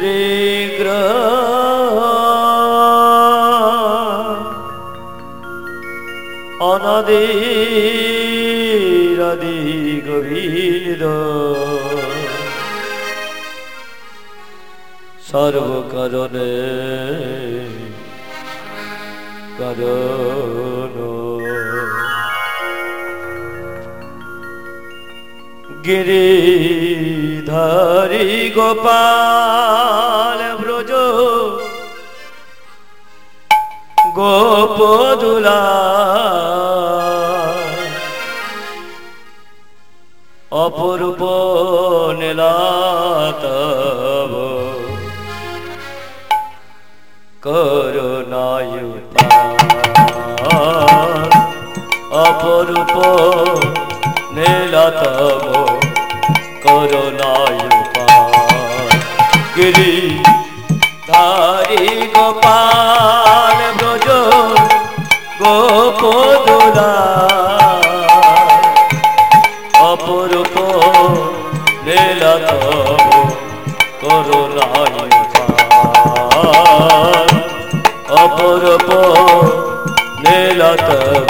বিগ্রহ। অনাদিরাদি গভীর। সর্বকারণে কারণ। গিরিধারী গোপাল ব্রজ। গোপদুলা অপূর্ব নীলাতব। করুণায়ুতা। অপরূপ নীলতম করুণায়ুতা গোপাল ব্রজ গোপদুলা। অপরূপ করুণায়ুতা অপরূপ নীলতব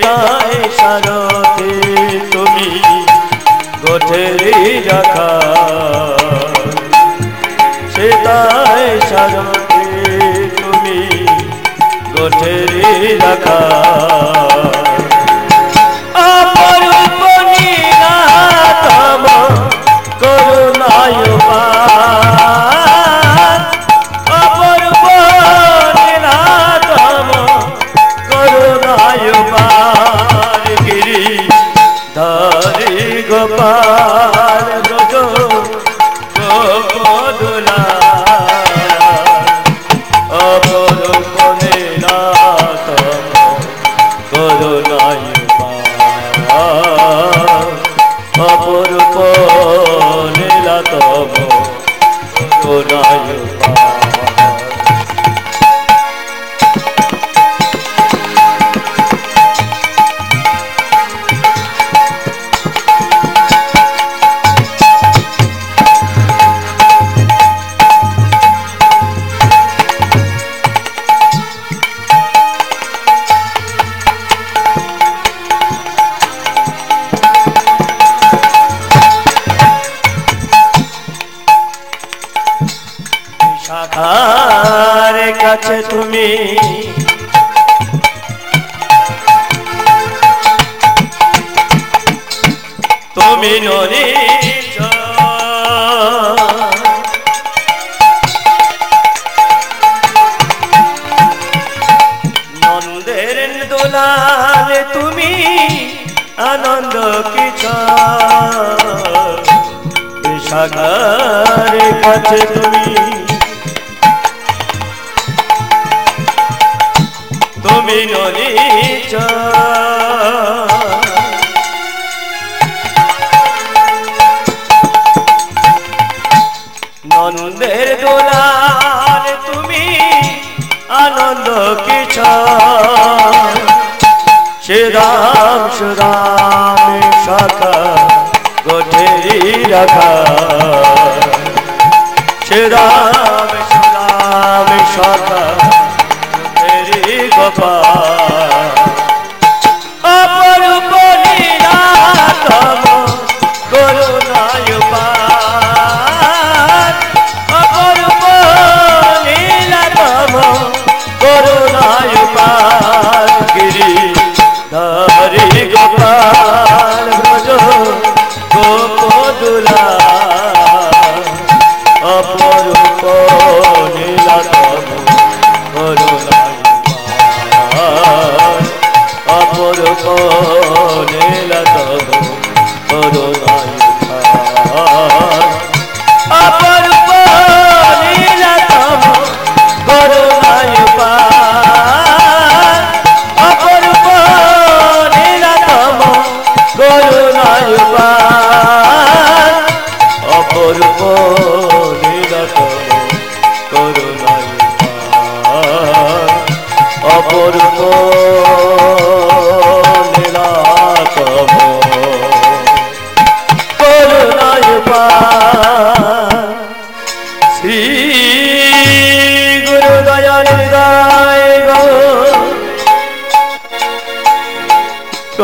সীতায় সারথে তুমি গোঠেরি রাখা। তাই সারথে তুমি গোঠেরি রাখা।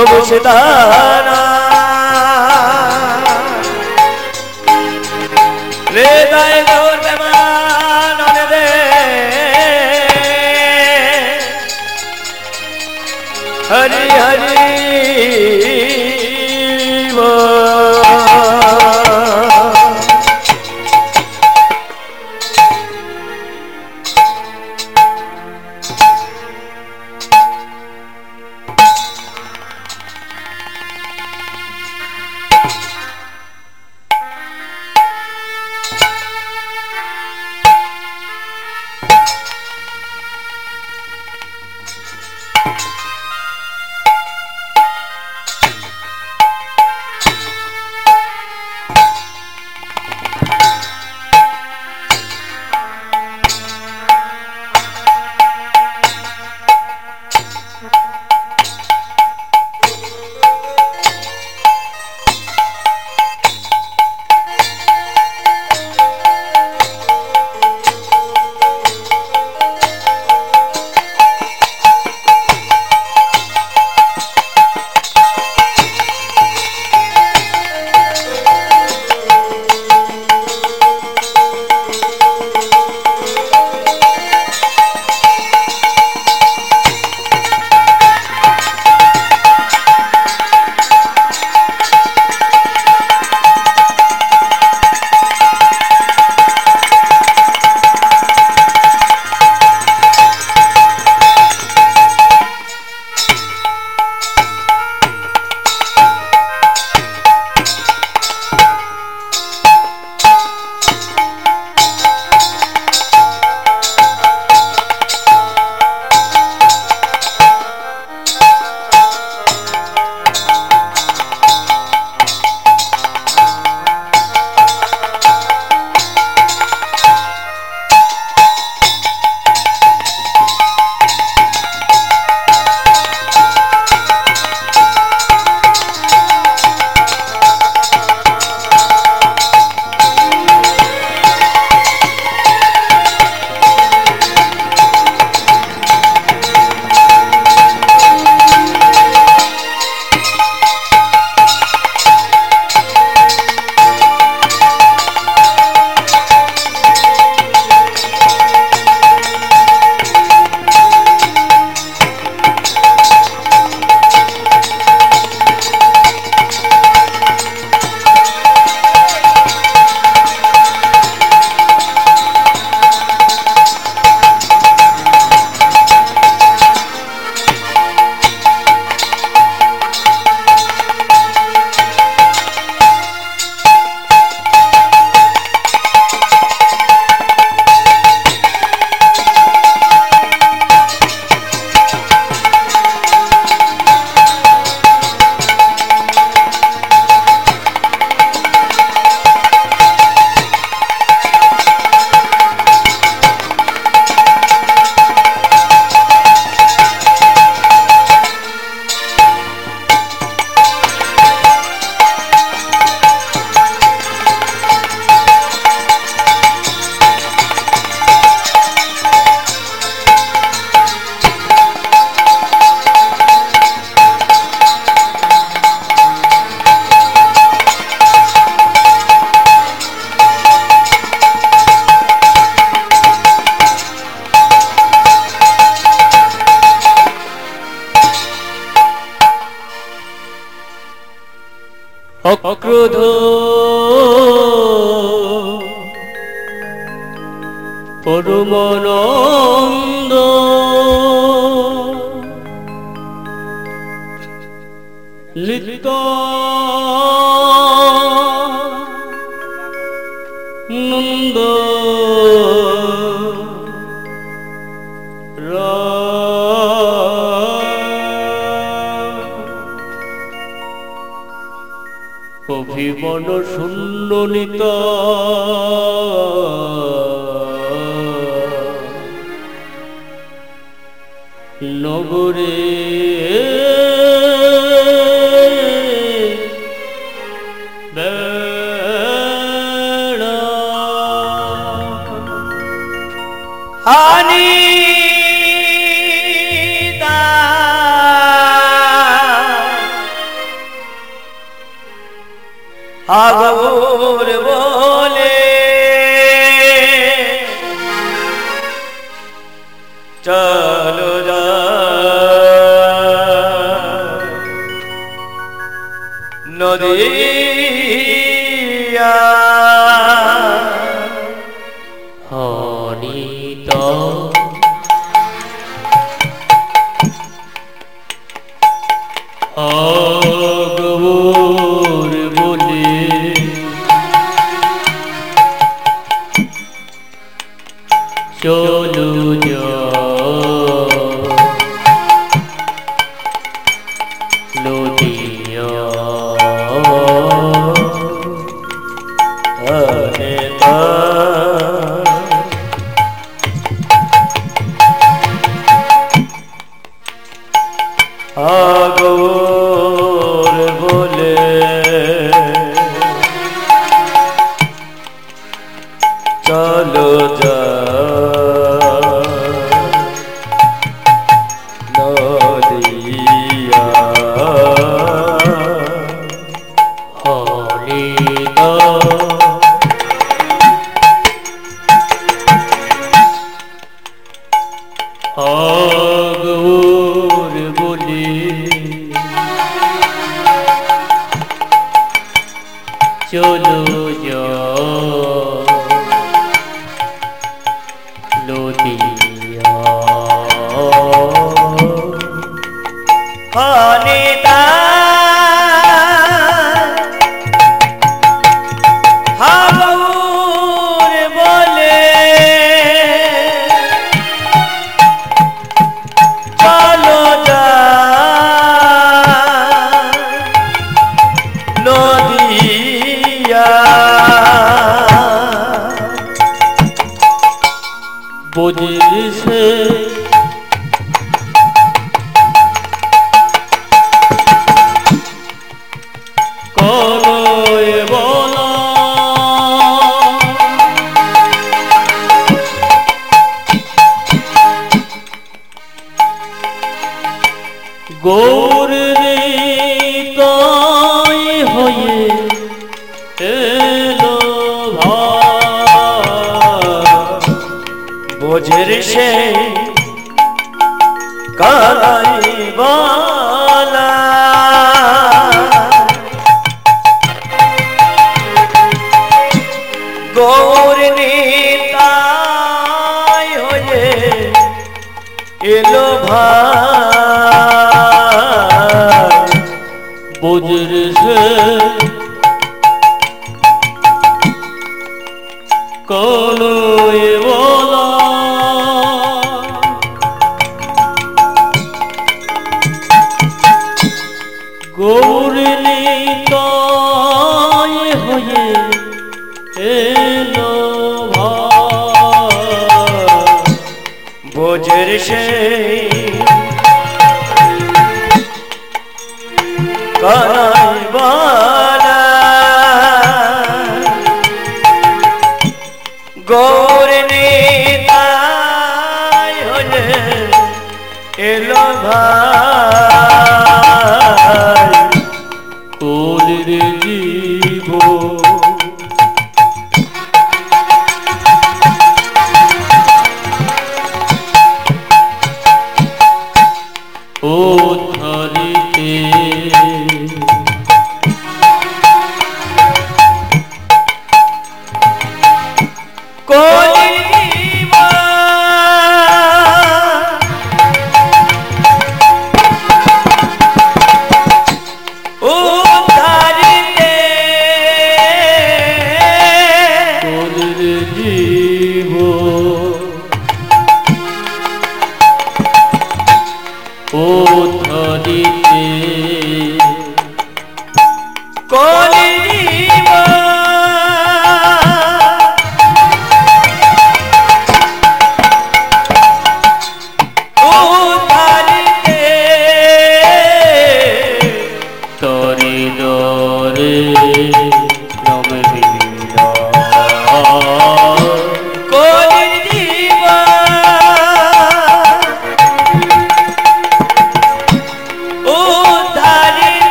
কবু নগরে হানি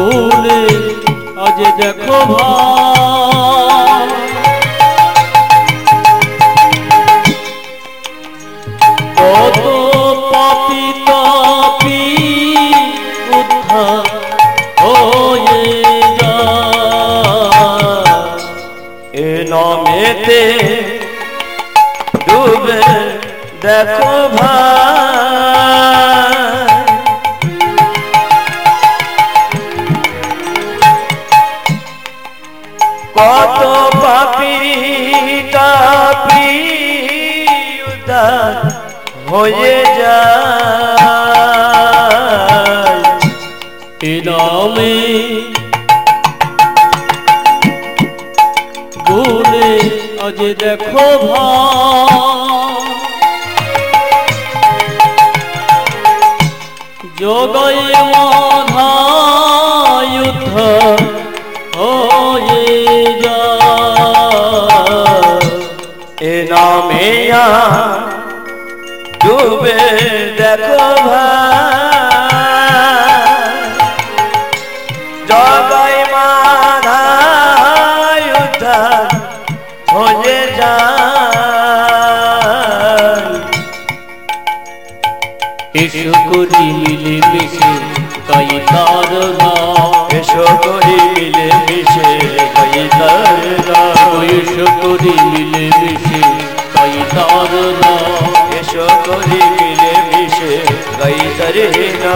বলে আজ দেখো ভাই কত পাপি তাপি উদ্ধার হয়ে এ নামেতে ডুবে দেখো ভাই। হয়ে যায়। এ নামে আজ দেখো যোগয় হয়ে এ নামে দেখো জগয় মাধায় উদ্ধার হয়ে যায় এসো করি মিলে মিশে কই তার এসো করি মিলে মিশে কই তার এসো করি মিলে ਗਈ ਤਰਹਿਨਾ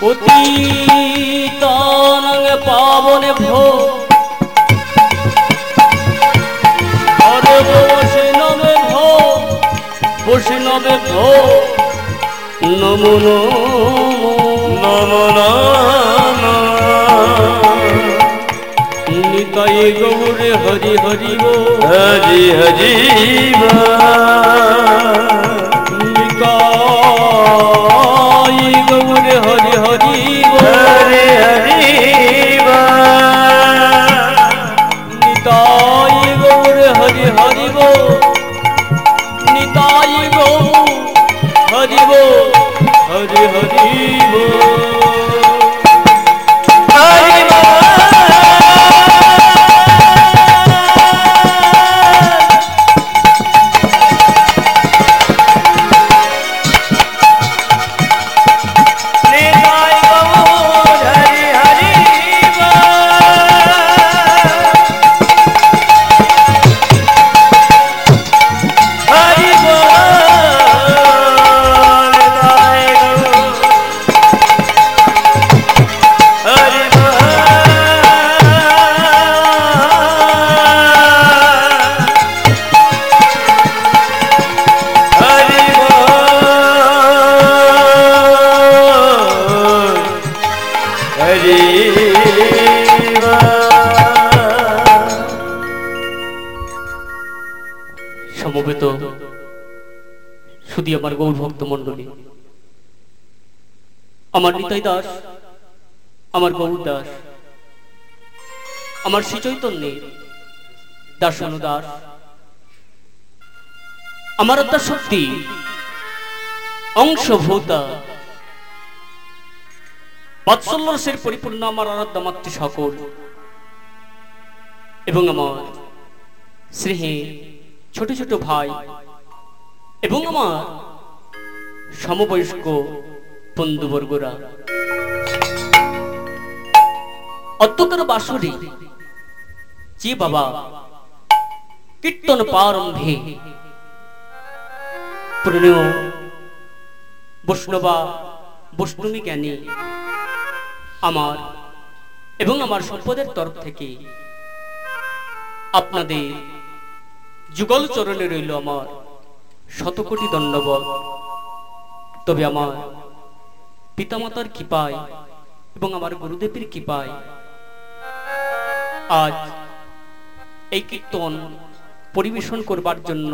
পতিতানং পাবনে ভো বৈষ্ণবে ভো বৈষ্ণবে ভো নমো নমো নিতাই গৌরে হরি হরি হরি হরি গৌর ভক্ত মন্ডলী আমার নিতাই দাস, আমার গৌর দাস, আমার শ্রী চৈতন্যের দাসানু দাস, আমার আত্মা শক্তি, অংশভূতা বাৎসল্যসের পরিপূর্ণ আমার আরাধ্য মাতৃ সকল, এবং আমার স্নেহে ছোট ছোট ভাই, এবং আমার সমবয়স্ক বন্ধুবর্গরা। অত্যতর বাসরে যে বাবা, কীর্তন প্রারম্ভে প্রণয় বৈষ্ণবা বৈষ্ণবী জ্ঞানী আমার এবং আমার সম্পদের তরফ থেকে আপনাদের যুগল চরণে রইল আমার শতকোটি দণ্ডবত তবে আমার পিতামাতার কৃপায় এবং আমার গুরুদেবের কৃপায় আজ এই কীর্তন পরিবেশন করবার জন্য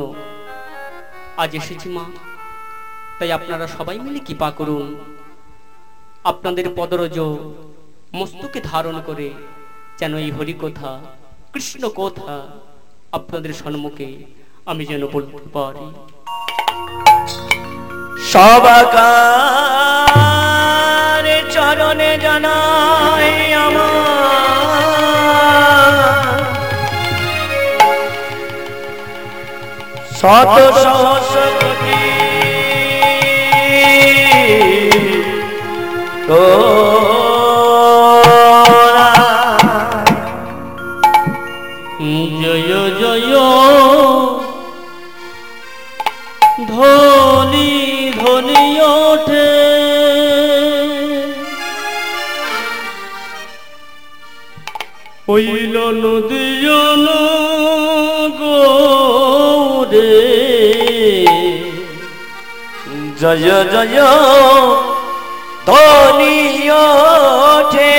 আজ এসেছি মা। তাই আপনারা সবাই মিলে কৃপা করুন। আপনাদের পদরজ মস্তকে ধারণ করে যেন এই হরি কথা কৃষ্ণ কথা আপনাদের সম্মুখে আমি যেন বলতে পারি। সবাকার চরণে জানাই আমার। শত সহস্র কোটি হইল নদীয়ন গৌরে জয় জয় ধনি ওঠে।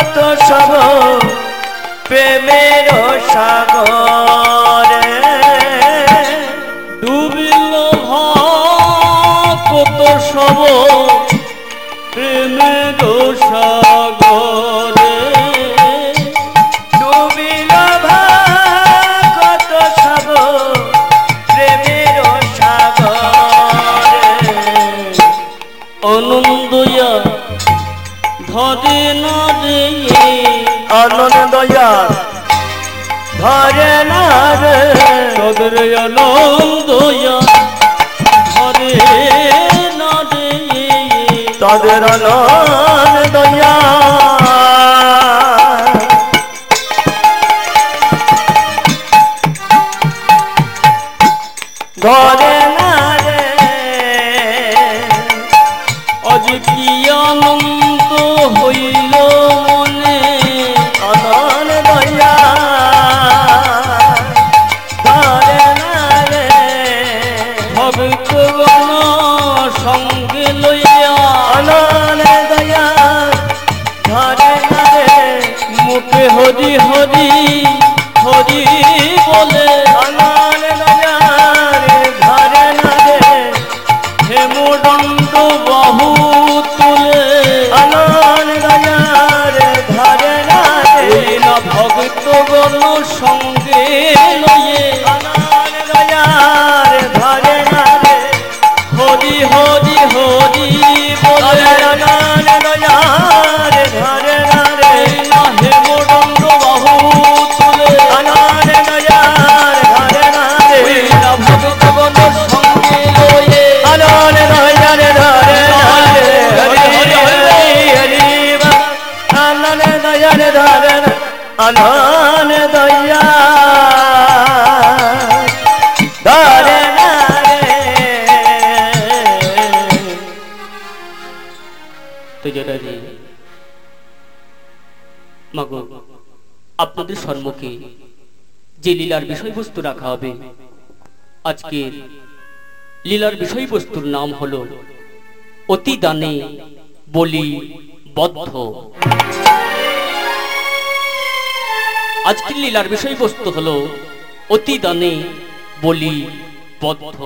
কত সব প্রেমের সাগরে। ডুবিল কত সব তাদের সম্মুখে যে লীলার বিষয়বস্তু রাখা হবে। আজকের লীলার বিষয়বস্তুর নাম হলো অতি দানে বলি বদ্ধ। আজকের লীলার বিষয়বস্তু হলো অতি দানে বলি বদ্ধ।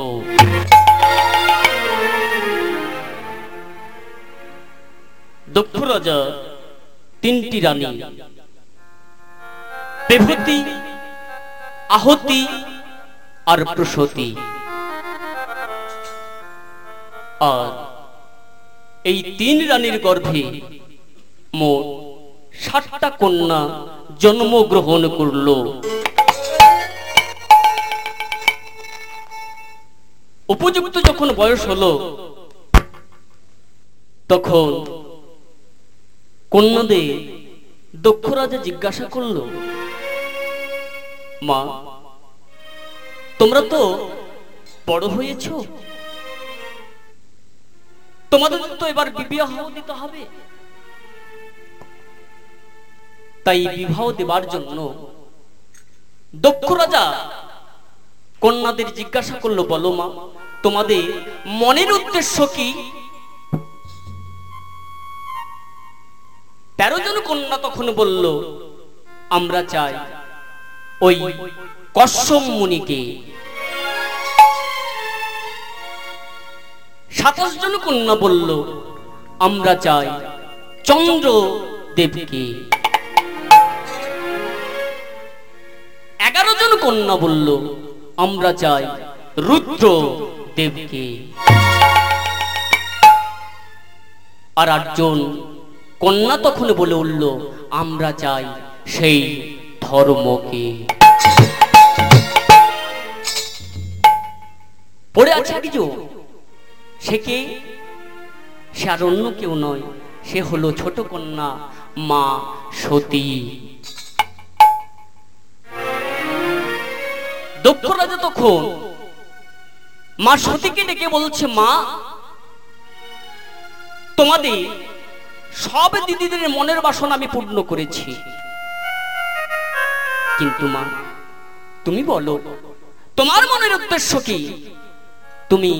দক্ষ রাজা তিনটি রানী বিভূতি, আহতি আর প্রসূতি। আর এই তিন রানীর গর্ভে মোট ষাটটা কন্যা জন্মগ্রহণ করল। উপযুক্ত যখন বয়স হলো, তখন কন্যাদের দক্ষ রাজা জিজ্ঞাসা করল মা, তোমরা তো বড় হয়েছ। তোমাদের তো এবার বিবাহ দিতে হবে। তাই বিবাহ দেবার জন্য দক্ষ রাজা কন্যাদের জিজ্ঞাসা করল, বলো মা, তোমাদের মনের উদ্দেশ্য কি? তেরো জন কন্যা তখন বলল, আমরা চাই ওই কশ্যম মুনিকে। সাতাশ জন কন্যা বলল, আমরা চাই চন্দ্র দেবকে। এগারো জন কন্যা বলল, আমরা চাই রুদ্র দেবকে। আর আটজন কন্যা তখন বলে উঠল, আমরা চাই সেই ধর্মকে। পড়ে আছে একজন সে কে? সে আর অন্য কেউ নয়, সে হলো ছোট কন্যা মা সতী। দক্ষ রাজা তখন মা সতীকে ডেকে বলছে, মা, তোমাদের সব দিদিদের মনের বাসনা আমি পূর্ণ করেছি। কিন্তু মা, তুমি বলো, তোমার মনের উদ্দেশ্য কি? তুমি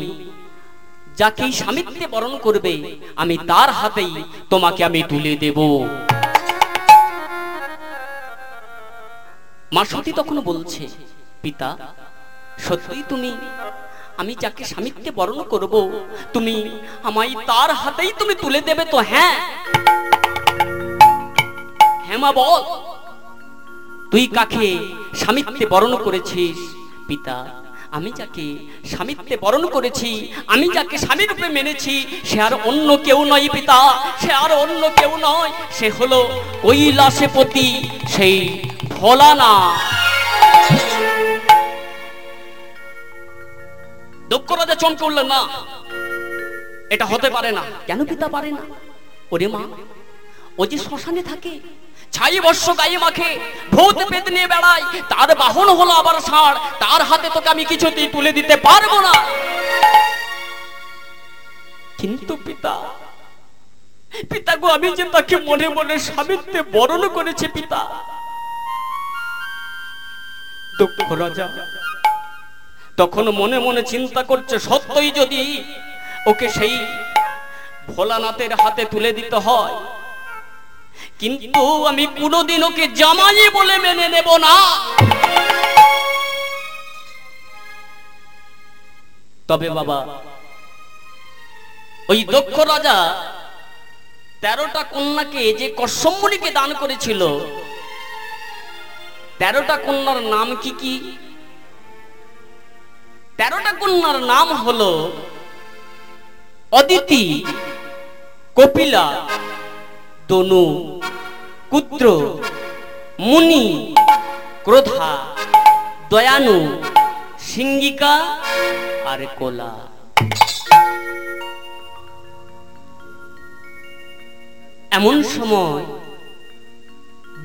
যাকেই স্বামীত্বে বরণ করবে, আমি তার হাতেই তোমাকে আমি তুলে দেব। মা সতী তখন বলছে, পিতা সত্যি তুমি, আমি যাকে স্বামীত্বে বরণ করব, তুমি আমায় তার হাতেই তুমি তুলে দেবে তো হ্যাঁ? হ্যাঁ মা, বল। তুই কাকে স্বামীত্বে বরণ করেছিস? পিতা, আমি যাকে স্বামীত্বে বরণ করেছি, আমি যাকে স্বামী রূপে মেনেছি, সে আর অন্য কেউ নয় পিতা, সে আর অন্য কেউ নয়, সে হলো কৈলাসেপতি, সেই ভোলানা দক্ষ রাজা চমকে উঠলেন, না, এটা হতে পারে না। কেন পিতা, পারে না? ওরে মা, ও যে শ্মশানে থাকে ছাই বর্ষ গায়ে মাখে, ভূত পেত নিয়ে বেড়ায়। তার বাহন হলো আবার ষাঁড়, তার হাতে তোকে আমি কিছুতেই তুলে দিতে পারব না। কিন্তু পিতা পিতা গো, আমি যে তাকে মনে মনে স্বামীত্বে বরণ করেছি পিতা। দক্ষ রাজা, তখন মনে মনে চিন্তা করছে, সত্যই যদি ওকে সেই ভোলানাথের হাতে তুলে দিতে হয় কিন্তু আমি কোনোদিন ওকে জামাই বলে মেনে নেব না। তবে বাবা, ওই দক্ষ রাজা তেরোটা কন্যাকে যে কশ্যম্বরীকে দান করেছিল, তেরোটা কন্যার নাম কি কি? তেরোটা কন্যার নাম হলো অদিতি, কপিলা তনু কুদ্র মুনি, ক্রোধা, দয়ানু, সিঙ্গিকা আর কোলা। এমন সময়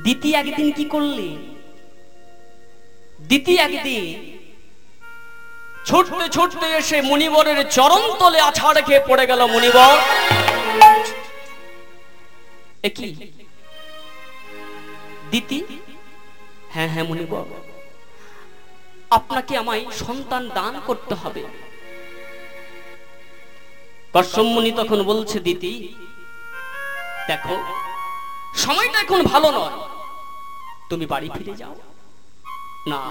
দ্বিতীয় একদিন কি করলে? দ্বিতীয় একদিন ছুটতে ছুটতে এসে মুনিবরের চরণ তলে আছাড় খেয়ে পড়ে গেল মুনিবর। একই দিতি? হ্যাঁ হ্যাঁ মুনিবর আপনাকে আমায় সন্তান দান করতে হবে। কশ্যমুনি তখন বলছে, দিতি, দেখো, সময়টা এখন ভালো নয়। তুমি বাড়ি ফিরে যাও। না,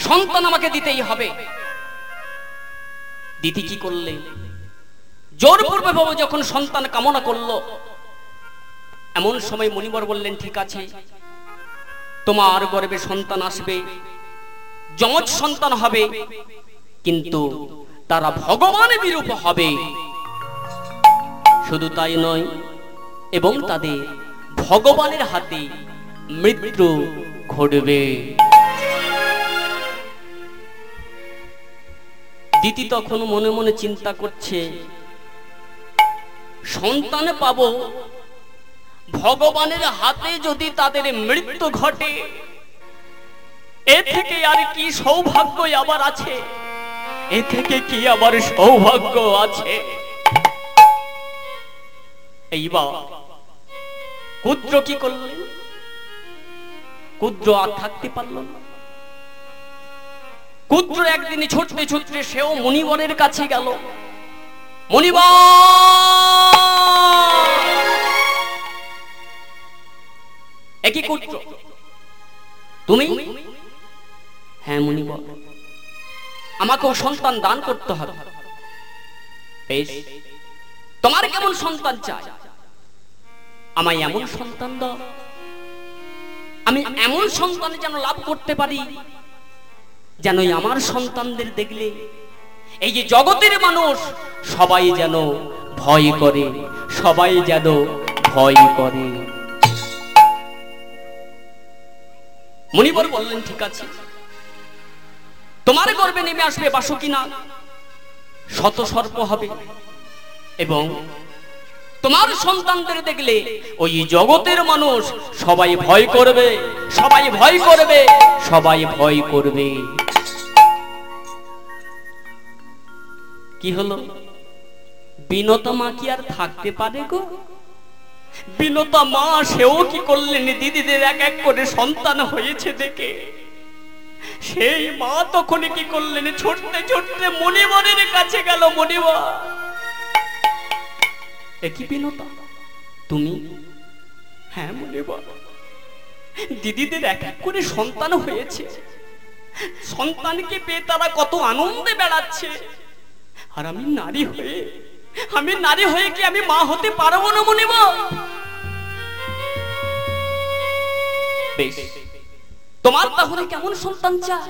সন্তান আমাকে দিতেই হবে। দিতি কি করলে? জোরপূর্বে বাবু যখন সন্তান কামনা করল এমন সময় মণিবর বললেন, ঠিক আছে, তোমার গর্বে সন্তান আসবে, যমজ সন্তান হবে, কিন্তু তারা ভগবান বিরূপ হবে। শুধু তাই নয়, এবং তাদের ভগবানের হাতে মৃত্যু ঘটবে। দিতি তখন মনে মনে চিন্তা করছে, সন্তান পাব ভগবানের হাতে যদি তাদের মৃত্যু ঘটে, এ থেকে আর কি সৌভাগ্য আবার আছে? এ থেকে কি আবার সৌভাগ্য আছে? এইবার কুদ্র কি করলেন? কুদ্র আর থাকতে পারল না। কুদ্র একদিন ছুটতে ছুটতে সেও মণিবরের কাছে গেল। মণিবর একই কুদ্র তুমি? হ্যাঁ মণিবর আমাকেও সন্তান দান করতে হবে। বেশ। তোমার কেমন সন্তান চাই? আমায় এমন সন্তান দাও। আমি এমন সন্তান যেন লাভ করতে পারি, যেন আমার সন্তানদের দেখলে এই যে জগতের মানুষ সবাই যেন ভয় করে, সবাই যেন ভয় করে। মণিবর বললেন, ঠিক আছে। তোমার গর্বে নেমে আসবে বাসকি না শত সর্প হবে। এবং তোমার সন্তানদের দেখলে ওই জগতের মানুষ সবাই ভয় করবে, সবাই ভয় করবে, সবাই ভয় করবে। কি হলো? বিনত মা কি আর থাকতে পারে গো? বিনতা মা, সেও কি করলেন? দিদিদের এক এক করে সন্তান হয়েছে দেখে। সেই মা তখন কি করলেন? ছুটতে ছুটতে মণিবরের কাছে গেল মণিবর। একই বিনতা তুমি? হ্যাঁ মণিবর। দিদিদের এক এক করে সন্তান হয়েছে। সন্তানকে পেয়ে তারা কত আনন্দে বেড়াচ্ছে। আর আমি নারী হয়ে আমি নারী হয়ে কি আমি মা হতে পারব না মনিব? বেশ। তোমার তাহলে কেমন সন্তান চাই?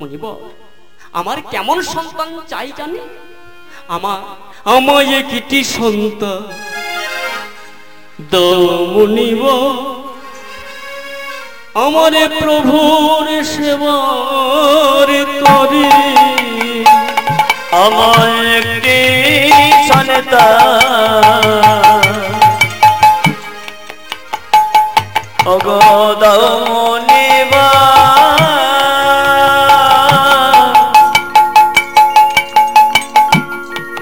মনিব আমার কেমন সন্তান চাই জানি? আমার আমায় একটি সন্তান দমনিব আমার প্রভুর সেবার তরি। একটি সন্তান অগদমনিবা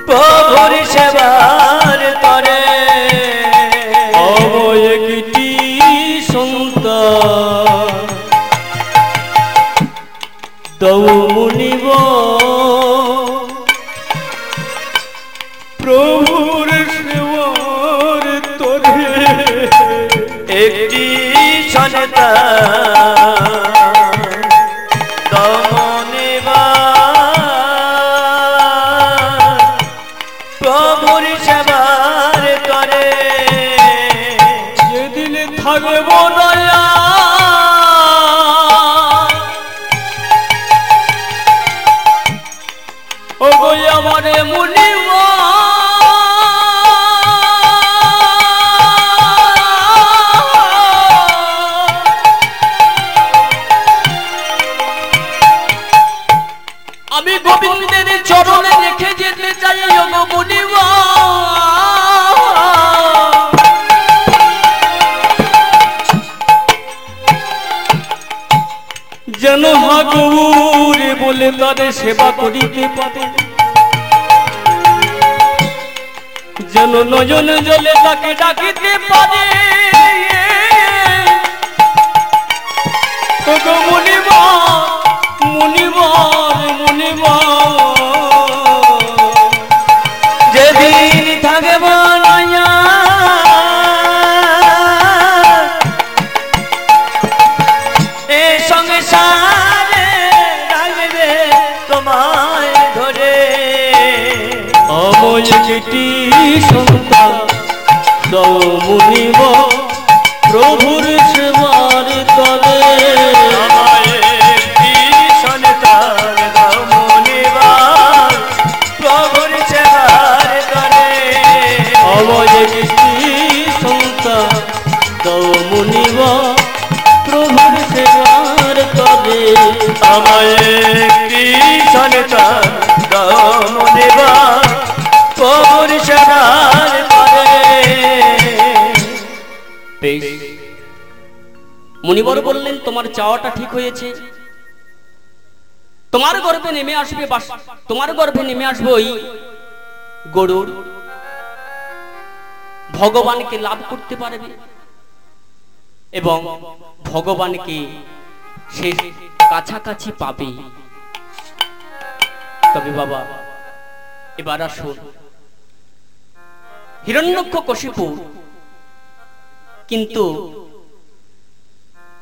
প্রভুর সেবার একটি সন্তান। দমনিব সন্তান হাগুরে তাদের সেবা করিতে পারে যেন নজন জলে তাকে ডাকিতে পারে ওগো মুনিবর প্রভুর সেবার করে আমায় একটি সন্তান দাও মুনিব প্রভুর সেবার তলে। আমায় একটি সন্তান মুনিবর বললেন, তোমার চাওয়াটা ঠিক হয়েছে। তোমার গর্ভে নেমে আসবে তোমার গর্ভে নেমে আসবে ওই গরুর। ভগবানকে লাভ করতে পারবে এবং ভগবানকে সে কাছাকাছি পাবে। তবে বাবা, এবার আসুন। হিরণ্যক্ষ কশিপু কিন্তু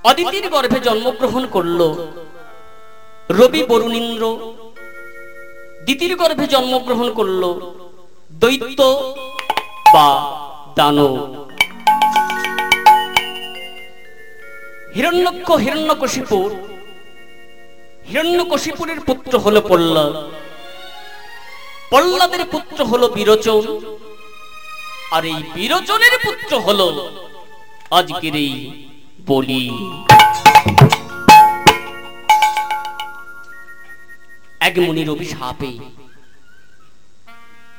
অদিতির গর্ভে জন্মগ্রহণ করল রবি বরুণীন্দ্র। দ্বিতীয় গর্ভে জন্মগ্রহণ করল দৈত্য বা দানব। হিরণ্যক্ষ হিরণ্যকশিপুর। হিরণ্যকশিপুরের পুত্র হল প্রহ্লাদ। প্রহ্লাদের পুত্র হল বিরোচন। আর এই বিরোচনের পুত্র হল আজকের এই বলি এক মুনির অভিশাপে।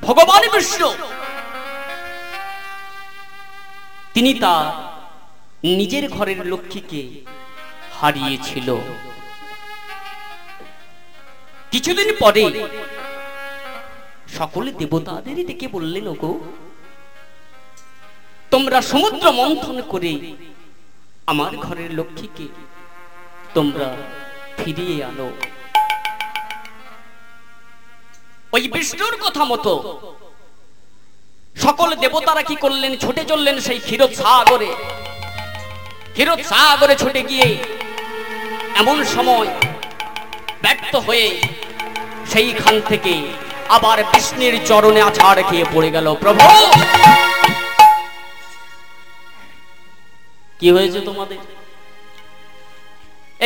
ভগবান বিষ্ণু! তিনি তার নিজের ঘরের লক্ষ্মীকে হারিয়েছিল। কিছুদিন পরে সকলে দেবতাদেরই ডেকে বললেন, ওগো, তোমরা সমুদ্র মন্থন করে আমার ঘরের লক্ষ্মীকে তোমরা ফিরিয়ে আনো। ওই বিষ্ণুর কথা মতো সকল দেবতারা কি করলেন? ছুটে চললেন সেই ক্ষীরোদ সাগরে। ক্ষীরোদ সাগরে ছুটে গিয়ে এমন সময় ব্যক্ত হয়ে সেইখান থেকে আবার বিষ্ণুর চরণে আছাড় খেয়ে পড়ে গেল। প্রভু! কি হয়েছে তোমাদের?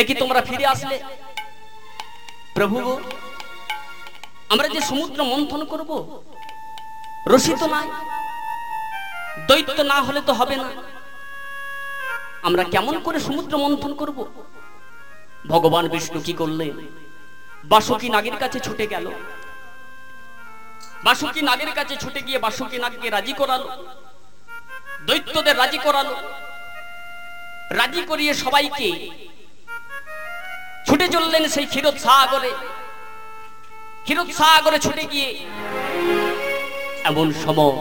এ কি তোমরা ফিরে আসলে? প্রভু আমরা যে সমুদ্র মন্থন করব রসি তো নাই, দৈত্য না হলে তো হবে না। আমরা কেমন করে সমুদ্র মন্থন করব? ভগবান বিষ্ণু কি করলেন? বাসুকি নাগের কাছে ছুটে গেল। বাসুকি নাগের কাছে ছুটে গিয়ে বাসুকি নাগকে রাজি করালো। দৈত্যদের রাজি করালো। রাজি করিয়ে সবাইকে ছুটে চললেন সেই ক্ষীরোদ সাগরে। ক্ষীরোদ সাগরে ছুটে গিয়ে এমন সময়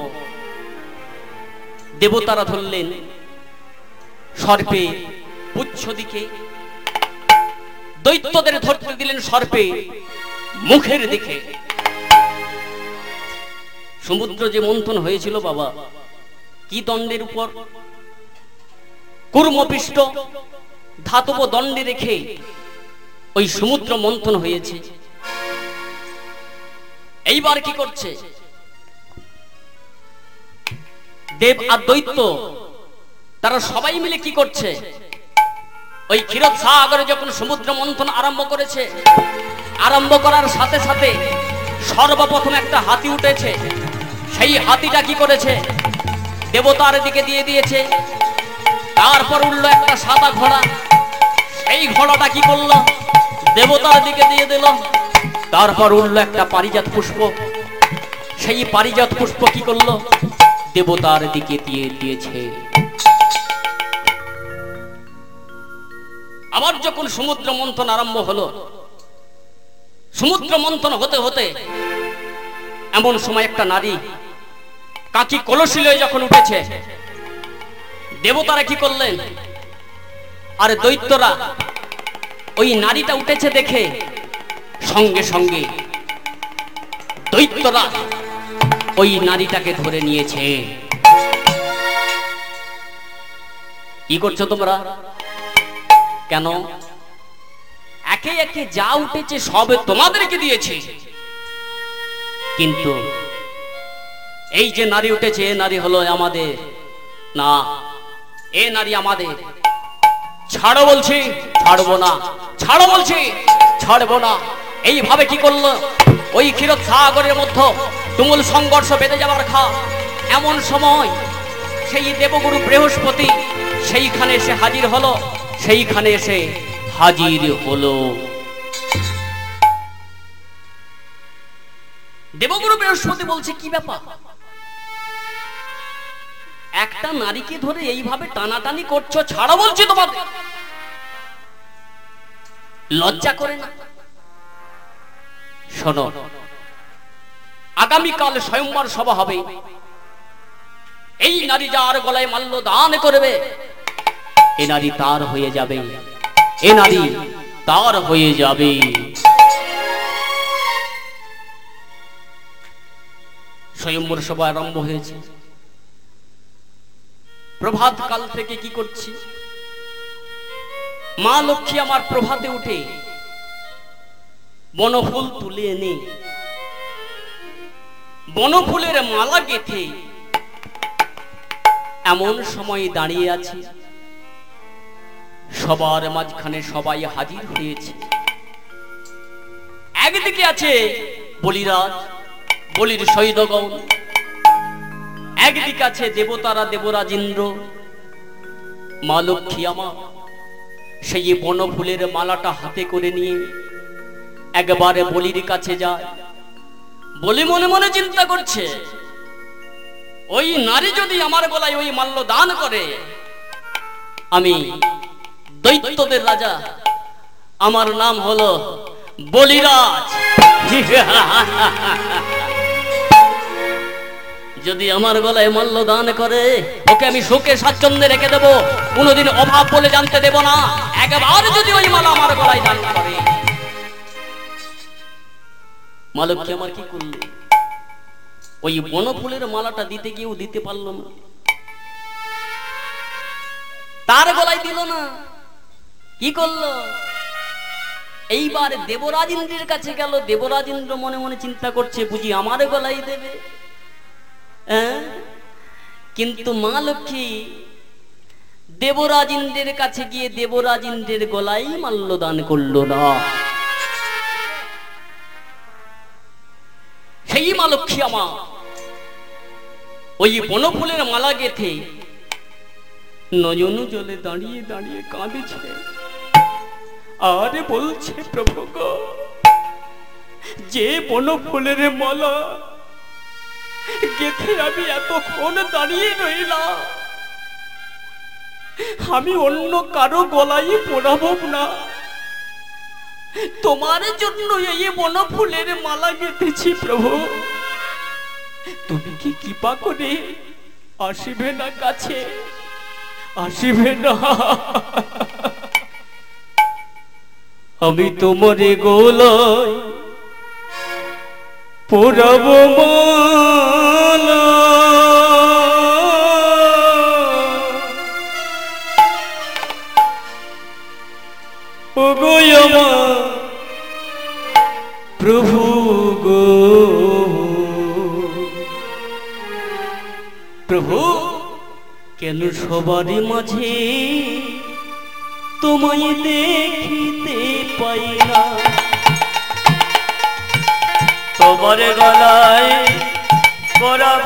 দেবতারা ধরলেন সর্পে পুচ্ছ দিকে। দৈত্যদের ধরতে দিলেন সর্পে মুখের দিকে। সমুদ্র যে মন্থন হয়েছিল বাবা, কি দণ্ডের উপর? কুর্মপিষ্ট ধাতব দণ্ডে রেখে ওই সমুদ্র মন্থন হয়েছে। এইবার কি করছে? দেব আর দৈত্য, তারা সবাই মিলে কি করছে? ওই ক্ষীরদ সাগরে যখন সমুদ্র মন্থন আরম্ভ করেছে, আরম্ভ করার সাথে সাথে সর্বপ্রথম একটা হাতি উঠেছে। সেই হাতিটা কি করেছে? দেবতার দিকে দিয়ে দিয়েছে। তারপর উঠল একটা সাদা ঘোড়া। সেই ঘোড়াটা কি করল? দেবতার দিকে দিয়ে দিল। তারপর উঠল একটা পারিজাত পুষ্প। সেই পারিজাত পুষ্প কি করল? দেবতার দিকে দিয়ে দিয়েছে। আবার যখন সমুদ্র মন্থন আরম্ভ হলো, সমুদ্র মন্থন হতে হতে এমন সময় একটা নারী কাকি কলসি লয়ে যখন উঠেছে দেবতারা কি করলেন? আর দৈত্যরা, ওই নারীটা উঠেছে দেখে সঙ্গে সঙ্গে দৈত্যরা ওই নারীটাকে ধরে নিয়েছে। কি করছ তোমরা? কেন? একে একে যা উঠেছে সব তোমাদেরকে দিয়েছে। কিন্তু এই যে নারী উঠেছে নারী হলো আমাদের না এ নারী আমাদের। ছাড়ো বলছি, ছাড়বো না। ছাড়ো বলছি, ছাড়বো না। এইভাবে কি করল? ওই ক্ষীরত সাগরের মধ্যে তুমুল সংঘর্ষ বেঁধে যাবার খা। এমন সময় সেই দেবগুরু বৃহস্পতি সেইখানে এসে হাজির হলো। সেইখানে এসে হাজির হলো। দেবগুরু বৃহস্পতি বলছে, কি ব্যাপার? একটা নারীকে ধরে এইভাবে টানাটানি করছ, ছাড়া বলছি তোমাদের। লজ্জা করে না? শোনো, আগামীকাল স্বয়ংবর সভা হবে। এই নারী যার গলায় মাল্য দান করবে, এ নারী তার হয়ে যাবে। এ নারী তার হয়ে যাবে। স্বয়ম্বর সভা আরম্ভ হয়েছে। প্রভাত কাল থেকে কি করছি? মা লক্ষ্মী আমার প্রভাতে উঠে বনফুল তুলে এনে বনফুলের মালা গেথে এমন সময় দাঁড়িয়ে আছে। সবার মাঝখানে সবাই হাজির হয়েছে। একদিকে আছে বলিরাজ, বলির শহীদগণ একদিকে আছে দেবতারা দেবরাজ ইন্দ্র মা লক্ষ্মী আমার। সেই বনফুলের মালাটা হাতে করে নিয়ে একবারে বলির কাছে যায়। বলি মনে মনে চিন্তা করছে, ওই নারী যদি আমার গলায় ওই মাল্য দান করে, আমি দৈত্যদের রাজা। আমার নাম হলো বলিরাজ। যদি আমার গলায় মাল্য দান করে, ওকে আমি শোকে স্বাচ্ছন্দ্যে রেখে দেবো। কোনোদিন অভাব বলে জানতে দেব না। একবার যদি ওই মালা আমার গলায় দান করে। মালকী আমার কি করল? ওই বনফুলের মালাটা দিতে গিয়েও দিতে পারল না। তার গলায় দিল না। কি করল? এইবার দেবরাজ ইন্দ্রের কাছে গেল। দেবরাজ ইন্দ্র মনে মনে চিন্তা করছে, বুঝি আমার গলায় দেবে? কিন্তু মা লক্ষ্মী দেবরাজ ইন্দ্রের কাছে গিয়ে দেবরাজ ইন্দ্রের গলায় মাল্য দান করল না। সেই মা লক্ষ্মী আমার, ওই বনফুলের মালা গেথে নয়ন জলে দাঁড়িয়ে দাঁড়িয়ে কাঁদেছে। আরে বলছে, প্রভু যে বনফুলের মালা গেথে আমি এতক্ষণ দাঁড়িয়ে রইলাম। আমি অন্য কারও গলায় পড়াবো না। তোমার জন্য এই বনফুলের মালা গেঁথেছি প্রভু। তুমি কি কৃপা করে আসিবে না কাছে? আসিবে না। আমি তোমারে গোলায় পোড়াব মালা প্রভু গো। প্রভু কেন সবারই মাঝে তোমায় দেখিতে পাই না? তোমার গলায় পরাব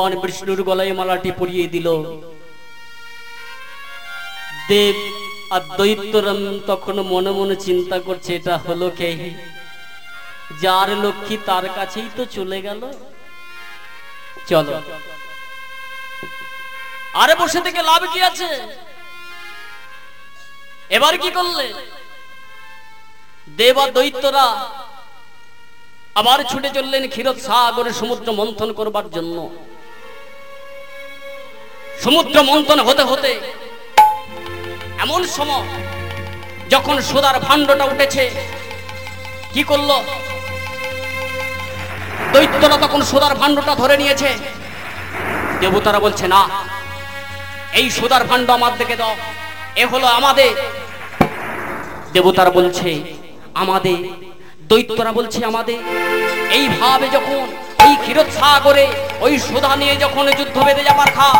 ভগবান বিষ্ণুর গলায় মালাটি পরিয়ে দিল। দেব আর দৈত্যরাম তখন মনে মনে চিন্তা করছে, এটা হলো কে? যার লক্ষ্মী তার কাছেই তো চলে গেল। চলো। আরে বসে থেকে লাভ কি আছে? এবার কি করলে? দেব আর দৈত্যরা আবার ছুটে চললেন ক্ষীরত সাগরে সমুদ্র মন্থন করবার জন্য। সমুদ্র মন্থন হতে হতে, এমন সময় যখন সোদার ভাণ্ডটা উঠেছে, কি করল? দৈত্যরা তখন সোদার ভাণ্ডটা ধরে নিয়েছে। দেবতারা বলছে, না, এই সোদার ভাণ্ড আমার দিকে দাও, এ হলো আমাদের। দেবতারা বলছে, আমাদের। দৈত্যরা বলছে, আমাদের। এইভাবে যখন এই ক্ষীরোৎ সাগরে ওই সোদা নিয়ে যখন যুদ্ধ বেঁধে যাবার খা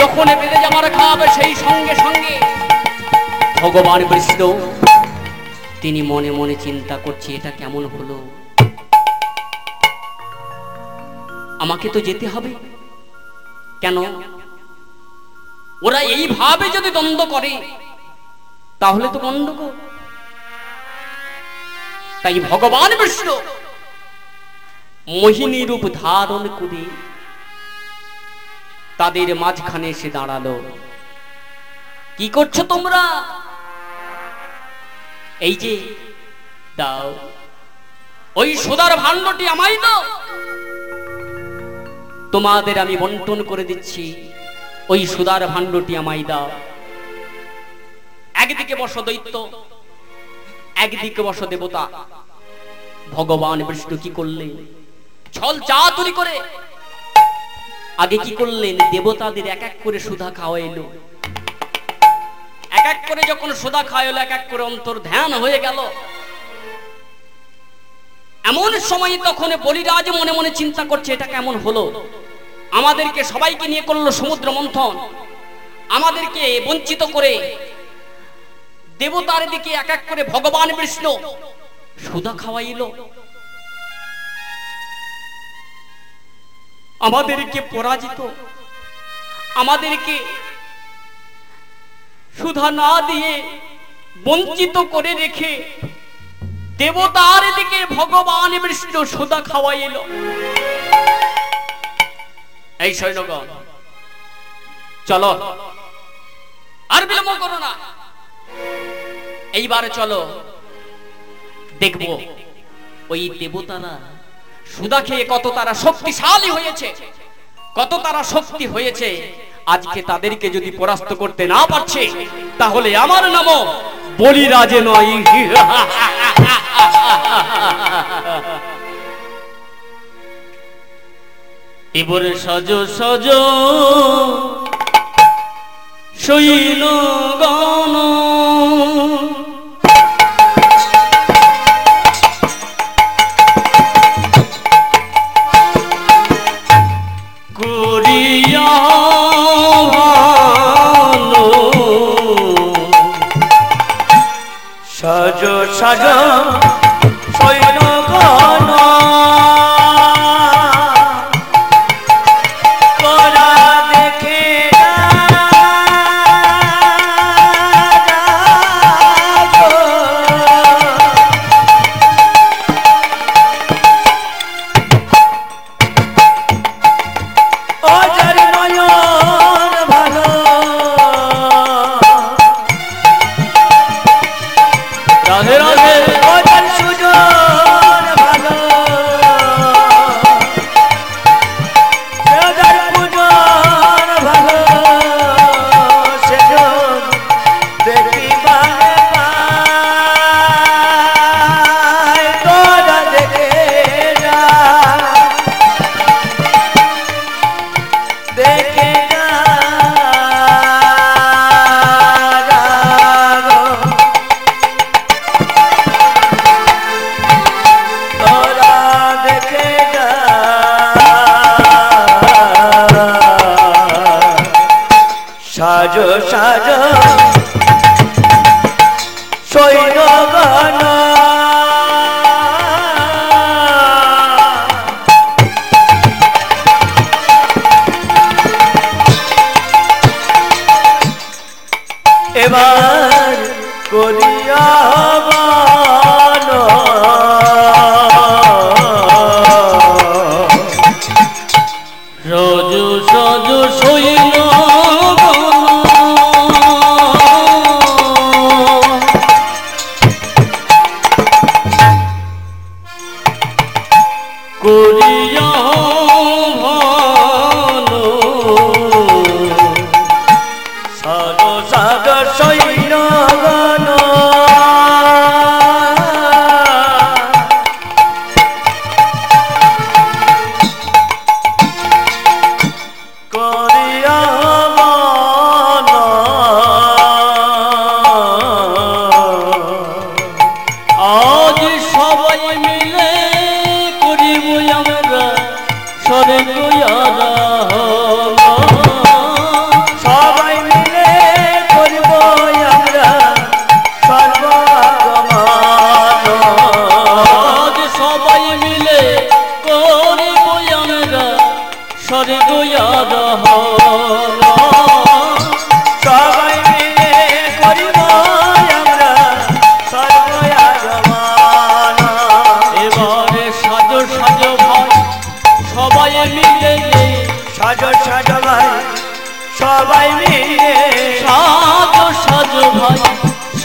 যখন বেঁধে যাবার খাবে সেই সঙ্গে সঙ্গে ভগবান বিষ্ণু, তিনি মনে মনে চিন্তা করছে, এটা কেমন হলো? আমাকে তো যেতে হবে। কেন? ওরা এইভাবে যদি দ্বন্দ্ব করে, তাহলে তো গন্ডগোল তাই ভগবান বিষ্ণু মোহিনী রূপ ধারণ করে তাদের মাঝখানে এসে দাঁড়াল। কি করছ তোমরা? এই যে, দাও। ওই সোদার ভাণ্ডটি আমাই দাও। তোমাদের আমি বন্টন করে দিচ্ছি। ওই সুদার ভাণ্ডটি আমায় দাও। একদিকে বস দৈত্য, একদিকে বসো দেবতা। ভগবান বিষ্ণু কি করলেন? ছল চাতুরি করে আগে কি করলেন? দেবতাদের এক এক করে সুধা খাওয়া এলো এক এক করে যখন সুধা খাওয়াইলো, এক এক করে অন্তর ধ্যান হয়ে গেল। এমন সময় তখন বলিরাজ মনে মনে চিন্তা করছে, এটা কেমন হলো? আমাদেরকে সবাইকে নিয়ে করল সমুদ্র মন্থন। আমাদেরকে বঞ্চিত করে দেবতার দিকে এক এক করে ভগবান বিষ্ণু সুধা খাওয়াইল। আমাদেরকে পরাজিত, আমাদেরকে সুধা না দিয়ে বঞ্চিত করে রেখে দেবতার দিকে ভগবান বিষ্ণু সুধা এলো এই সৈন্যগণ, চলো আর বিলম্ব করো না। এইবার চলো, দেখব ওই দেবতারা সুদা খেয়ে কত তারা শক্তিশালী হয়েছে, কত তারা শক্তি হয়েছে। আজকে তাদেরকে যদি পরাস্ত করতে না পারছে, তাহলে আমার নামও বলিরাজে নয়। এবারে সজ সজ, শৈল গণ ভালো সজ সজ।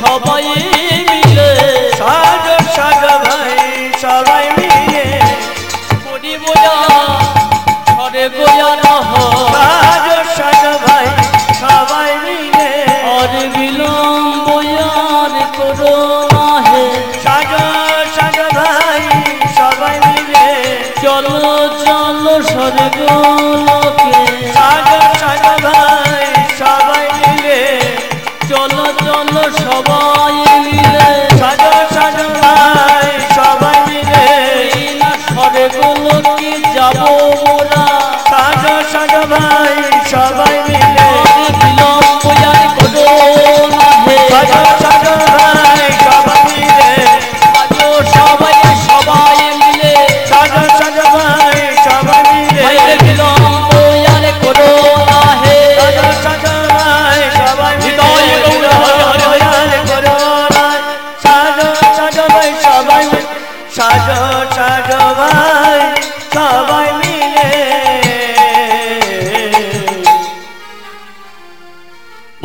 সবাই মিলে। সাগর সাগর ভাই সবাই মিলে। করি বোয়া ঘরে গোয়া নহ সাগর সাগর ভাই সবাই মিলে। অর বিলম্ব আর করো নাহে। সাগর সাগর ভাই সবাই মিলে। চলো চলো সরগোল সাজো সাজো ভাই সবাই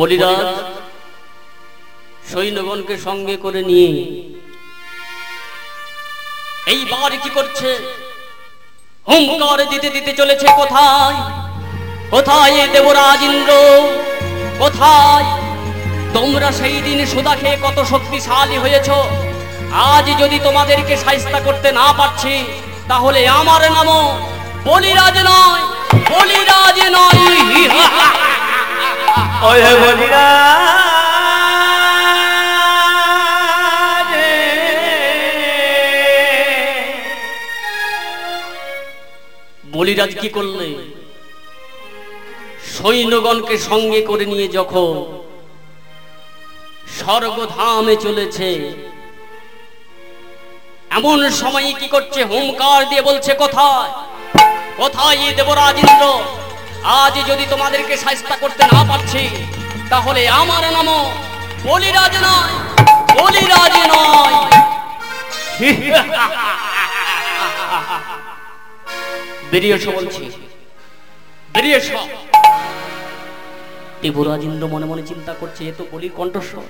বলিরাজ সৈন্যগণকে সঙ্গে করে নিয়ে এইবার কি করছে? হুঙ্কার দিতে দিতে চলেছে কোথায়? কোথায় দেবরাজ ইন্দ্র? কোথায়? তোমরা সেই দিন সুদা খেয়ে কত শক্তিশালী হয়েছ। আজ যদি তোমাদেরকে সাহিস্তা করতে না পারছি, তাহলে আমার নামও বলিরাজ নয় বলিরাজ নয়। ওহে বলিরা। বলিরাজ কি করলে? সৈন্যগণকে সঙ্গে করে নিয়ে যখন স্বর্গধামে চলেছে, এমন সময় কি করছে? হুমকার দিয়ে বলছে, কোথায়? কোথায় দেবরাজ ইন্দ্র? আজ যদি তোমাদেরকে সাহস্তা করতে না পারছি, তাহলে আমার নামও বলিরাজ নয় বলিরাজ নয়। বলছি। মনে মনে চিন্তা করছে এত বলির কণ্ঠস্বর।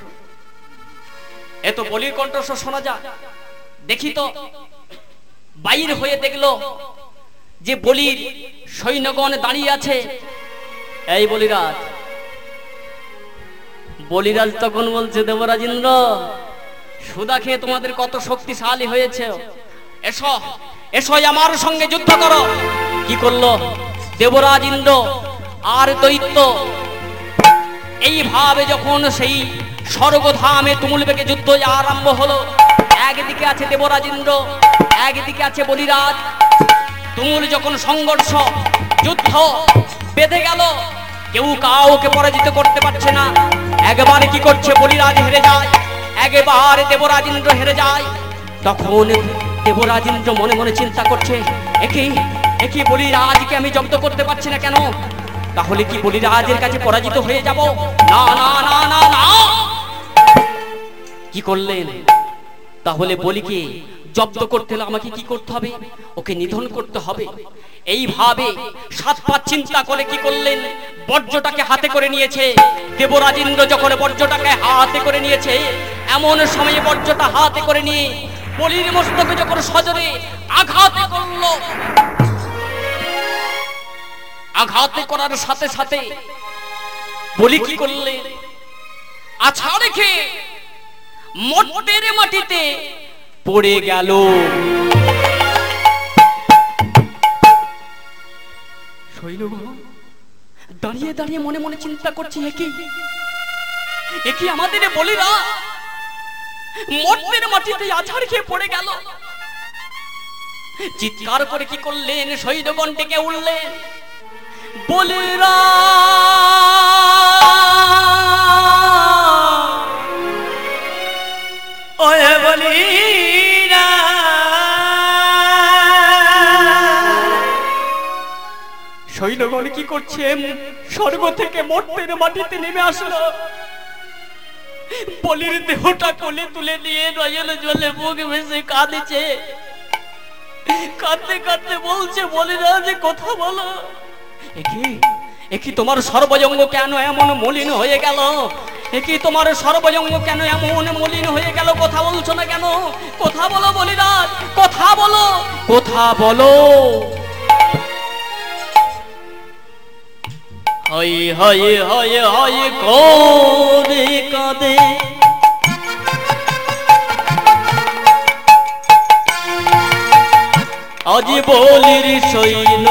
এত বলির কণ্ঠস্বর শোনা যায় দেখি তো, বাইর হয়ে দেখল যে বলির সৈন্যগণ দাঁড়িয়ে আছে, এই বলিরাজ বলিরাজ তখন বলছে দেবরাজ ইন্দ্র সুদা খেয়ে তোমাদের কত শক্তিশালী হয়েছে। এসো এসো আমার সঙ্গে যুদ্ধ করো। কি করল দেবরাজ ইন্দ্র আর দৈত্য, এইভাবে যখন সেই স্বর্গধামে তুমুল বেগে যুদ্ধ আরম্ভ হলো, একদিকে আছে দেবরাজ ইন্দ্র একদিকে আছে বলিরাজ তুমুল যখন সংঘর্ষ, যুদ্ধ বেঁধে গেল, কেউ কাউকে পরাজিত করতে পারছে না। একবারে কি করছে বলিরাজ হেরে যায়, একবারে দেবরাজ ইন্দ্র হেরে যায়। তখন দেবরাজ ইন্দ্র মনে মনে চিন্তা করছে একই একই বলিরাজকে আমি জব্দ করতে পারছি না কেন? তাহলে কি বলিরাজের কাছে পরাজিত হয়ে যাব? না না না না না। কি করলেন? তাহলে বলিকে জব্দ করতে হলে আমাকে কি করতে হবে? ওকে নিধন করতে হবে। এইভাবে সাত পাঁচ চিন্তা করে কি করলেন? বর্জ্যটাকে হাতে করে নিয়েছে। দেবরাজেন্দ্র যখন বর্জ্যটাকে হাতে করে নিয়েছে, এমন সময়ে বর্জ্যটা হাতে করে নিয়ে বলির মস্তকে যখন সজরে আঘাত করল। আঘাত করার সাথে সাথে বলি কি করলে আছা রেখে মোটের মাটিতে পড়ে গেল। দাঁড়িয়ে দাঁড়িয়ে মনে মনে চিন্তা করছি একই একই আমাদের বলিরা? মোটের মাটিতে আছাড় খেয়ে পড়ে গেল। চিৎকার করে কি করলেন শহীদগণ ডেকে উঠলেন? বলিরা! শৈলগণ কি করছে? স্বর্গ থেকে মর্তের মাটিতে নেমে আসলো। বলির দেহটা কোলে তুলে নিয়ে নয়ন জলে মুখ ভেসে কাঁদেছে। কাঁদতে কাঁদতে বলছে বলিরা যে কথা বলো। একি একি তোমার সর্বজঙ্গ কেন এমন মলিন হয়ে গেল? একি তোমার সর্বজঙ্গ কেন এমন মলিন হয়ে গেল? কথা বলছো না কেন? কথা বলো বলিরাজ, কথা বলো। কথা বলো। হই হই হই হই কৌরি কাঁদে আজি বলির শৈল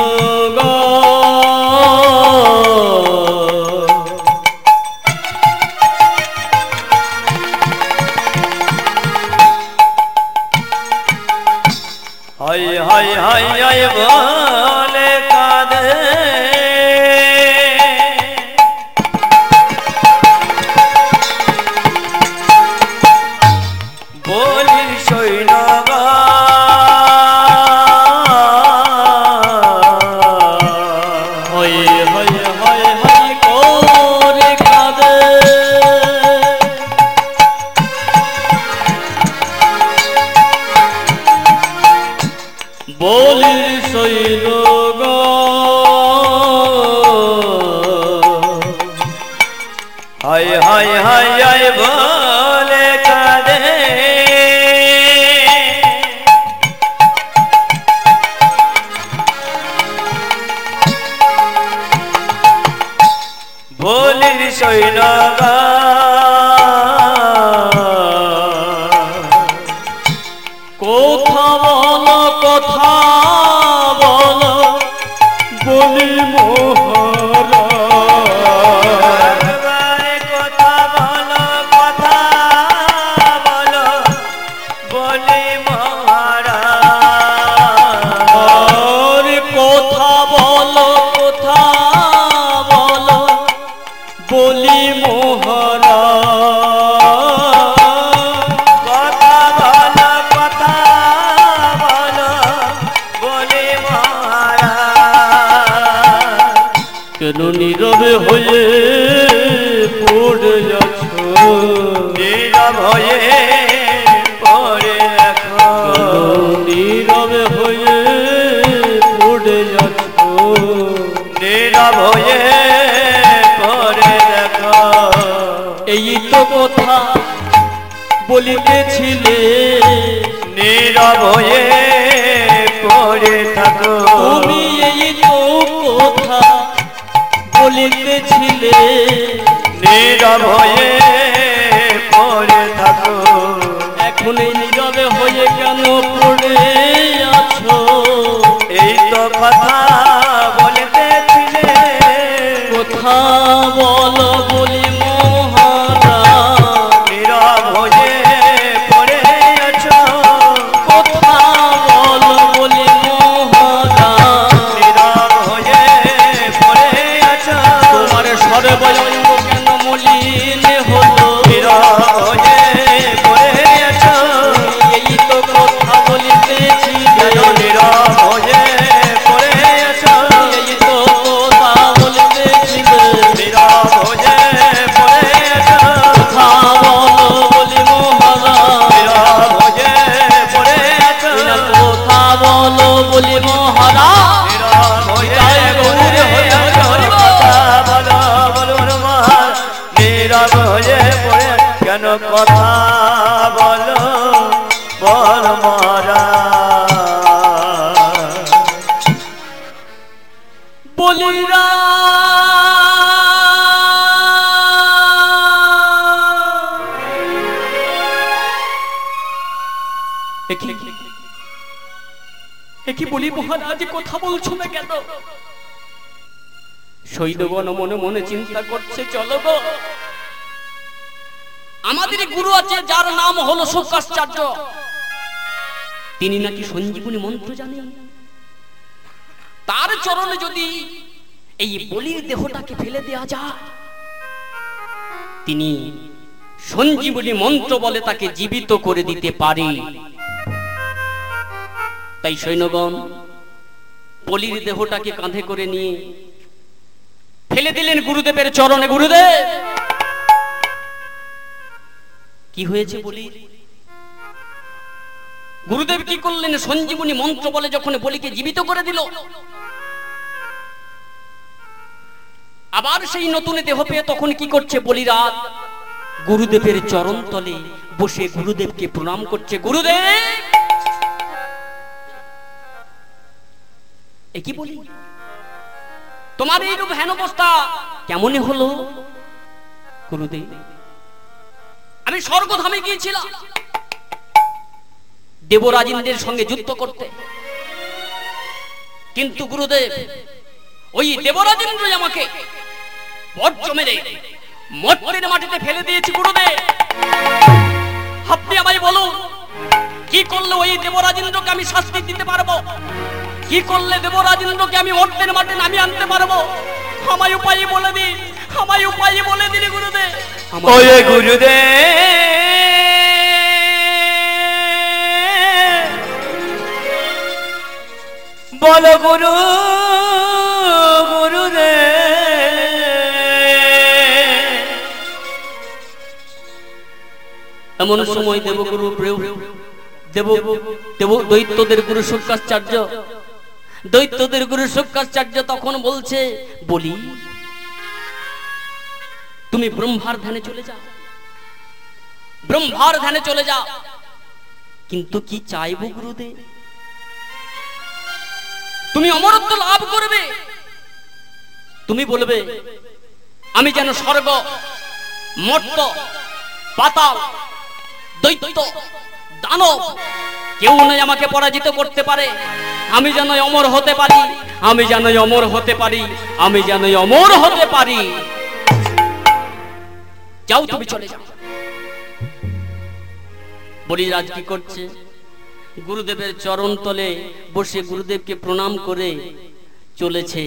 হাই হাই হাই হয় বলে কাদের বলির বলিতেছিলে নীরব হয়ে পড়ে থাকো। তুমি এই তো কথা বলিতেছিলে নীরব হয়ে পড়ে থাকো। এখন এই নীরবে হয়ে কেন পড়ে মহারাজ কথা বলছো না কেন? সৈন্যগণ মনে মনে চিন্তা করছে, চলো গো। আমাদের গুরু আছে, যার নাম হলো তিনি নাকি সঞ্জীবনী মন্ত্র জানেন? তার চরণে যদি এই বলির দেহটাকে ফেলে দেওয়া যায়, তিনি সঞ্জীবনী মন্ত্র বলে তাকে জীবিত করে দিতে পারে। তাই সৈন্যগণ বলির দেহটাকে কাঁধে করে নিয়ে ফেলে দিলেন গুরুদেবের চরণে। গুরুদেব! কি হয়েছে বলি? গুরুদেব কি করলেন? সঞ্জীবনী মন্ত্র বলে যখন বলিকে জীবিত করে দিল, আবার সেই নতুন দেহ পেয়ে তখন কি করছে বলিরাত গুরুদেবের চরণ তলে বসে গুরুদেবকে প্রণাম করছে। গুরুদেব! কি বলি? তোমার এইরূপ হেন অবস্থা কেমনে হলো? গুরুদেব আমি স্বর্গধামে গিয়েছিলাম। দেবরাজিনদের সঙ্গে যুদ্ধ করতে। কিন্তু গুরুদেব, ওই দেবরাজেন্দ্রই আমাকে মেরে মাটিতে ফেলে দিয়েছি গুরুদেব। আপনি আমায় বলুন, কি করে করলে ওই দেবরাজেন্দ্রকে আমি শাস্তি দিতে পারব? কি করলে দেবরাজেন্দ্রকে আমি অর্থের মাঠে নামিয়ে আনতে পারব? আমায় উপায় বলে দিন আমায় উপায় বলে দিন গুরুদেব। ওয়ে গুরুদেব বল গুরু এমন সময় দেবগুরু দেব দেব দৈত্যদের গুরু শুক্রাচার্য দৈত্যদের গুরু শুক্রাচার্য তখন বলছে, বলি, তুমি ব্রহ্মার ধ্যানে চলে যাও। ব্রহ্মার ধ্যানে চলে যাও। কিন্তু কি চাইব গুরুদেব? তুমি অমরত্ব লাভ করবে। তুমি বলবে, আমি যেন স্বর্গ মর্ত পাতাল, দৈত্য, দানব কেউ নয় আমাকে পরাজিত করতে পারে। আমি যেন অমর হতে পারি, আমি যেন অমর হতে পারি, আমি যেন অমর হতে পারি। যাও তুমি চলে যাও। বলিরাজ কি করছে? গুরুদেবের চরণ তলে বসে গুরুদেবকে প্রণাম করে চলেছে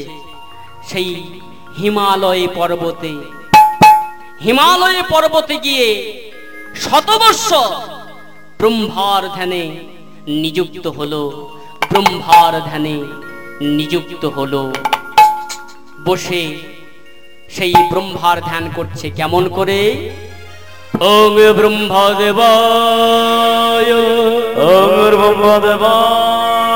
সেই হিমালয় পর্বতে। হিমালয় পর্বতে গিয়ে শতবর্ষ ব্রহ্মার ধ্যানে নিযুক্ত হলো। ব্রহ্মার ধ্যানে নিযুক্ত হলো। বসে সেই ব্রহ্মার ধ্যান করছে কেমন করে? ওং ব্রহ্মদেবায় ওম ব্রহ্মদেবায়।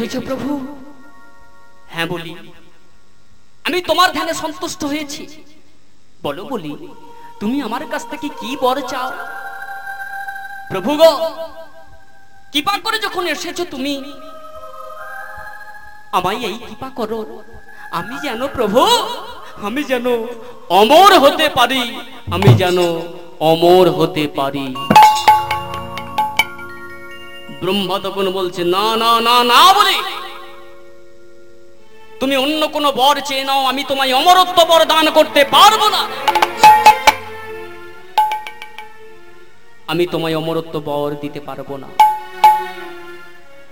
এসেছ প্রভু। হ্যাঁ বলি। আমি তোমার ধ্যানে সন্তুষ্ট হয়েছি। বলো, বলি, তুমি আমার কাছ থেকে কি বর চাও? প্রভু গো, কৃপা করে যখন এসেছ তুমি, আমায় এই কৃপা করো। আমি যেন প্রভু, আমি যেন অমর হতে পারি। আমি যেন অমর হতে পারি। ব্রহ্মা তখন বলছে, না না না না বলে। তুমি অন্য কোন বর চেয়ে নাও, আমি তোমায় অমরত্ব বর দান করতে পারব না। আমি তোমায় অমরত্ব বর দিতে পারব না।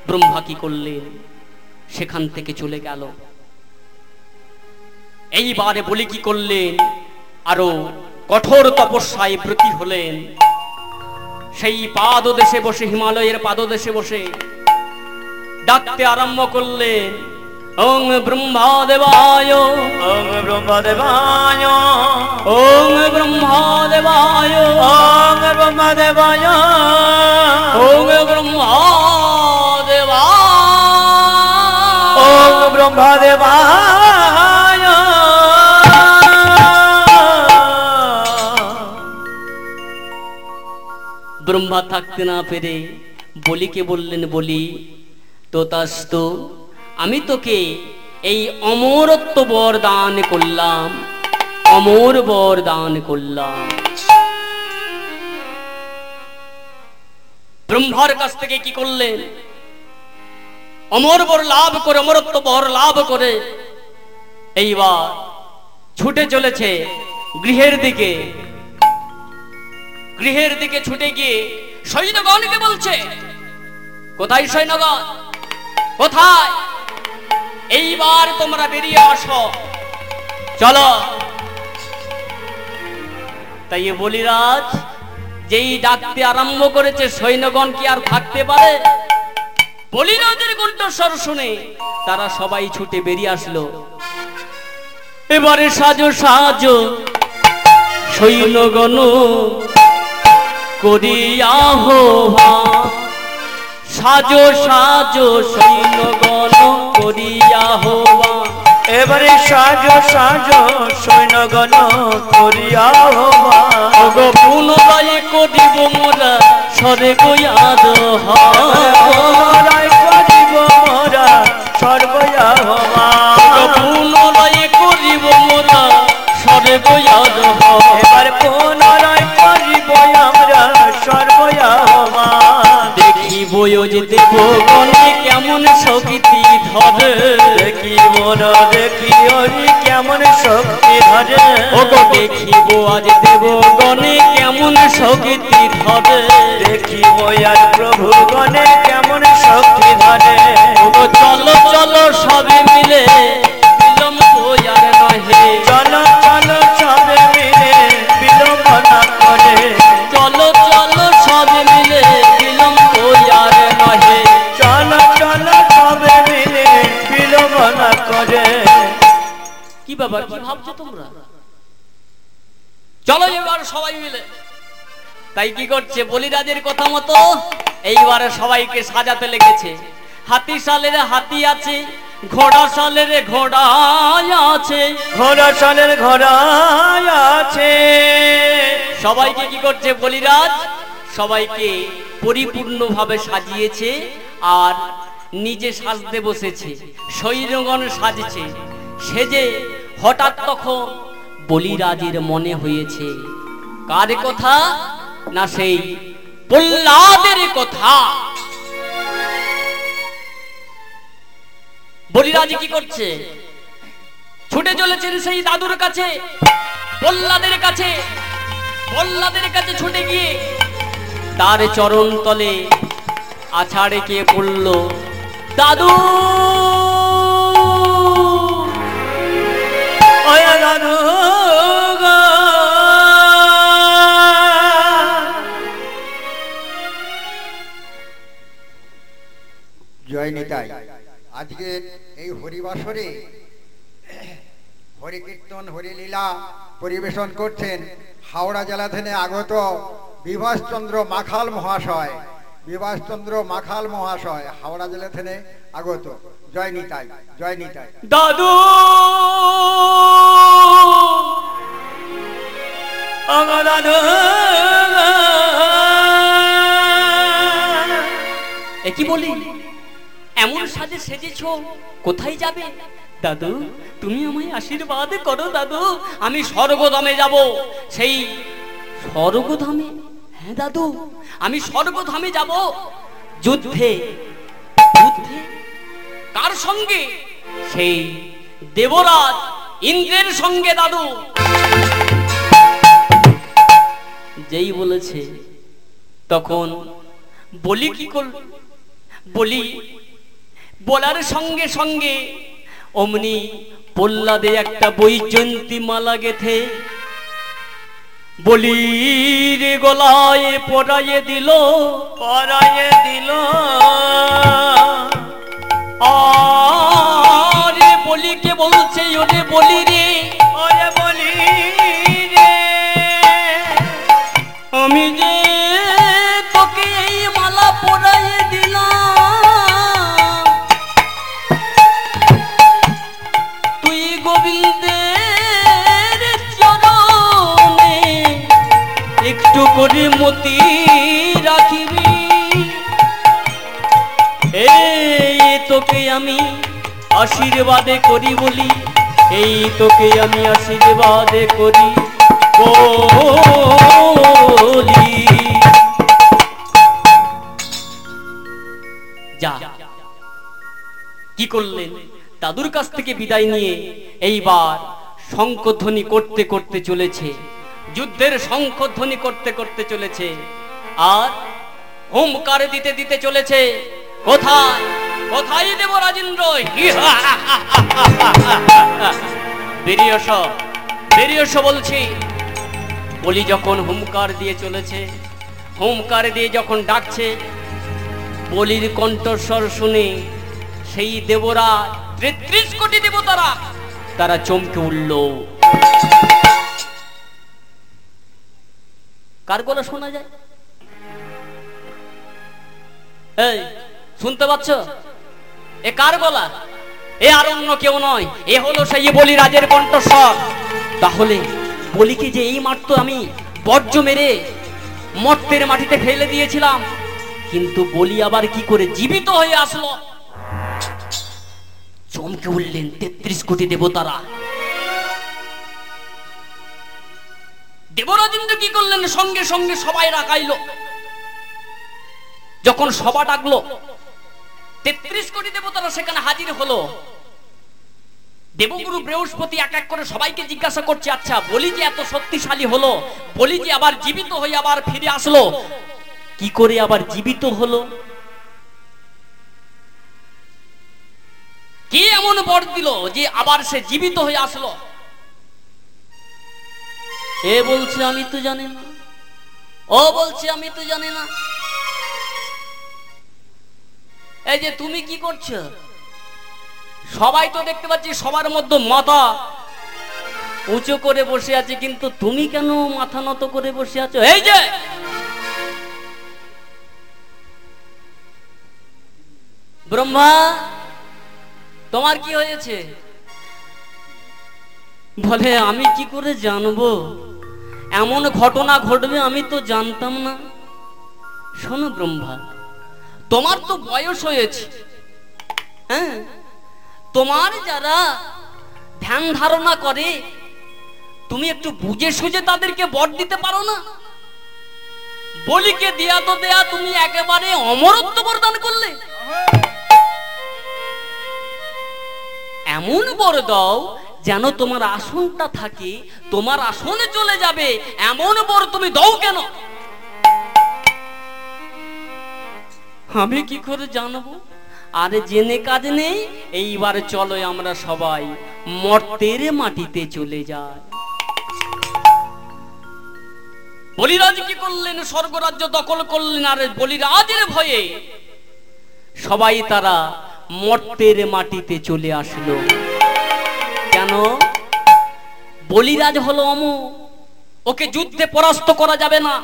ব্রহ্মা কি করলেন? সেখান থেকে চলে গেল। এইবারে বলি কি করলেন? আরও কঠোর তপস্যায় ব্রতী হলেন। সেই পাদদেশে বসে হিমালয়ের পাদদেশে বসে ডাকতে আরম্ভ করলেন ওং ব্রহ্মা দেবায় ওম ব্রহ্মদেবায়। ওং ব্রহ্মা দেবায় ওম ব্রহ্মদেবায়। ওং ব্রহ্মা দেবায় ওম ব্রহ্মদেবায়। ব্রহ্মা থাকতে না পেরে বলিকে বললেন বলি, তোতাস্ত, আমি তোকে এই অমরত্ব বর দান করলাম, অমর বর দান করলাম। ব্রহ্মার কাছ থেকে কি করলেন? অমর বর লাভ করে, অমরত্ব বর লাভ করে, এইবার ছুটে চলেছে গৃহের দিকে। গৃহের দিকে ছুটে গিয়ে সৈন্যগণকে বলছে, কোথায় সৈন্যগণ? কোথায়? এইবার তোমরা বেরিয়ে আসো। চলো। তাই বলিরাজ, যেই ডাকতে আরম্ভ করেছে, সৈন্যগণ কি আর থাকতে পারে? বলিরাজের কণ্ঠস্বর শুনে তারা সবাই ছুটে বেরিয়ে আসলো। এবারে সাজো সাজো সৈন্যগণ। করিয়া হোহা সাজো সাজো সৈন্য গণ করিয়া হোবা এবারে সাজো সাজো সৈন্য গণ করিয়া হোবা গো ফুল বাই করিব মোরা সরে গো আদো হয় দেখিব যে কেমন শক্তি ধরে। দেখি মন দেখি ওই কেমন শক্তি ধরে। ওগো দেখিব আজ দেব গণে কেমন শক্তি ধরে। দেখিব আর প্রভু গণে কেমন শক্তি ধরে। ওগো চলো চলো সবে মিলে। ব্যাপার কি ভাবছ তোমরা? চলো এবার সবাই মিলে। তাই কি করছে? বলিরাজের কথা মতো এইবারে সবাইকে সাজাতে লেগেছে। হাতি সালের হাতি আছে ঘোড়া সালের ঘোড়া আছে। ঘোড়া সালের ঘোড়া আছে। সবাইকে কি করছে বলিরাজ? সবাইকে পরিপূর্ণভাবে সাজিয়েছে আর নিজে সাজতে বসেছে। সৈন্যগণ সাজছে। সেজে হঠাৎ তখন বলিরাজের মনে হয়েছে, কার কথা? না সেই প্রহ্লাদের কথা। বলিরাজ কি করছে? ছুটে চলেছেন সেই দাদুর কাছে, প্রহ্লাদের কাছে। প্রহ্লাদের কাছে ছুটে গিয়ে তার চরণ তলে আছাড়ে কে পড়ল, দাদু! জয় নিতাই আজকে এই হরিবাসরে হরিকীর্তন হরিলীলা পরিবেশন করছেন হাওড়া জেলা থেকে আগত বিভাসচন্দ্র মাখাল মহাশয়। বিভাসচন্দ্র মাখাল মহাশয় হাওড়া জেলা থেকে আগত। জয় নিতাই জয় নিতাই দাদু! দাদু এ কি বলি? এমন সাজে সেজেছ। কোথায় যাবে? দাদু, তুমি আমায় আশীর্বাদ করো, দাদু। আমি স্বর্গধামে যাব। সেই স্বর্গধামে? হ্যাঁ দাদু, আমি স্বর্গধামে যাব। যুদ্ধে যুদ্ধে? কার সঙ্গে? সেই দেবরাজ ইন্দ্রের সঙ্গে, দাদু। যেই বলেছে, তখন বলি কি করল বলি বলার সঙ্গে সঙ্গে অমনি প্রহ্লাদে একটা বৈজন্তী মালা গেথে বলির গলায় পরাইয়ে দিল পরায়ে দিল। আরে বলিকে বলছে ওরে বলি রে। ওরে বলি রে। আমি যে করে মতি রাখিবি। এই তোকে আমি আশীর্বাদে করি বলি, এই তোকে আমি আশীর্বাদে করি বলি। যা। কি করলেন? দাদুর কাছ থেকে বিদায় নিয়ে এইবার শঙ্খধ্বনি করতে করতে চলেছে। যুদ্ধের শঙ্খধ্বনি করতে করতে চলেছে। আর হুমকার দিতে দিতে চলেছে। কোথায়? কোথায় দেব রাজেন্দ্র? বেরিয়ে এসো বেরিয়ে এসো বলছি। বলি যখন হুমকার দিয়ে চলেছে হুমকার দিয়ে যখন ডাকছে, বলির কণ্ঠস্বর শুনে সেই দেবরা তেত্রিশ কোটি দেবতারা, তারা চমকে উঠল। কার গলা শোনা যায়? এই, শুনতে পাচ্ছ? এ কার গলা? এ আর অন্য কেউ নয়, এ হলো সেই বলি রাজের কণ্ঠস্বর। তাহলে বলিকে যে এই মাত্র আমি বর্জ্য মেরে মর্তের মাটিতে ফেলে দিয়েছিলাম, কিন্তু বলি আবার কি করে জীবিত হয়ে আসলো? চমকে উঠলেন তেত্রিশ কোটি দেবতারা। দেবরাজেন্দ্র কি করলেন? সঙ্গে সঙ্গে সবাই রাখাইলো যখন সভা ডাকলো, তেত্রিশ কোটি দেবতারা সেখানে হাজির হলো। দেবগুরু বৃহস্পতি এক এক করে সবাইকে জিজ্ঞাসা করছে আচ্ছা বলি যে এত শক্তিশালী হলো, বলি যে আবার জীবিত হয়ে আবার ফিরে আসলো। কি করে আবার জীবিত হলো? কে এমন বর দিল যে আবার সে জীবিত হয়ে আসলো? এ বলছে আমি তো জানি না। ও বলছে আমি তো জানি না। এই যে তুমি কি করছ? সবাই তো দেখতে পাচ্ছি সবার মধ্যে মাথা উঁচু করে বসে আছে, কিন্তু তুমি কেন মাথা নত করে বসে আছো? এই যে! ব্রহ্মা, তোমার কি হয়েছে? বলে, আমি কি করে জানব? এমন ঘটনা ঘটবে, আমি তো জানতাম না। শোনো ব্রহ্মা, তোমার তো বয়স হয়েছে। হ্যাঁ? তোমার যারা ধ্যান ধারণা করে, তুমি একটু বুঝে সুঝে তাদেরকে বর দিতে পারো না? বলিকে দেয়া তো দেয়া, তুমি একেবারে অমরত্ব বরদান করলে। এমন বর দাও যেন তোমার আসনটা থাকে, তোমার আসনে চলে যাবে, এমন বর তুমি দাও কেন? আমি কি করে জানব? আরে জেনে কাজ নেই, এইবার চলো আমরা সবাই মর্তের মাটিতে চলে যাই। বলিরাজ কি করলেন, স্বর্গরাজ্য দখল করলেন, আর বলিরাজের ভয়ে? সবাই তারা মর্তের মাটিতে চলে আসলো। কেন? বলিরাজ হলো অম। ওকে যুদ্ধে পরাস্ত করা যাবে না।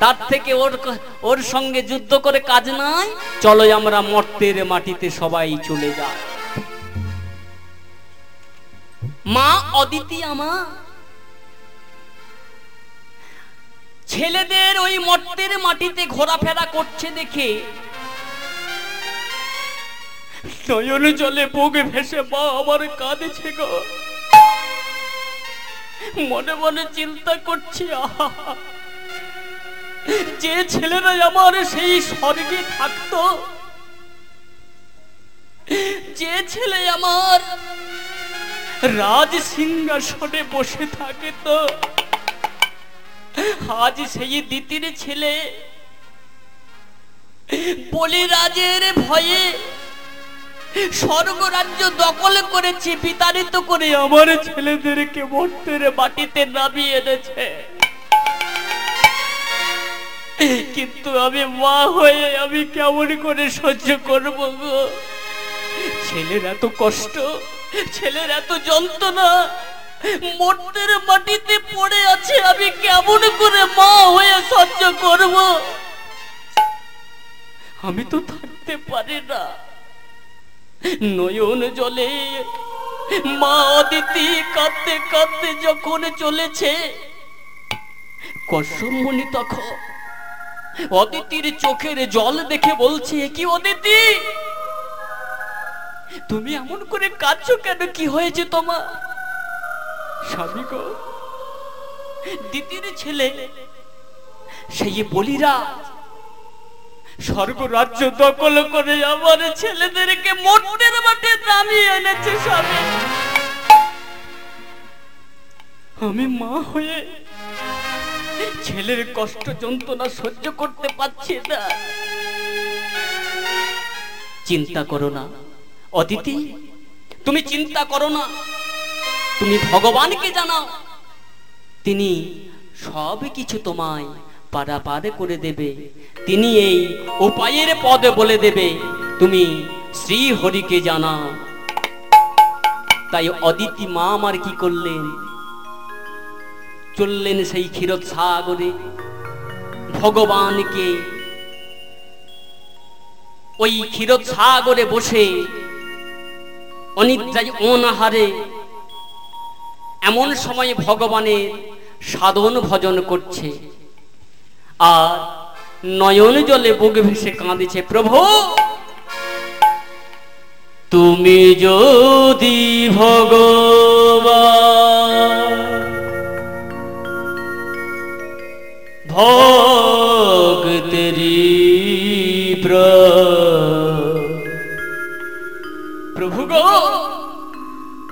তার থেকে ওর ওর সঙ্গে যুদ্ধ করে কাজ নাই। চলো আমরা মর্তের মাটিতে সবাই চলে যাই। মা অদিতি আমা, ছেলেদের ওই মর্তের মাটিতে ঘোরাফেরা করছে দেখে নয়ন জলে বুক ভেসে মা আমার কাঁদেছে গো। মনে মনে চিন্তা করছি, আহা। যে ছেলেরা আমার সেই স্বর্গে থাকতো, যে ছেলে আমার রাজ সিংহাসনে বসে থাকে তো আজ সেই দিতির ছেলে বলিরাজের ভয়ে স্বর্গরাজ্য দখল করেছে, বিতাড়িত করে আমার ছেলেদেরকে মর্তের মাটিতে নামিয়ে এনেছে। কিন্তু আমি মা হয়ে আমি কেমন করে সহ্য করব গো? ছেলের এত কষ্ট, ছেলের এত যন্ত্রণা মর্তের মাটিতে পড়ে আছে, আমি কেমন করে মা হয়ে সহ্য করব? আমি তো থাকতে পারি না। নয়ন জলে, মা অদিতি কাঁদতে কাঁদতে যখন চলেছে কসমনি তখন অদিতির চোখের জল দেখে বলছে, কি অদিতি? তুমি এমন করে কাঁদছো কেন? কি হয়েছে তোমার? স্বামী গো ছেলে, সেই বলিরা স্বর্গ রাজ্য দখল করে আমার ছেলেদেরকে মর্তের মাঠে নামিয়ে এনেছে স্বামী। আমি মা হয়ে ছেলের কষ্ট যন্ত্রণা সহ্য করতে পারছি না। চিন্তা করো না। অদিতি, তুমি চিন্তা করো না। তুমি ভগবানকে জানাও। তিনি সব কিছু তোমায় পারাপারে করে দেবে। তিনি এই উপায়ের পদে বলে দেবে, তুমি শ্রী হরিকে জানাও। তাই অদিতি মা আমার কি করলেন? চললেন সেই ক্ষীরত সাগরে। ভগবানকে ওই ক্ষীরত সাগরে বসে অনিদ্রায় অনাহারে এমন সময় ভগবানের সাধন ভজন করছে। আর নয়ন জলে বুকে ভেসে কাঁদেছে, প্রভু, তুমি যদি ভগবান, ভোগ তেরি প্রভু গো,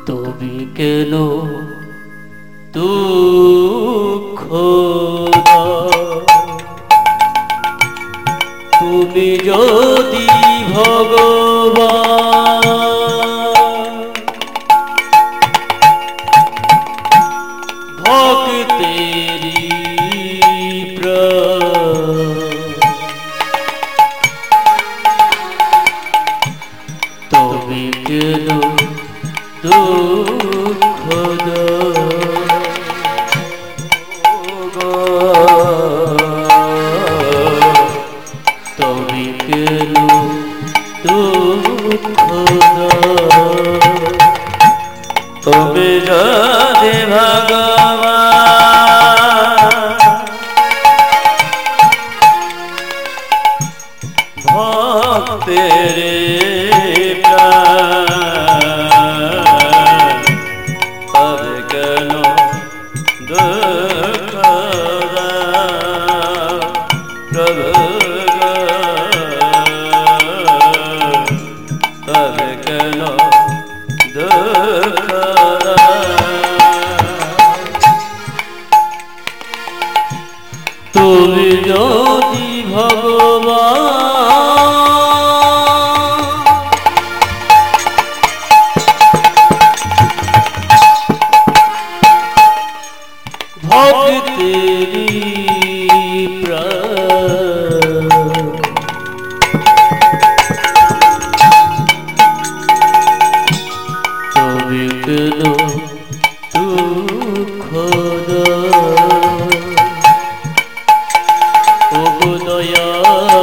তুমি কেন দুঃখ তুমি যদি ভগবান। 不多有。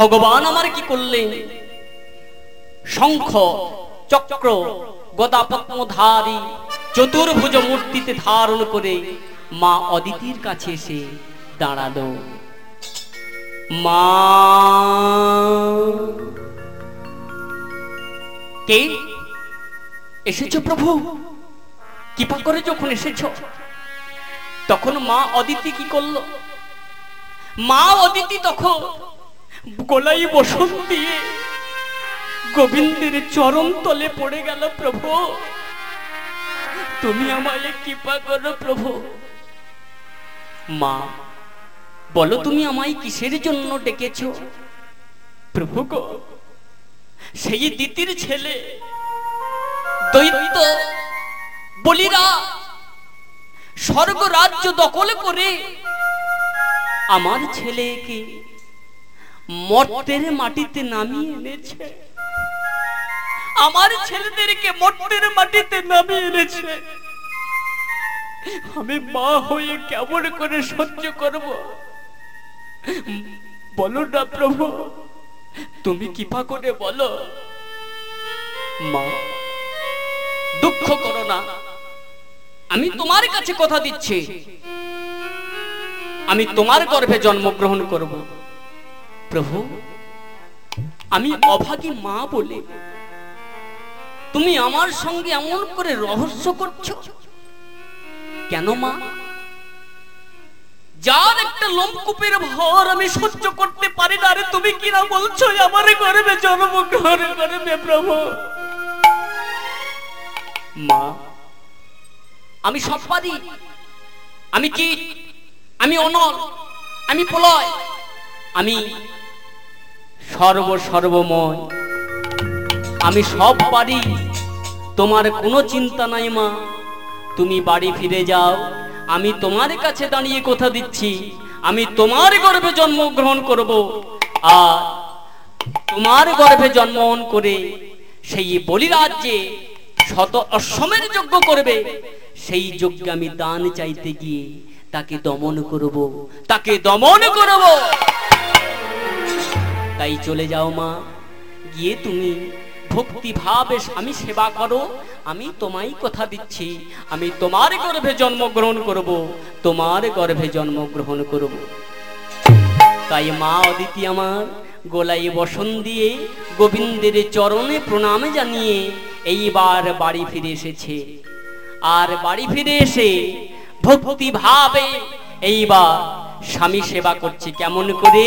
ভগবান আমার কি করলেন শঙ্খ, চক্র, গদা পদ্মধারী, চতুর্ভুজ মূর্তিতে ধারণ করে মা অদিতির কাছে এসে দাঁড়াল। মা! কে? এসেছ প্রভু? কৃপা করে যখন এসেছ। তখন মা অদিতি কি করল? মা অদিতি তখন গোলাই বসন দিয়ে গোবিন্দের চরণ তলে পড়ে গেল প্রভু। তুমি আমায় কৃপা করো প্রভু। মা, বলো তুমি আমায় কিসের জন্য ডেকেছো? প্রভু গো, সেই দিতির ছেলে, দৈত্য বলিরা স্বর্গ রাজ্য দখল করে আমার ছেলেকে মর্তের মাটিতে নামিয়ে এনেছে। আমার ছেলেদেরকে মর্তের মাটিতে নামিয়ে এনেছে। আমি মা হয়ে কেমন করে সহ্য করব? বলো না প্রভু, তুমি কৃপা করে বলো। মা, দুঃখ করো না। আমি তোমার কাছে কথা দিচ্ছি। আমি তোমার গর্ভে জন্মগ্রহণ করব। প্রভু, আমি অভাগী মা বলে তুমি আমার সঙ্গে এমন করে রহস্য করছ? কেন মা? যার একটা লোমকূপের ভর আমি সহ্য করতে পারি না আরে তুমি কিনা বলছো আমার করবে প্রভু? মা, আমি আমি কি? আমি অনল আমি প্রলয়। আমি সর্ব সর্বময় আমি সব পারি, তোমার কোনো চিন্তা নাই মা। তুমি বাড়ি ফিরে যাও, আমি তোমার কাছে দাঁড়িয়ে কথা দিচ্ছি, আমি তোমার গর্ভে জন্মগ্রহণ করব। আর তোমার গর্ভে জন্মগ্রহণ করে সেই বলিরাজ্যে শত অশ্বমের যজ্ঞ করবে। সেই যজ্ঞে আমি দান চাইতে গিয়ে তাকে দমন করব, তাকে দমন করব। তাই চলে যাও মা। গিয়ে তুমি ভক্তি ভাবে স্বামী সেবা করো, আমি তোমায় কথা দিচ্ছি। আমি তোমার গর্ভে জন্মগ্রহণ করব, তোমার গর্ভে জন্মগ্রহণ করব। তাই মা অদিতি আমার গোলাই বসন দিয়ে গোবিন্দের চরণে প্রণাম জানিয়ে এইবার বাড়ি ফিরে এসেছে। আর বাড়ি ফিরে এসে ভক্তি ভাবে এইবার স্বামী সেবা করছে, কেমন করে?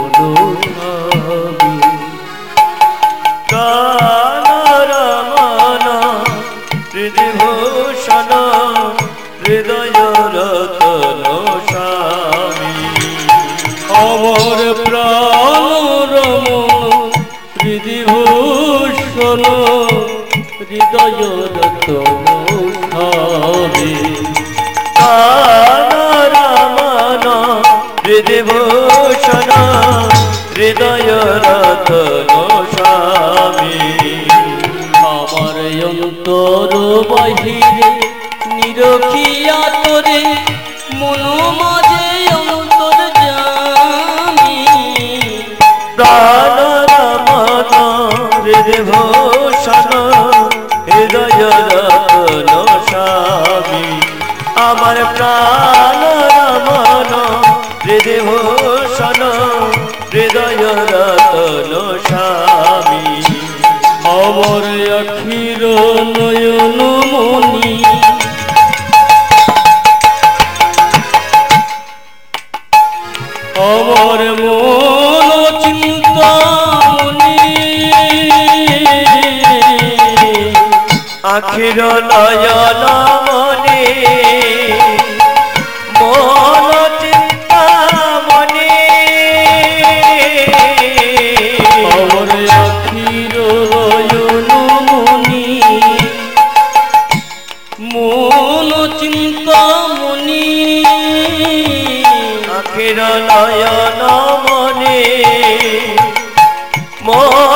নয়ন তোমরে রামান হৃদভূষণ হৃদয় রতন স্বামী। আমার অন্তর বহিরে নিরখিয়া তোরে মনো মাঝে অন্তর জানি প্রাণ রামান হৃদভূ হৃদয় রতন স্বামী, আমার প্রাণ রমন হৃদভূষণ হৃদয় রতন স্বামী। আমার আখির নয়ন মনি আমার মন চিন্তামণি আখির নয়ন মনে মন চিন্তা মনে। আমার আখির নয়ন মনি মন চিন্তামণি আখির নয়ন মনে মন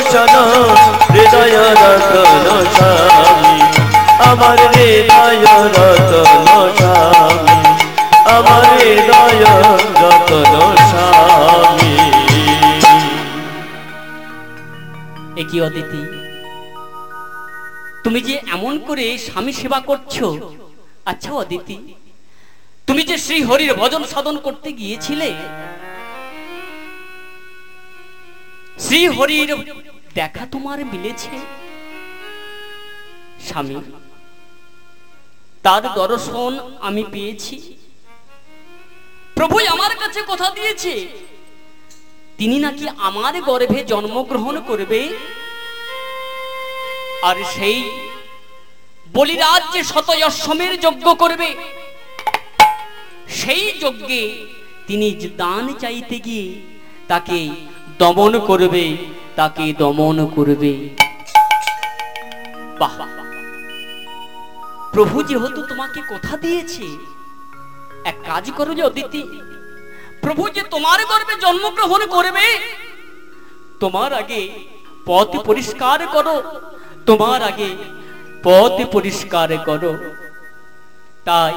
হৃদভূষণ হৃদয় রতন স্বামী। আমার হৃদয় রতন স্বামী। আমার হৃদয় রতন স্বামী। একই অদিতি? তুমি যে এমন করে স্বামী সেবা করছ আচ্ছা অদিতি, তুমি যে শ্রী হরির ভজন সাধন করতে গিয়েছিলে শ্রী হরির দেখা তোমার মিলেছে? স্বামী, তার দর্শন আমি পেয়েছি। প্রভু আমার কাছে কথা দিয়েছে, তিনি নাকি আমার গর্ভে জন্মগ্রহণ করবে? আর সেই বলিরাজ্যে শত অশ্বমের যজ্ঞ করবে, সেই যজ্ঞে তিনি দান চাইতে গিয়ে তাকে দমন করবে, তাকে দমন করবে। প্রভু যেহেতু তোমাকে কথা দিয়েছে, এক কাজ করো যে অদিতি, প্রভু যে তোমার গর্ভে জন্মগ্রহণ করবে, তোমার আগে পথ পরিষ্কার করো, তোমার আগে পথ পরিষ্কার করো। তাই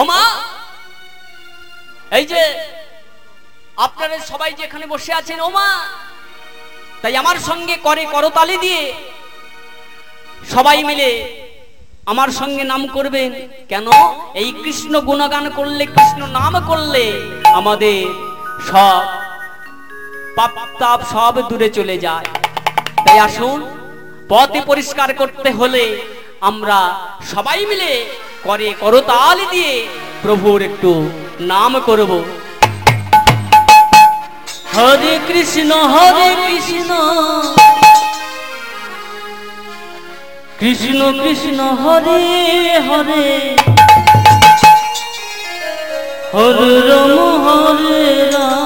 ওমা এই যে আপনারা সবাই যে এখানে বসে আছেন, ওমা! তাই আমার সঙ্গে করে করতালি দিয়ে সবাই মিলে আমার সঙ্গে নাম করবেন। কেন? এই কৃষ্ণ গুণগান করলে, কৃষ্ণ নাম করলে আমাদের সব পাপ তাপ সব দূরে চলে যায়। তাই আসুন, পথে পরিষ্কার করতে হলে আমরা সবাই মিলে করে করতাল দিয়ে প্রভুর একটু নাম করব। হরে কৃষ্ণ হরে কৃষ্ণ। কৃষ্ণ কৃষ্ণ হরে হরে। হরে রাম হরে রাম।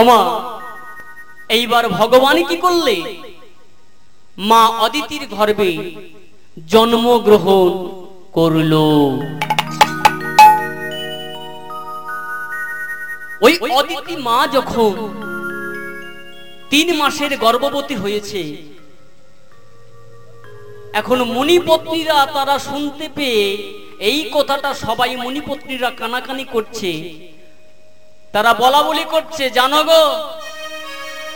অমা এইবার ভগবান কি করলে? মা অদিতির গর্ভে জন্মগ্রহণ করল। ওই অদিতি মা যখন তিন মাসের গর্ভবতী হয়েছে, এখন মুনিপত্নীরা তারা শুনতে পেয়ে এই কথাটা সবাই মুনিপত্নীরা কানাকানি করছে। তারা বলা বলি করছে, জানো গো,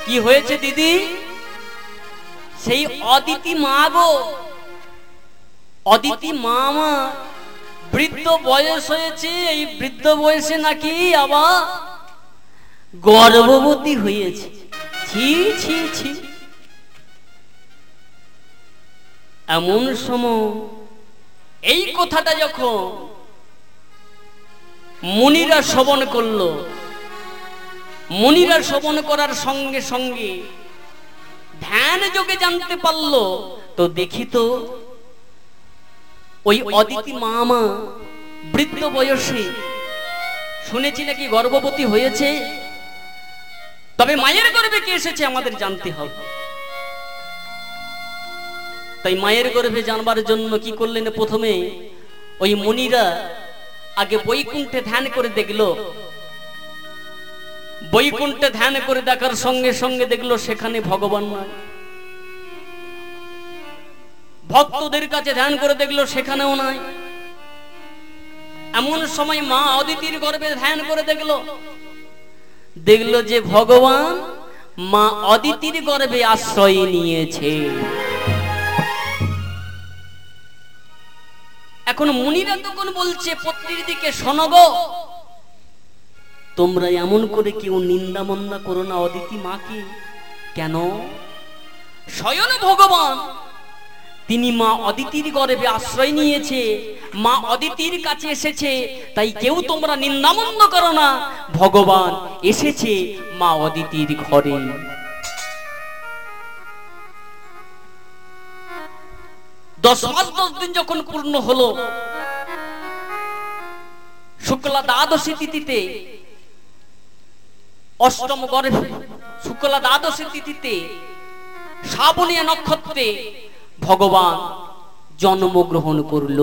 কি হয়েছে দিদি? সেই অদিতি মা গো, অদিতি মা মা, বৃদ্ধ বয়স হয়েছে, এই বৃদ্ধ বয়সে নাকি আবার গর্ভবতী হয়েছে। ছি ছি ছি। এমন সময় এই কথাটা যখন মুনিরা শ্রবণ করল মুনিরা শ্রবণ করার সঙ্গে সঙ্গে ধ্যান যোগে জানতে পারল। তো দেখি ওই অদিতি মামা বৃদ্ধ বয়সে শুনেছি নাকি গর্ভবতী হয়েছে। তবে মায়ের গর্ভে কে এসেছে আমাদের জানতে হবে। তাই মায়ের গর্ভে জানবার জন্য কি করলেন প্রথমে? ওই মুনিরা আগে বৈকুণ্ঠে ধ্যান করে দেখল বৈকুণ্ঠে ধ্যান করে দেখার সঙ্গে সঙ্গে দেখল সেখানে ভগবান নয় ভক্তদের কাছে ধ্যান করে দেখল সেখানেও নাই। এমন সময় মা অদিতির গর্ভে ধ্যান করে দেখল। দেখল যে ভগবান মা অদিতির গর্ভে আশ্রয় নিয়েছে। এখন মুনিরা তখন বলছে, পত্নীর দিকে শোনব তোমরা এমন করে কেউ নিন্দা মন্দা করো না, অদিতি মাকে। কেন? স্বয়ং ভগবান, তিনি মা অদিতির গর্ভে আশ্রয় নিয়েছে, মা অদিতির কাছে এসেছে, তাই কেউ তোমরা নিন্দামন্দ করো না। ভগবান এসেছে মা অদিতির ঘরে। দশ মাস, দশ দিন যখন পূর্ণ হলো, শুক্লা দ্বাদশী তিথিতে অষ্টম গর্ভে শুক্লা দ্বাদশী তিথিতে শ্রাবণীয় নক্ষত্রে ভগবান জন্মগ্রহণ করল।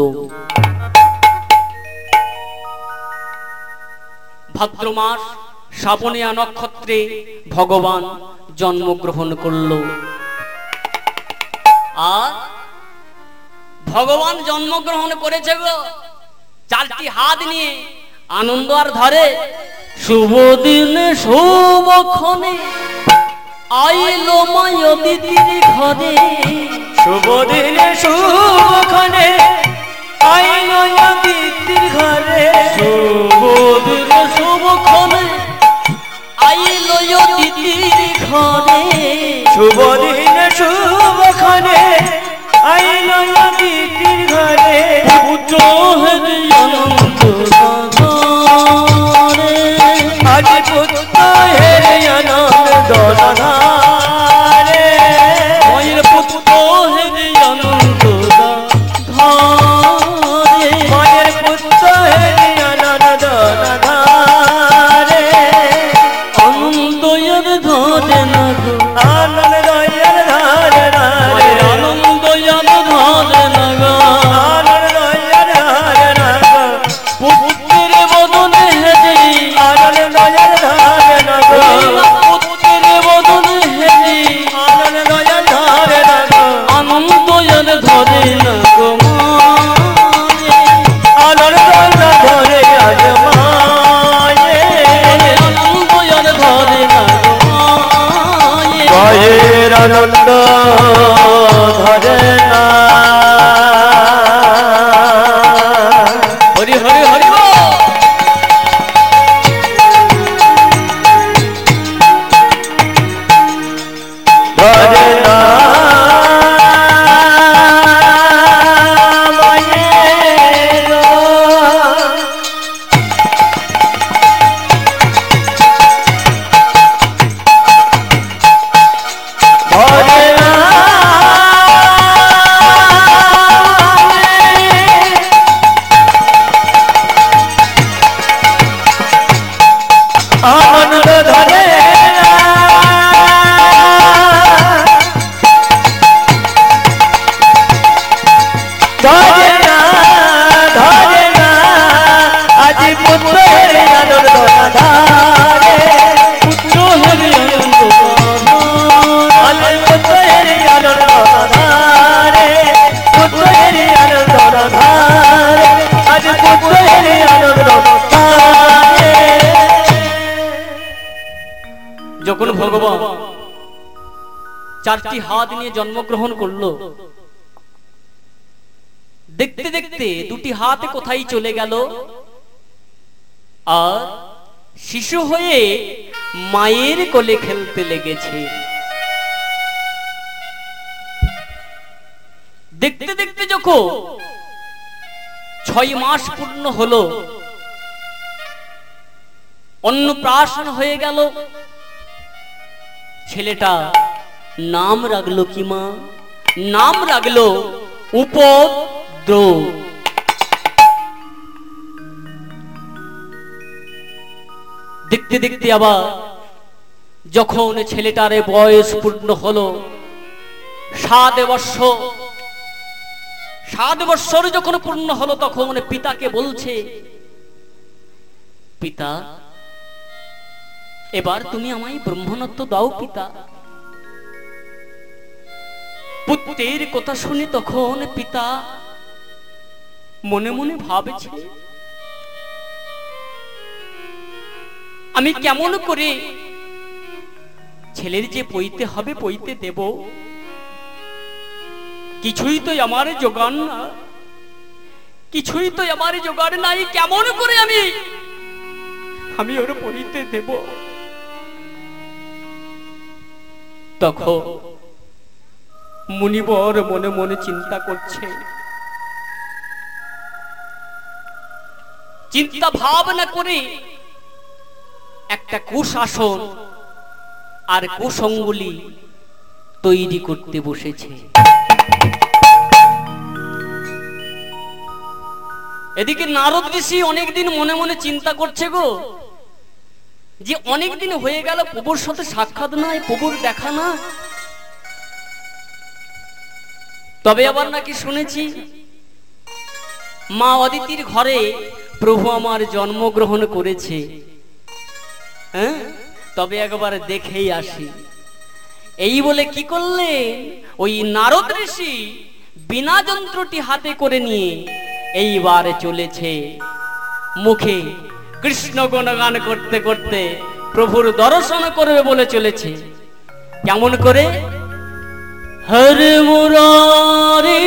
ভাদ্র মাস শ্রাবণীয় নক্ষত্রে ভগবান জন্মগ্রহণ করল। আর ভগবান জন্মগ্রহণ করেছে গো, চারটি হাত নিয়ে আনন্দ আর ধরে। শুভ দিনে শুভক্ষণে আইলো মায়দিতির ঘরে। শুভ দিনে শুভক্ষণে আইলো অদিতির ঘরে। শুভ দিনে শুভক্ষণে আইলো অদিতির ঘরে। শুভ দিনে শুভক্ষণে আইলো অদিতির ঘরে। পুজো হেরি অনন্ত আনন্দ ধরে চারটি হাত নিয়ে জন্মগ্রহণ করল। দেখতে দেখতে দুটি হাত কোথায় চলে গেল? আর শিশু হয়ে মায়ের কোলে খেলতে লেগেছে। দেখতে দেখতে যখন ছয় মাস পূর্ণ হলো, অন্নপ্রাশন হয়ে গেল। ছেলেটা নাম রাখল কি মা? নাম রাখল উপদ্র দেখতে দেখতে আবার যখন ছেলেটারে বয়স পূর্ণ হলো, সাত বৎসর সাত বৎসর যখন পূর্ণ হলো, তখন পিতাকে বলছে, পিতা, এবার তুমি আমায় ব্রহ্মণত্ব দাও, পিতা। পুত্রের কথা শুনে তখন পিতা মনে মনে ভাবছে, আমি কেমন করে ছেলের যে পইতে হবে, পইতে দেব? কিছুই তো আমার জোগান না, কিছুই তো আমার জোগাড় নাই, কেমন করে আমি আমি ওর পইতে দেব? তখন মুনিবর মনে মনে চিন্তা করছে। চিন্তা ভাবনা করে একটা কুশাসন আর কুসঙ্গুলি তৈরি করতে বসেছে। এদিকে নারদ ঋষি অনেকদিন মনে মনে চিন্তা করছে গো, যে অনেকদিন হয়ে গেল প্রভুর সাথে সাক্ষাৎ নাই, প্রভুর দেখা না তবে আবার নাকি শুনেছি, মা অদিতির ঘরে প্রভু আমার জন্মগ্রহণ করেছে। হ্যাঁ? তবে একবার দেখেই আসি। এই বলে কি করলেন? ওই নারদ ঋষি বিনা যন্ত্রটি হাতে করে নিয়ে এইবার চলেছে। মুখে কৃষ্ণ গুণগান করতে করতে প্রভুর দর্শন করবে বলে চলেছে। কেমন করে? হরে মুরারি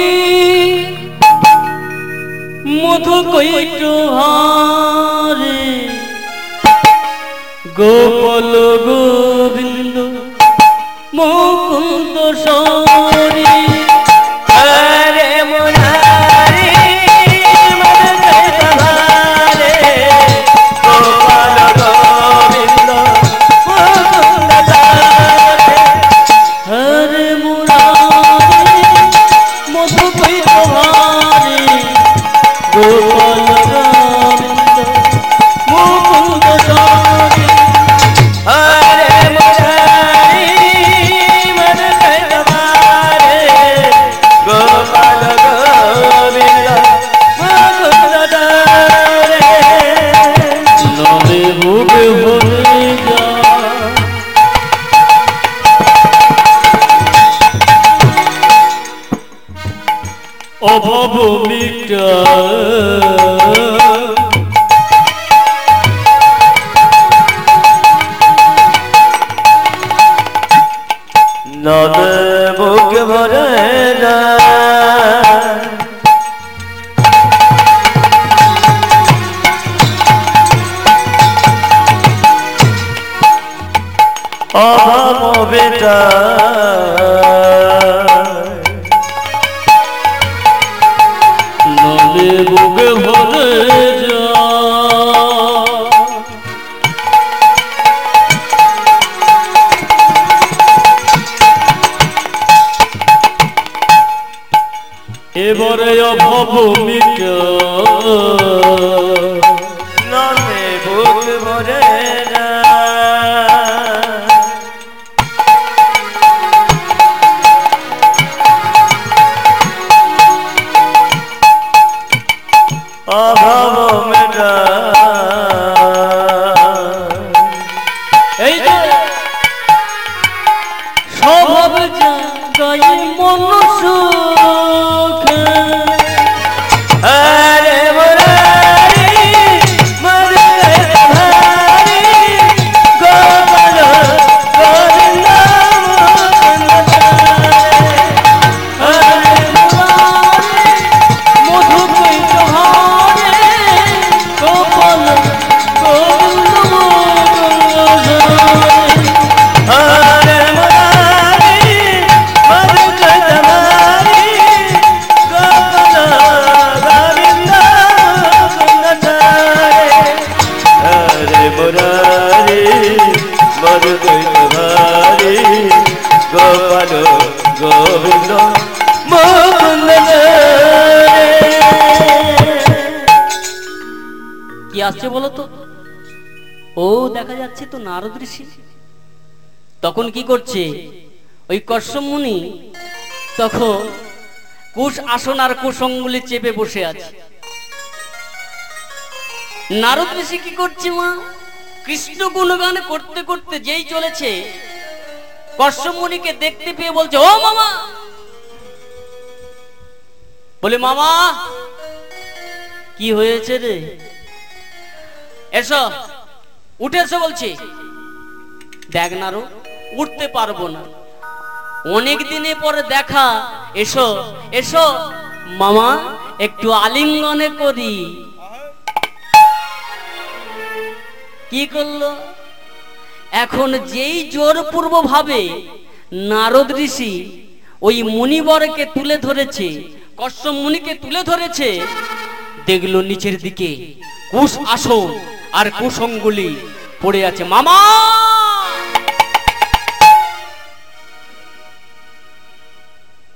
মধু কৈট হারে গোপল গোবিন্দ মুকুন্দ সরি যাচ্ছে তো নারদ ঋষি। তখন কি করছে? ওই কশ্যপ মুনি তখন কুশ আসন আর কুসঙ্গুলি চেপে বসে আছে। নারদ ঋষি কি করছে মা? কৃষ্ণ গুণগান করতে করতে যেই চলেছে, কশ্যপ মুনিকে দেখতে পেয়ে বলছে, ও মামা! বলে, মামা, কি হয়েছে রে? এসো। উঠে এসো বলছি, দেখ নারো, উঠতে পারব না। অনেক দিনে পরে দেখা, এসো এসো, মামা, একটু আলিঙ্গনে করি। কি করল? এখন যেই জোরপূর্ব ভাবে নারদ ঋষি ওই মুনিবরকে তুলে ধরেছে কশ্যপ মুনিকে তুলে ধরেছে, দেখল নিচের দিকে, কুশ আসন আর কুসঙ্গুলি পড়ে আছে। মামা!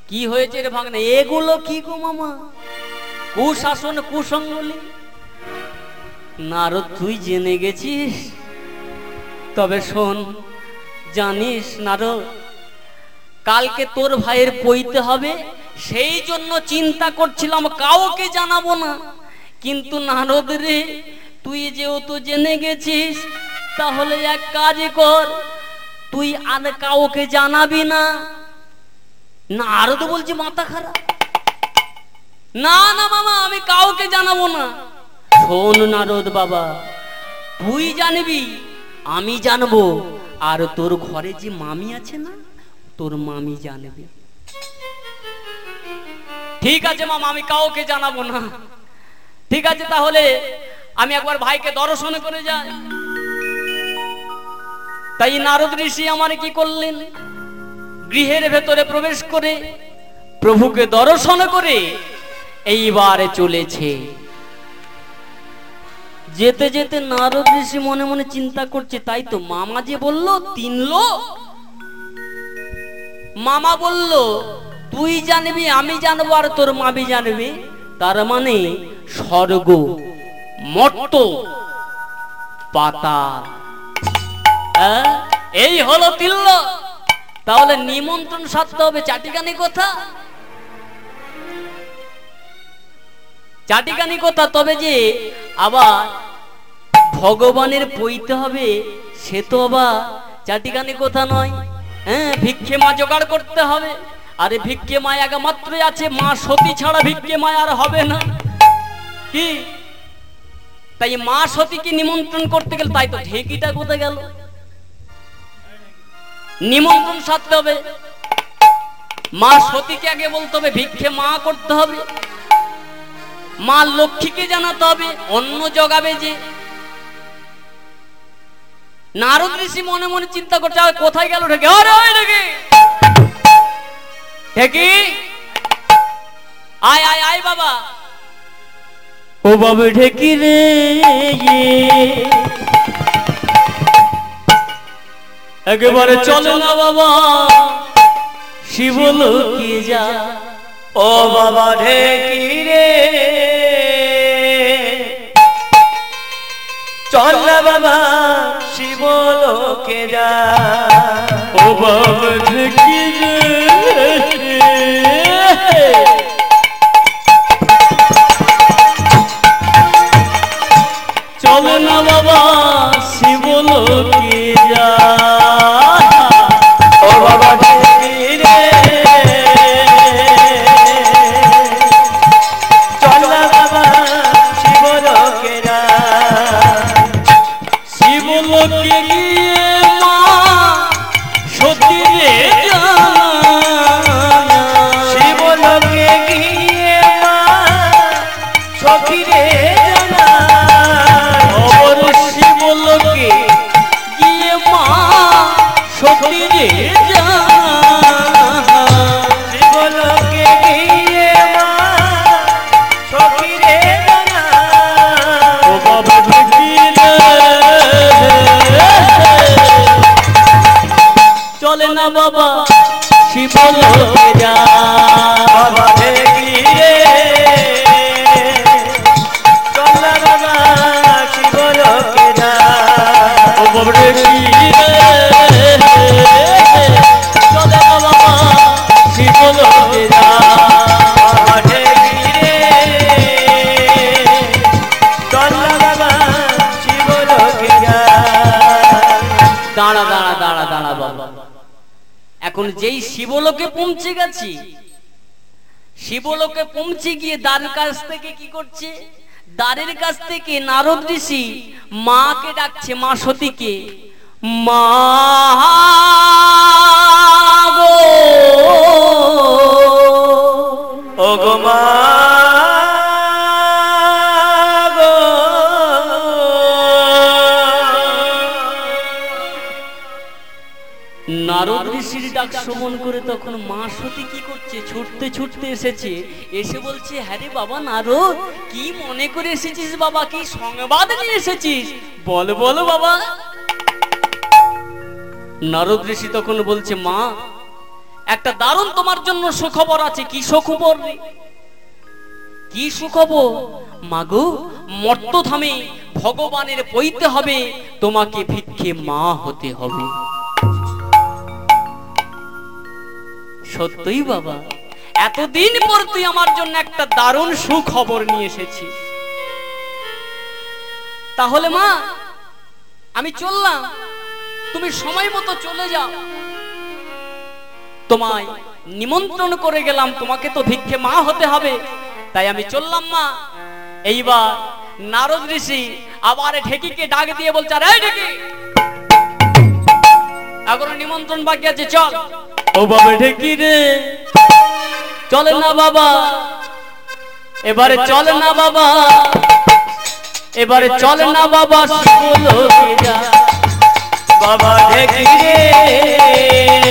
কি হয়েছে রে ভাগনা? এগুলো কি গো মামা? কুশাসন কুসঙ্গুলি নারদ, তুই জেনে গেছিস? তবে শোন, জানিস নারদ, কালকে তোর ভাইয়ের পইতে হবে, সেই জন্য চিন্তা করছিলাম, কাউকে জানাব না। কিন্তু নারদ রে তুই যেহেতু জেনে গেছিস, তাহলে এক কাজ কর। তুই আর কাউকে জানাবি না। নারদ বলছি মাথা খারাপ। না না, মামা, আমি কাউকে জানাব না। শোন নারদ বাবা, তুই জানবি, আমি জানব। আর তোর ঘরে যে মামি আছে না, তোর মামি জানবে। ঠিক আছে, মামা, আমি কাউকে জানাব না। ঠিক আছে, তাহলে আমি একবার ভাইকে দর্শন করে যাই। তাই নারদ ঋষি আমার কি করলেন? গৃহের ভেতরে প্রবেশ করে প্রভুকে দর্শন করে এইবারে চলেছে। যেতে যেতে নারদ ঋষি মনে মনে চিন্তা করছে, তাই তো মামা যে বলল, তিন লোক। মামা বলল, তুই জানবি, আমি জানব আর তোর মাবি জানবি। তার মানে স্বর্গ। মট্ট পাতাল? এই হলো তিল্ল। তাহলে নিমন্ত্রণ সারতে হবে চাটিকানি কথা? চাটিকানি কথা তবে যে আবার ভগবানের পইতে হবে, সে তো আবার চাটিকানি কথা নয়। হ্যাঁ ভিক্ষে মা জোগাড় করতে হবে। আরে ভিক্ষে মা আগে আছে, মা সতী ছাড়া ভিক্ষে মা আর হবে না। কি? তাই মা সতীকে নিমন্ত্রণ করতে গেলে তাই তো ঢেকিটা কোথায় গেল। নিমন্ত্রণ সারতে হবে। মা সতীকে আগে বলতে হবে, ভিক্ষে মা করতে হবে। মা লক্ষ্মীকে জানাতে হবে অন্য জগাবে যে। নারদ ঋষি মনে মনে চিন্তা করছে, আর কোথায় গেল ঢেকে! ঢেকি? আয় আয় আয় বাবা। ও বাবা ঢেকি রে একেবারে চলে না বাবা শিবলোকে যা। ও বাবা ঢেকি রে। চল না বাবা শিব লোকে যা। ও বাবা ঢেকি রে বাবা চলে না বাবা শিবলোকে যা। বাবা শিবলোকে পৌঁছে গেছি, শিবলোকে পৌঁছে গিয়ে দ্বার কাছ থেকে কি করছে? দ্বারের কাছ থেকে নারদ ঋষি মাকে ডাকছে, মা সতীকে, মা গো, ও গো মা তখন মা সতী কি করছে? ছুটতে ছুটতে এসেছে। এসে বলছে হ্যাঁ রে বাবা, নারদ, কি মনে করে এসেছিস বাবা? কি সংবাদ নিয়ে এসেছিস? বল বল বাবা। নারদ ঋষি তখন বলছে, মা, একটা দারুণ তোমার জন্য সুখবর আছে। কি সুখবর কি সুখবর? মাগো, মর্তধামে ভগবানের পইতে হবে, তোমাকে ভিক্ষে মা হতে হবে। সত্যই বাবা, এতদিন পর তুই আমার জন্য একটা দারুণ সুখবর নিয়ে এসেছিস। তাহলে মা, আমি চললাম। তুমি সময় মতো চলে যাও। তোমায় নিমন্ত্রণ করে গেলাম, তোমাকে তো ভিক্ষে মা হতে হবে। তাই আমি চললাম মা। এইবার নারদ ঋষি আবার ঢেকিকে ডাক দিয়ে বলছে, আরে ঢেকি! এখনও নিমন্ত্রণ বাকি আছে, চল। ও বাবা ঢেকি রে। চলে না বাবা। এবারে চলে না বাবা। এবারে চলে না বাবা বাবা, ঢেকি রে।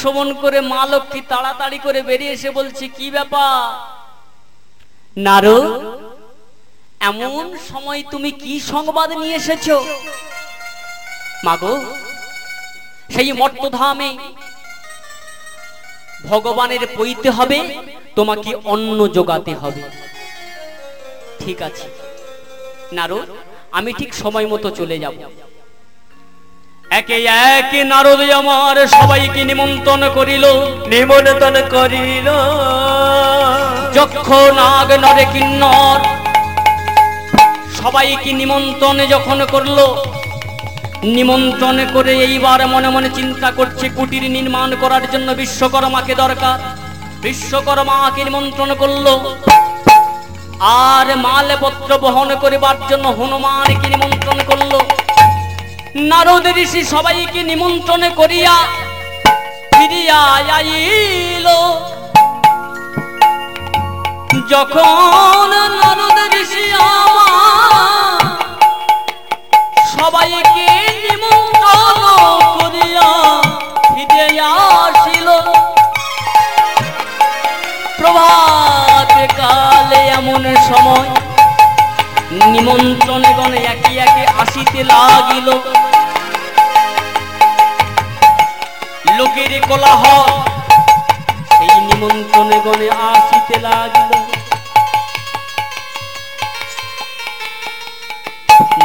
শ্রবণ করে মা লক্ষ্মী তাড়াতাড়ি করে বেরিয়ে এসে বলছে, কি ব্যাপার? নারদ এমন সময় তুমি কি সংবাদ নিয়ে এসেছ? মাগো, সেই মর্তধামে ভগবানের পইতে হবে, তোমাকে অন্ন যোগাতে হবে। ঠিক আছে নারদ আমি ঠিক সময় মতো চলে যাব। একে একে নারদ আমার সবাইকে নিমন্ত্রণ করিল। নিমন্ত্রণ করিল। যক্ষ নাগ নরে কিন্নর। সবাইকে নিমন্ত্রণ যখন করল নিমন্ত্রণ করে এইবার মনে মনে চিন্তা করছে কুটির নির্মাণ করার জন্য বিশ্বকর্মাকে দরকার। বিশ্বকর্মাকে নিমন্ত্রণ করল আর মালপত্র বহন করিবার জন্য হনুমানকে নিমন্ত্রণ করল। নারদ ঋষি সবাইকে নিমন্ত্রণে করিয়া ফিরিয়া যখন নারদ ঋষি আমার সবাইকে নিমন্ত্রণ করিয়া ফিরে আসিল। প্রভাত কালে এমন সময় নিমন্ত্রণে গণে একে একে আসিতে লাগিল। লোকের কোলাহল। সেই নিমন্ত্রণে গণে আসিতে লাগিল।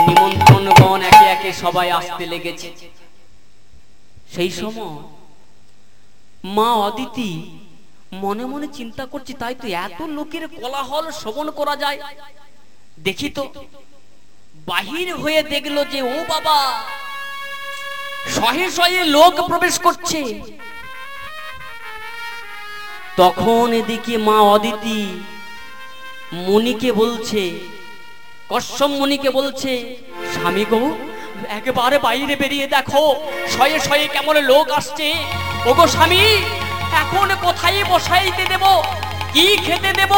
নিমন্ত্রণগণ একে একে সবাই আসতে লেগেছে। সেই সময় মা অদিতি মনে মনে চিন্তা করছি, তাই তো এত লোকের কোলাহল শ্রবণ করা যায়। দেখি তো, বাহির হয়ে দেখল যে, ও বাবা! শহে শহে লোক প্রবেশ করছে। তখন এদিকে মা অদিতি মুনিকে বলছে, কশ্যপ মুনিকে বলছে, স্বামী গো, একেবারে বাইরে বেরিয়ে দেখো, শয়ে শয়ে কেমন লোক আসছে। ওগো স্বামী, এখন কোথায় বসাইতে দেব? কি খেতে দেব?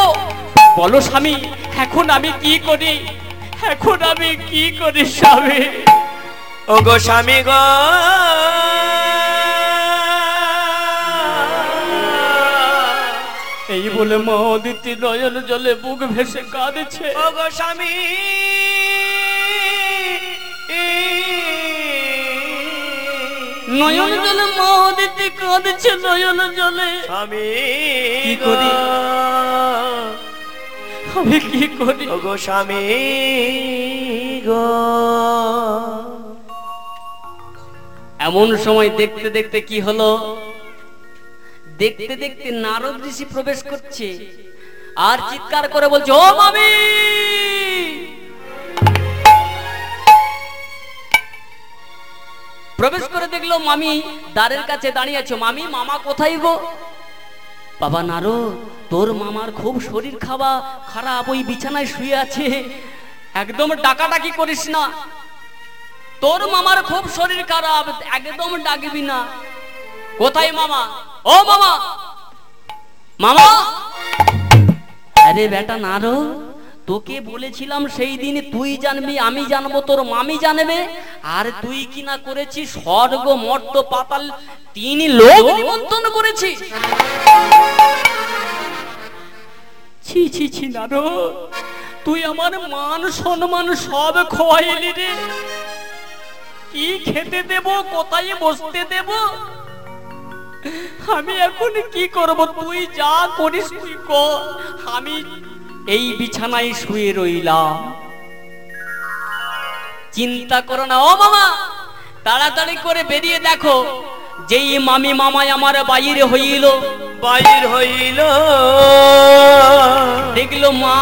বলো স্বামী, এখন আমি কি করি? এখন আমি কি করি, স্বামী? ও গো স্বামী গো। এই বলে মা অদিতি নয়ন জলে বুক ভেসে কাঁদছে। ও গো স্বামী। নয়ন জলে মা অদিতি কাঁদছে নয়ন জলে। স্বামী কি করি? আমি কি করি? ও গো স্বামী গো। এমন সময় দেখতে দেখতে কি হলো? দেখতে দেখতে নারদ ঋষি প্রবেশ করছে আর চিৎকার করে বলছে, ও মামি! প্রবেশ করে দেখল মামি দ্বারের কাছে দাঁড়িয়ে আছে। মামি, মামা কোথায় গো? বাবা নারদ, তোর মামার খুব শরীর খাওয়া খারাপ, ওই বিছানায় শুয়ে আছে। একদম ডাকাডাকি করিস না। তোর মামার খুব শরীর খারাপ, একদম ডাকবি না। কোথায় মামা? ও মামা! মামা! আরে বেটা নারো, তোকে বলেছিলাম সেই দিন তুই জানবি, আমি জানব, তোর মামি জানবে, আর তুই কি না করেছিস? স্বর্গ, মর্ত, পাতাল, তিনি লোক নিমন্ত্রণ করেছিস। ছি ছি ছি, নারো, তুই আমার মান, সম্মান সব খোয়াইলি রে। কি খেতে দেব কোথায় বসতে দেব? আমি এখন কি করব? তুই যা করিস তুই কর আমি এই বিছানায় শুয়ে রইলাম। চিন্তা করো না ও মামা! তাড়াতাড়ি করে বেরিয়ে দেখো যেই মামি মামাই আমার বাইরে হইল। বাইর হইল। দেখল মা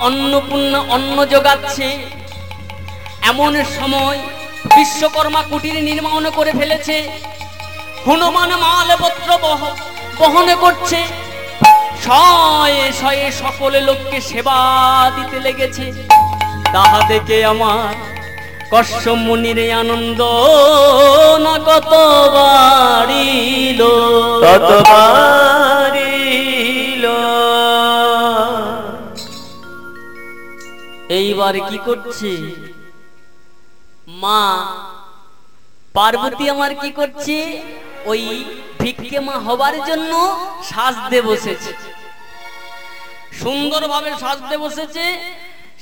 অন্নপূর্ণা অন্ন যোগাচ্ছে এমন সময় বিশ্বকর্মা কুটির নির্মাণ করে ফেলেছে। হনুমান মালপত্র বহন করছে। শয়ে শয়ে সকলে লোককে সেবা দিতে লেগেছে। তাহা দেখে আমার কশ্যপ মুনির আনন্দ না কত বাড়িল। তত বাড়িল। এইবার কি করছে? মা, পার্বতী আমার কি করছে? ওই ভিক্ষে মা হবার জন্য সাজতে বসেছে। সুন্দরভাবে সাজতে বসেছে।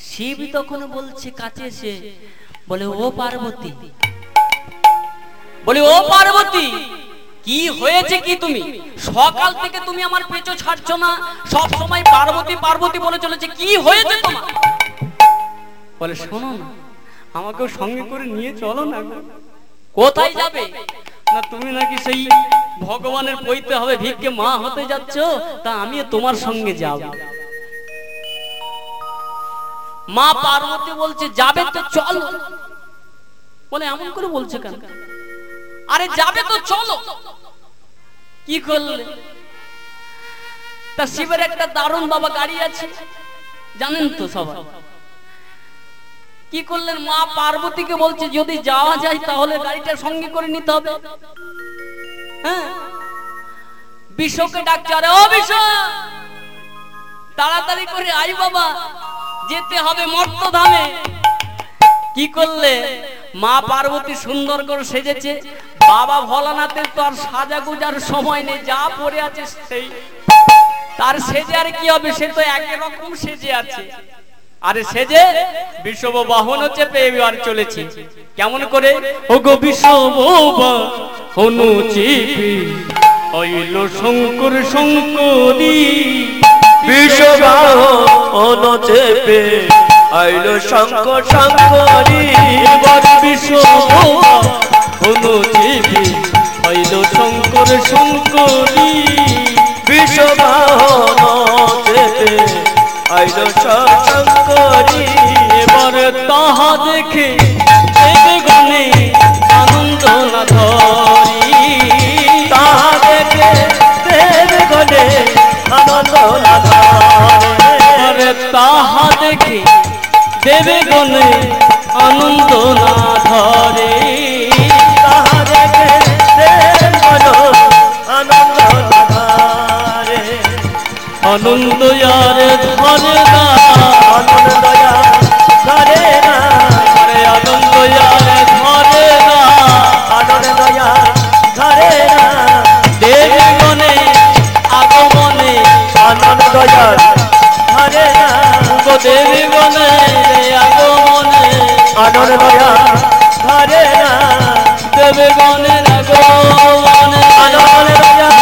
শিব তখন বলছে, কাছে এসে। বলে, ও পার্বতী। বলে, ও পার্বতী, কি হয়েছে কি তুমি? সকাল থেকে তুমি আমার পেছু ছাড়ছো না। সব সময় পার্বতী পার্বতী বলে চলেছে। কি হয়েছে তোমার? বলে, শোনো না আমাকেও সঙ্গে করে নিয়ে চলো না কোথায় যাবে? না তুমি নাকি সেই ভগবানের পইতে হবে ভিক্ষে মা হতে যাচ্ছ? তা আমিও তোমার সঙ্গে যাব। মা পার্বতী বলছে যাবে তো চলো। বলে এমন করে বলছে কেন? আরে যাবে তো চলো। কি করলে? তা শিবের একটা দারুণ বাবা গাড়ি আছে। জানেন তো সবাই। কি করলেন মা? পার্বতীকে বলছে, যদি যাওয়া যায় তাহলে গাড়িটা সঙ্গে করে নিতে হবে। হ্যাঁ? বিশ্বকে ডাকছে, আরে ও বিশ্ব! তাড়াতাড়ি করে আই বাবা, যেতে হবে মর্তধামে। কি করলে? মা পার্বতী সুন্দর করে সেজেছে। বাবা ভোলানাথের তো আর সাজা গুজার সময় নেই, যা পরে আছে সেই। তার সেজে আর কি হবে, সে তো একই রকম সেজে আছে। আরে সেজে বিষব বাহন চেপে এবার চলেছে। কেমন করে? ও গো বিষব হনু চেপে হইল শঙ্কর শঙ্করী। বিশ্ববাহ অন চেপে আইল শঙ্কর শঙ্করী। এবার বিষব হনু চেপে শঙ্কর শঙ্করী। চেতে আইল শঙ্করী এবার তাহা দেখে গণে আনন্দ না ধরি। তাহা দেখে দেব গলে আনন্দ লাধারে আরে তাহা দেখে দেবে গণে আনন্দ না ধরে। আনন্দ আর ধরে না। আনন্দ দয়া ধরে না আরে আনন্দ আর ধরে না। আনন্দ দয়া ধরে না দেবে গণে আগমনে। আনন্দ দয়া ধরে না গো দেবে গণে আগমনে। আনন্দ দয়া ধরে না দেবে গণের আগমনে। আনন্দ দয়া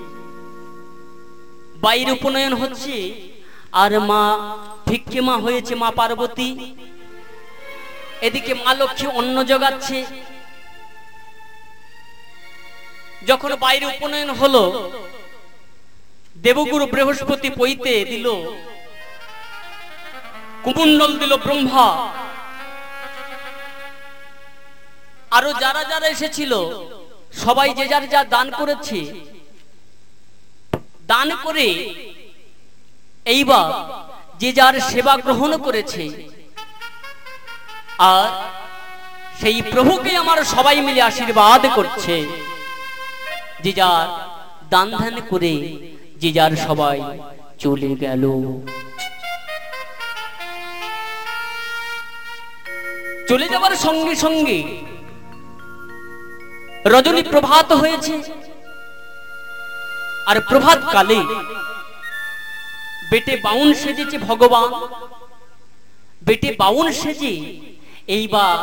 বাইরে উপনয়ন হচ্ছে, আর মা ভিক্ষে মা হয়েছে মা পার্বতী। এদিকে মা লক্ষ্মী অন্ন জোগাচ্ছে। যখন বাইরে উপনয়ন হলো, দেবগুরু বৃহস্পতি পইতে দিল, কুমণ্ডল দিল ব্রহ্মা। আরও যারা যারা এসেছিল, সবাই যে যার যা দান করেছে দান করে এইবার যে যার সেবা গ্রহণ করেছে, আর সেই প্রভুকে আমার সবাই মিলে আশীর্বাদ করছে। যে যার দান ধ্যান করে, যে যার সবাই চলে গেল। চলে যাবার সঙ্গে সঙ্গে রজনী প্রভাত হয়েছে। আর প্রভাত কালে বেটে বাউন সেজেছে ভগবান। বেটে বাউন সেজে এইবার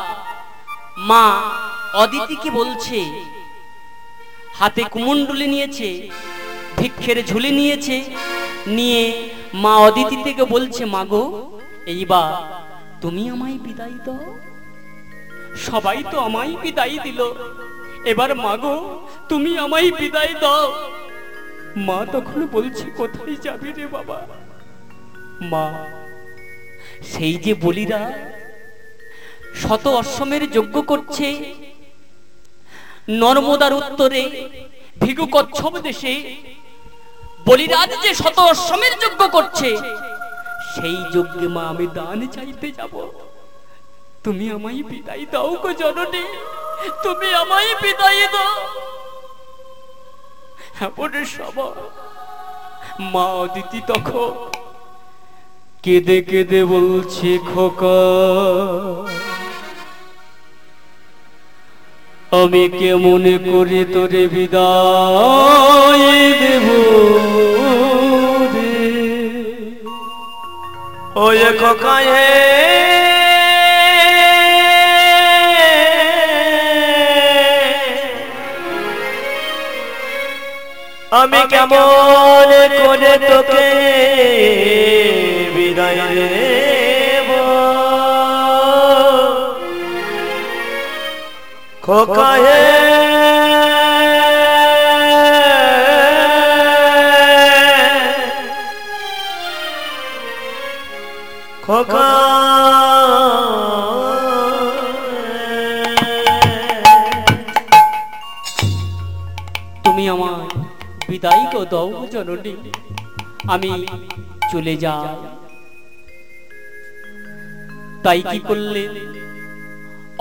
মা অদিতিকে বলছে, হাতে কুমন্ডলি নিয়েছে, ভিক্ষের ঝুলি নিয়েছে, নিয়ে মা অদিতি থেকে বলছে মাগো এইবার তুমি আমায় বিদায় দাও। সবাই তো আমায় বিদায় দিল। এবার মাগো তুমি আমায় বিদায় দাও। মা তখন বলছে, কোথায় যাবি রে বাবা? মা, সেই যে বলিরা শত অশ্বমের যজ্ঞ করছে, নর্মদার উত্তরে ভিগু কচ্ছপ দেশে বলিরাজ যে শত অশ্বমের যজ্ঞ করছে, সেই যজ্ঞে মা, আমি দান চাইতে যাব। তুমি আমায় বিদায় দাও গো জননী, তুমি আমায় বিদায় দাও। এমন সবাই মা অদিতি তখন কেঁদে কেঁদে বলছে, খোকা, আমি কে কেমন করে তোরে বিদায় দেব ওয়ে খোকায়ে আমি কেমন করে তোকে বিদায় দেব? খোকায়ে খোকা গো জননী, আমি চলে যাই। তাই কি করলে?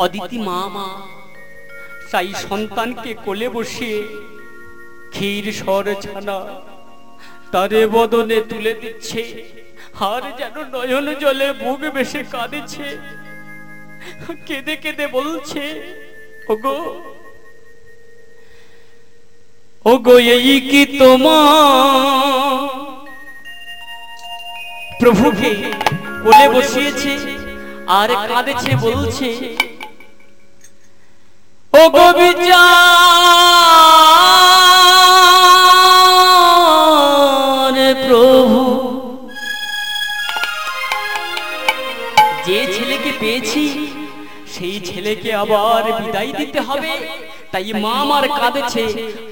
অদিতি মা মা তাই সন্তানকে কোলে বসিয়ে ক্ষীর সর ছানা তারে বদনে তুলে দিচ্ছে। আর যেন নয়ন জলে বুক বেশে কাঁদেছে। কেঁদে কেঁদে বলছে, ওগো ওগো এই কি তোমার? প্রভুকে কোলে বসিয়েছে, আর কাঁদেছে, বলছে ও গো প্রভু। যে ছেলেকে পেয়েছি, সেই ছেলেকে আবার বিদায় দিতে হবে। তাই মা আমার কাঁদেছে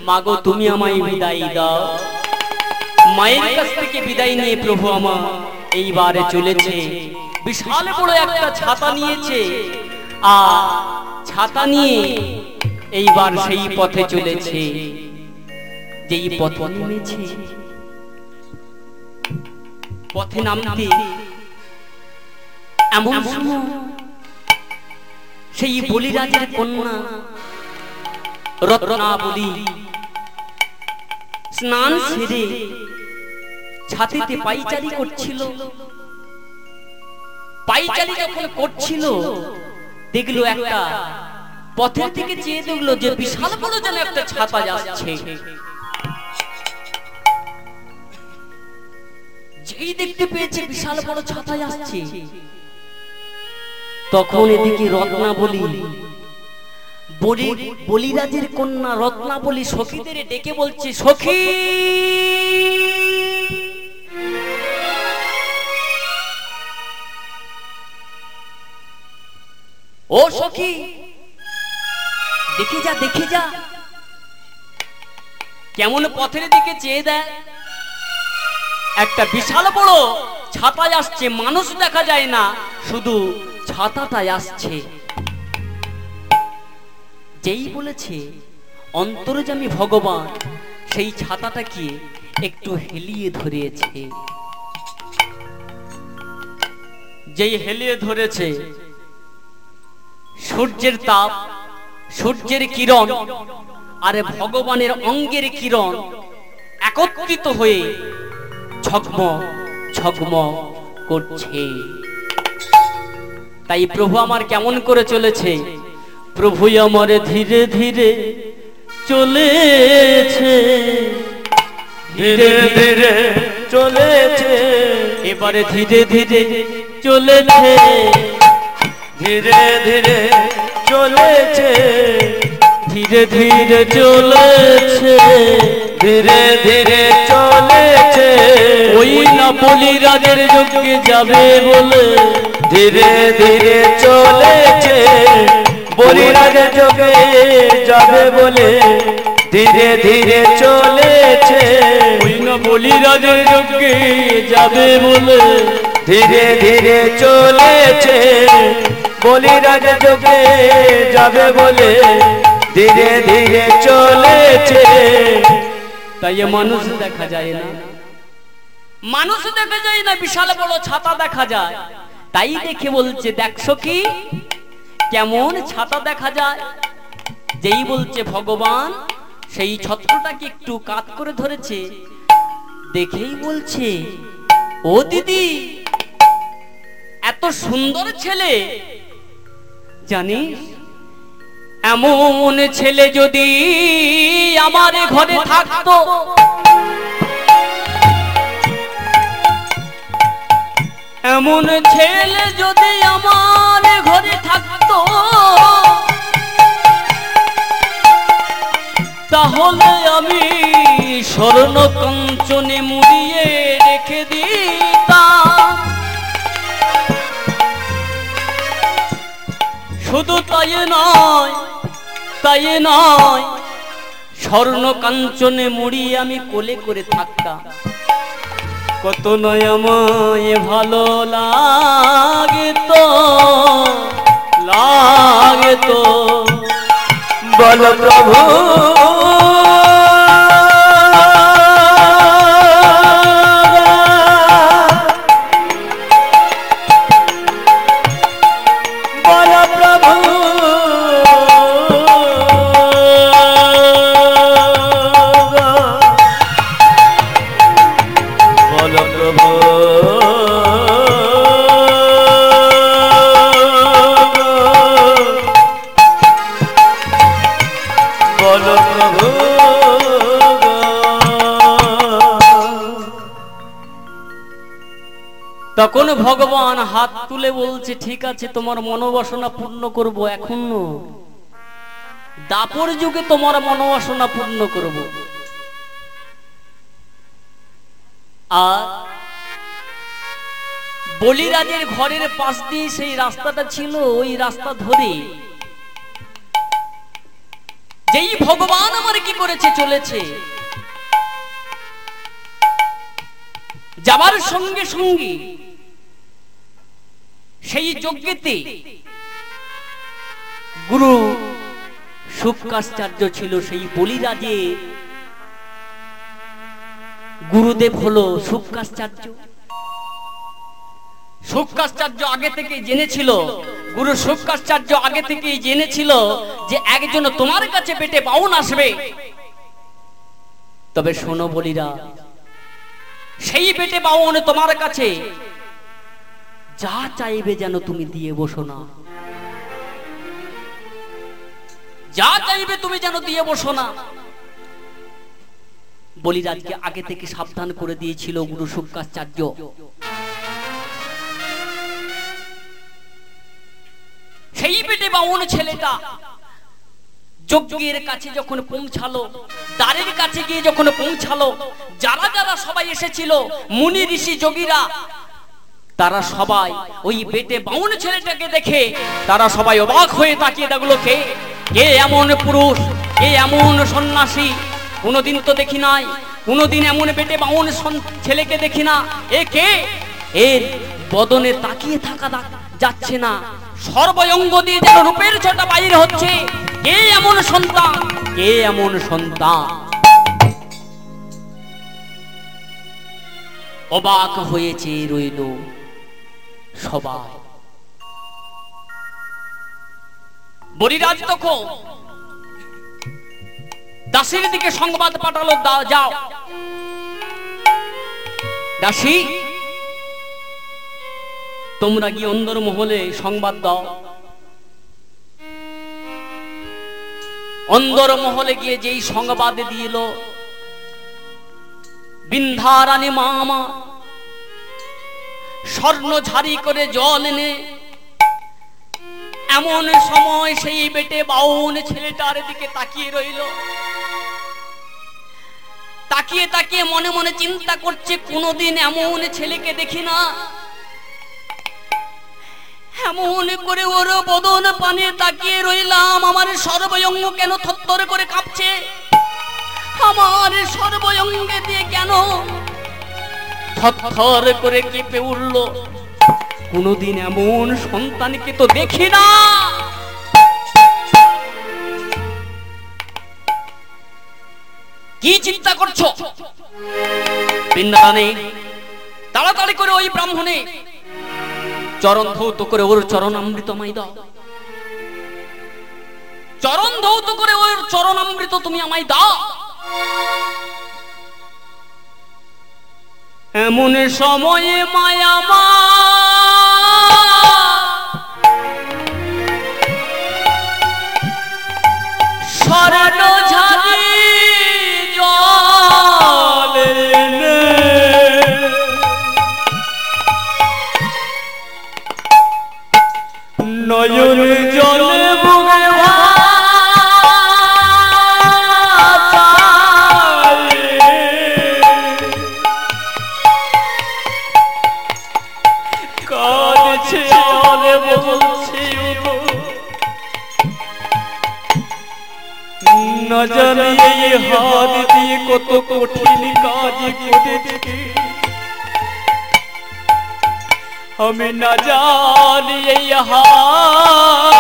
মাগো তুমি আমায় বিদায় দাও। মায়ের কাছ থেকে বিদায় নিয়ে প্রভু আমার এইবারে চলেছে। বিশাল বড় একটা ছাতা নিয়েছে। আর ছাতা নিয়ে এইবার সেই পথে চলেছে। যেই পথ নেমেছে। পথে নামতে এমন সেই বলিরাজের কন্যা রত্নাবলী। স্নান সেরে ছাতিতে পাইচারি করছিল। পাইচারি যখন করছিল, দেখল একটা পথের দিকে চেয়ে দেখল যে বিশাল বড় যেন একটা ছাতা যাচ্ছে। যেই দেখতে পেয়েছে বিশাল বড় ছাতা যাচ্ছে তখন এদিকে রত্নাবলী বলি বলিরাজের কন্যা রত্নাবলী সখীদের ডেকে বলছে, সখী! ও সখী! দেখে যা দেখে যা। কেমন পথের দিকে চেয়ে দেয়। একটা বিশাল বড় ছাতায় আসছে, মানুষ দেখা যায় না, শুধু ছাতাটাই আসছে। যেই বলেছে অন্তর্জামী ভগবান, সেই ছাতাটাকে একটু হেলিয়ে ধরিয়েছে যেই হেলিয়ে ধরেছে, সূর্যের তাপ, সূর্যের কিরণ, আর ভগবানের অঙ্গের কিরণ একত্রিত হয়ে ঝকম ঝকম করছে। তাই প্রভু আমার কেমন করে চলেছে? প্রভু আমার ধীরে ধীরে চলেছে। ধীরে ধীরে চলেছে। এবারে ধীরে ধীরে চলেছে। ধীরে ধীরে চলেছে। ধীরে ধীরে চলেছে। ধীরে ধীরে চলেছে। ওই না বলি রাজের যজ্ঞে যাবে বলে। ধীরে ধীরে চলেছে। বলিরাজের যোগে যাবে বলে ধীরে ধীরে চলেছে। বলি রাজের যজ্ঞে যাবে বলে ধীরে ধীরে চলেছে। বলিরাজের যোগে যাবে বলে ধীরে ধীরে চলেছে। তাই মানুষ দেখা যায় না। মানুষ দেখা যায় না বিশাল বড় ছাতা দেখা যায়। তাই দেখে বলছে দেখছ কি? কেমন ছাতা দেখা যায়? যেই বলছে ভগবান, সেই ছত্রটাকে একটু কাত করে ধরেছে। দেখেই বলছে, ও দিদি, এত সুন্দর ছেলে। জানিস, এমন ছেলে যদি আমার ঘরে থাকতো এমন ছেলে যদি আমার ঘরে থাকতো, তাহলে আমি স্বর্ণ কঞ্চনে মুড়িয়ে রেখে দিতাম। শুধু তাই নয় তাই নয়, স্বর্ণ কাঞ্চনে মুড়িয়ে আমি কোলে করে থাকতাম। কত নয় আমায় ভালো লাগে তো লাগে তো। বল প্রভু। তখন ভগবান হাত তুলে বলছে, ঠিক আছে, তোমার মনোবাসনা পূর্ণ করব এখন। দাপর যুগে তোমার মনোবাসনা পূর্ণ করব। আর বলিরাজের ঘরের পাশ দিয়ে সেই রাস্তাটা ছিল ওই রাস্তা ধরে। যেই ভগবান আমার কি করেছে, চলেছে। যাবার সঙ্গে সঙ্গে সেই যজ্ঞেতে গুরু শুক্রাচার্য ছিল, সেই বলিরাজে গুরুদেব হলো শুক্রাচার্য শুক্রাচার্য আগে থেকে জেনেছিল, গুরু শুক্রাচার্য আগে থেকেই জেনেছিল যে একজন তোমার কাছে পেটে বাউন আসবে। তবে শোনো বলিরা, সেই পেটে বাউন তোমার কাছে যা চাইবে যেন তুমি দিয়ে বসো না। যা চাইবে তুমি যেন দিয়ে বসো না। বলিরাজকে আগে থেকে সাবধান করে দিয়েছিল গুরু শুক্রাচার্য। সেই পেটে বাউন ছেলেটা যজ্ঞের কাছে যখন পৌঁছালো, দ্বারের কাছে গিয়ে যখন পৌঁছালো, যারা যারা সবাই এসেছিল, মুনি ঋষি যোগীরা তারা সবাই ওই বেটে বাউন ছেলেটাকে দেখে তারা সবাই অবাক হয়ে তাকিয়ে দেখল, কে? কে এমন পুরুষ? কে এমন সন্ন্যাসী? কোনোদিন তো দেখি নাই। কোনোদিন এমন বেটে বাউন ছেলেকে দেখি না। এ কে? এর বদনে তাকিয়ে থাকা যাচ্ছে না। সর্বঙ্গ দিয়ে যেন রূপের ছটা বাইর হচ্ছে। কে এমন সন্তান? কে এমন সন্তান? অবাক হয়েছে রইল। সবাই। বলিরাজ তখন দাসীর দিকে সংবাদ পাঠালো যাও। দাসী, তোমরা গিয়ে অন্দর মহলে সংবাদ দাও। অন্দর মহলে গিয়ে যেই সংবাদ দিল, বিন্ধারানী মা স্বর্ণ ঝাড়ি করে জল এনে এমন সময় সেই বেটে বাউন ছেলেটার দিকে তাকিয়ে রইল। তাকিয়ে তাকিয়ে মনে মনে চিন্তা করছে, কোনোদিন এমন ছেলেকে দেখি না। এমন করে ওর বদন পানে তাকিয়ে রইলাম। আমার সর্বঙ্গ কেন থরথর করে কাঁপছে? আমার সর্বঙ্গে দিয়ে কেন থরথর করে কেঁপে উঠল। কোনোদিন এমন সন্তানকে তো দেখি না। কি চিন্তা করছ? বৃন্দাবনে তাড়াতাড়ি করে ওই ব্রাহ্মণে চরণ ধৌত করে ওর চরণ অমৃতময় দাও। চরণ ধৌত করে ওর চরণ অমৃত তুমি আমায় দাও। এমন সময়ে মায়া মা। স্বর্ণ ঝাড়ি জল নয়ন কত কঠিন কাজ করেছে আমি না জানি এই হাত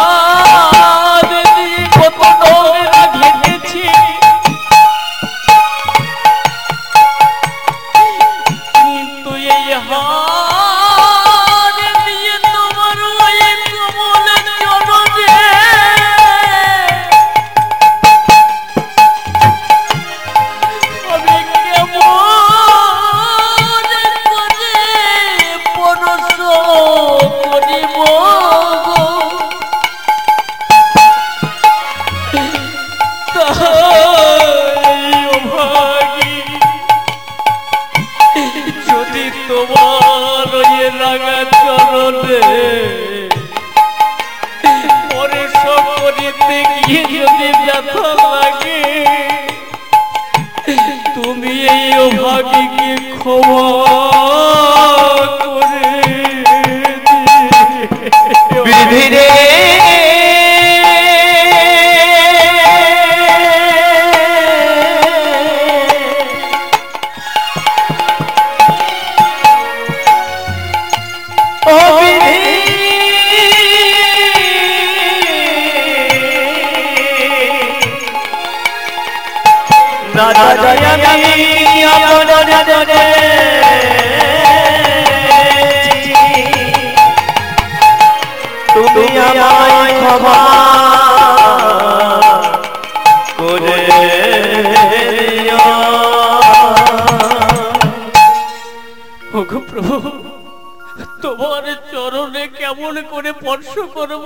কেমন করে স্পর্শ করব?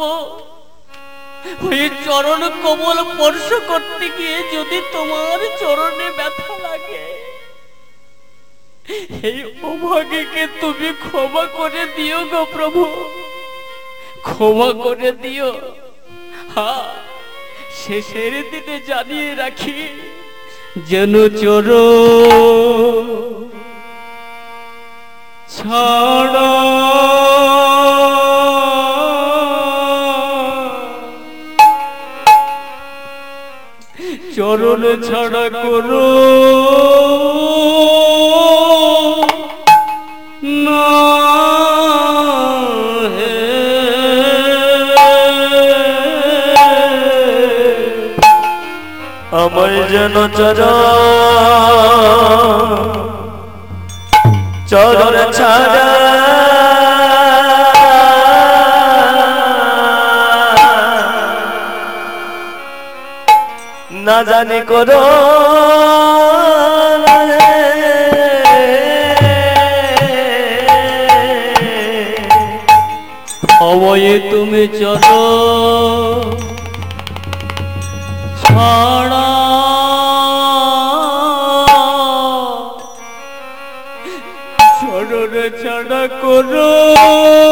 ওই চরণ কোমল স্পর্শ করতে গিয়ে যদি তোমার চরণে ব্যথা লাগে, এই অভাগীকে তুমি ক্ষমা করে দিও গো প্রভু। ক্ষমা করে দিও। হ্যাঁ শেষের দিনে জানিয়ে রাখি, যেন চরণ ছাড়া চরণ ছাড়া করো। না আমায় যেন চরণ চরণ ছাড়া জানি করো অবয়ে তুমি চলো। ছাড়া। চরণ ছাড়া করো।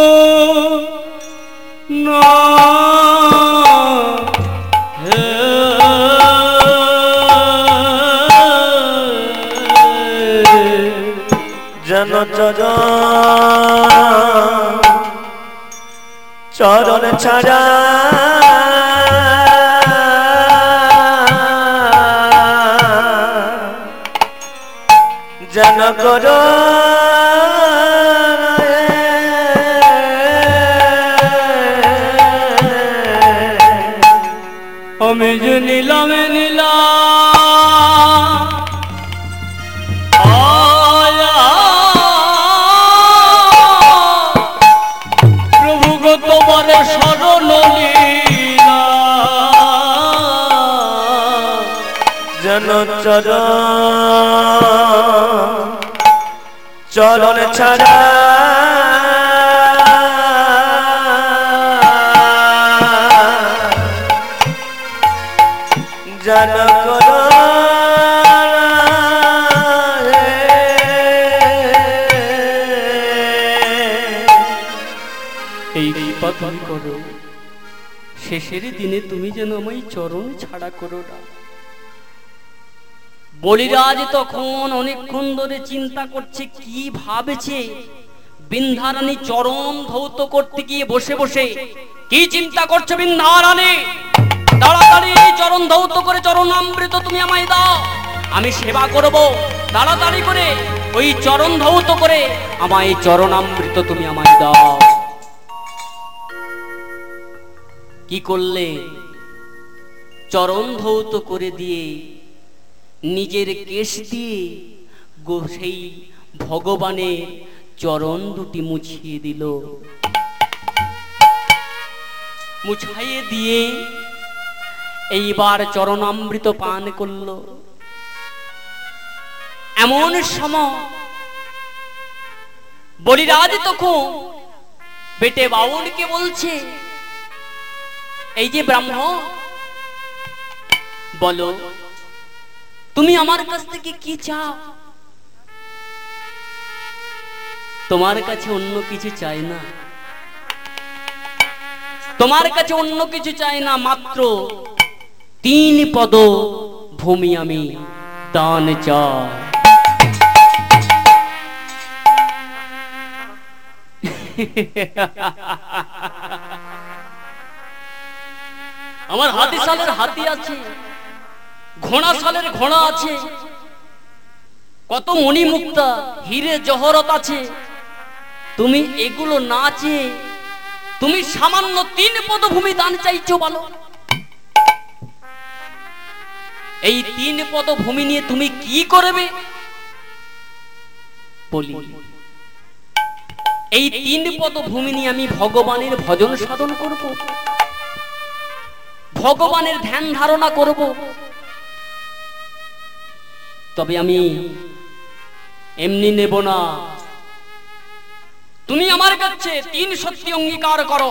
চরণ ছাড়া যেন করো আমি যে চরণ চরণ ছাড়া। এই করো। শেষের দিনে তুমি যেন আমায় চরণ ছাড়া করো না। বলিরাজ তখন অনেকক্ষণ ধরে চিন্তা করছে, কি ভাবেছে? বিন্ধারানী চরণ ধৌত করতে গিয়ে বসে বসে, কি চিন্তা করছ বিন্ধারানী তাড়াতাড়ি চরণ ধৌত করে চরণ অমৃত তুমি আমায় দাও, আমি সেবা করব। তাড়াতাড়ি করে ওই চরণ ধৌত করে আমায় চরণ অমৃত তুমি আমায় দাও। কি করলে? চরণ ধৌত করে দিয়ে নিজের কেশ দিয়ে সেই ভগবানের চরণ দুটি মুছিয়ে দিল। মুছাইয়ে দিয়ে এইবার চরণামৃত পান করল। এমন সময় বলিরাজ তখন বেটে বাউনকে বলছে, এই যে ব্রাহ্মণ, বলো তুমি আমার কাছ থেকে কি চাও? তোমার কাছে অন্য কিছু চাই না। তোমার কাছে অন্য কিছু চাই না, মাত্র তিন পদ ভূমি আমি দান চায় আমার হাতি সালের হাতি আছে। ঘোড়া সালের ঘোড়া আছে। কত মণিমুক্তা, হিরে জহরত আছে। তুমি এগুলো না চেয়ে তুমি সামান্য তিন পদভূমি দান চাইছো বলো এই তিন পদভূমি নিয়ে তুমি কি করবে? বলি, এই তিন পদভূমি নিয়ে আমি ভগবানের ভজন সাধন করব। ভগবানের ধ্যান ধারণা করব। তবে আমি এমনি নেব না। তুমি আমার কাছে তিন সত্যি অঙ্গীকার করো।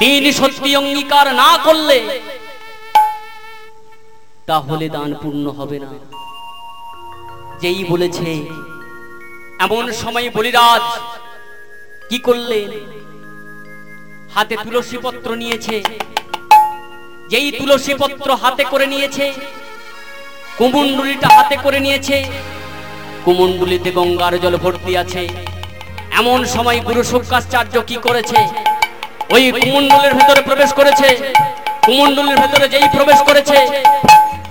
তিন সত্যি অঙ্গীকার না করলে তাহলে দান পূর্ণ হবে না। যেই বলেছে, এমন সময় বলিরাজ কি করলেন হাতে তুলসী পত্র নিয়েছে। যেই তুলসী পত্র হাতে করে নিয়েছে কুমুন্ডুলিটা হাতে করে নিয়েছে। কুমুন্ডুলিতে গঙ্গার জল ভর্তি আছে। এমন সময় গুরু শুক্রাচার্য কি করেছে? ওই কুমুন্ডুলের ভেতরে প্রবেশ করেছে। কুমুন্ডুলের ভেতরে যেই প্রবেশ করেছে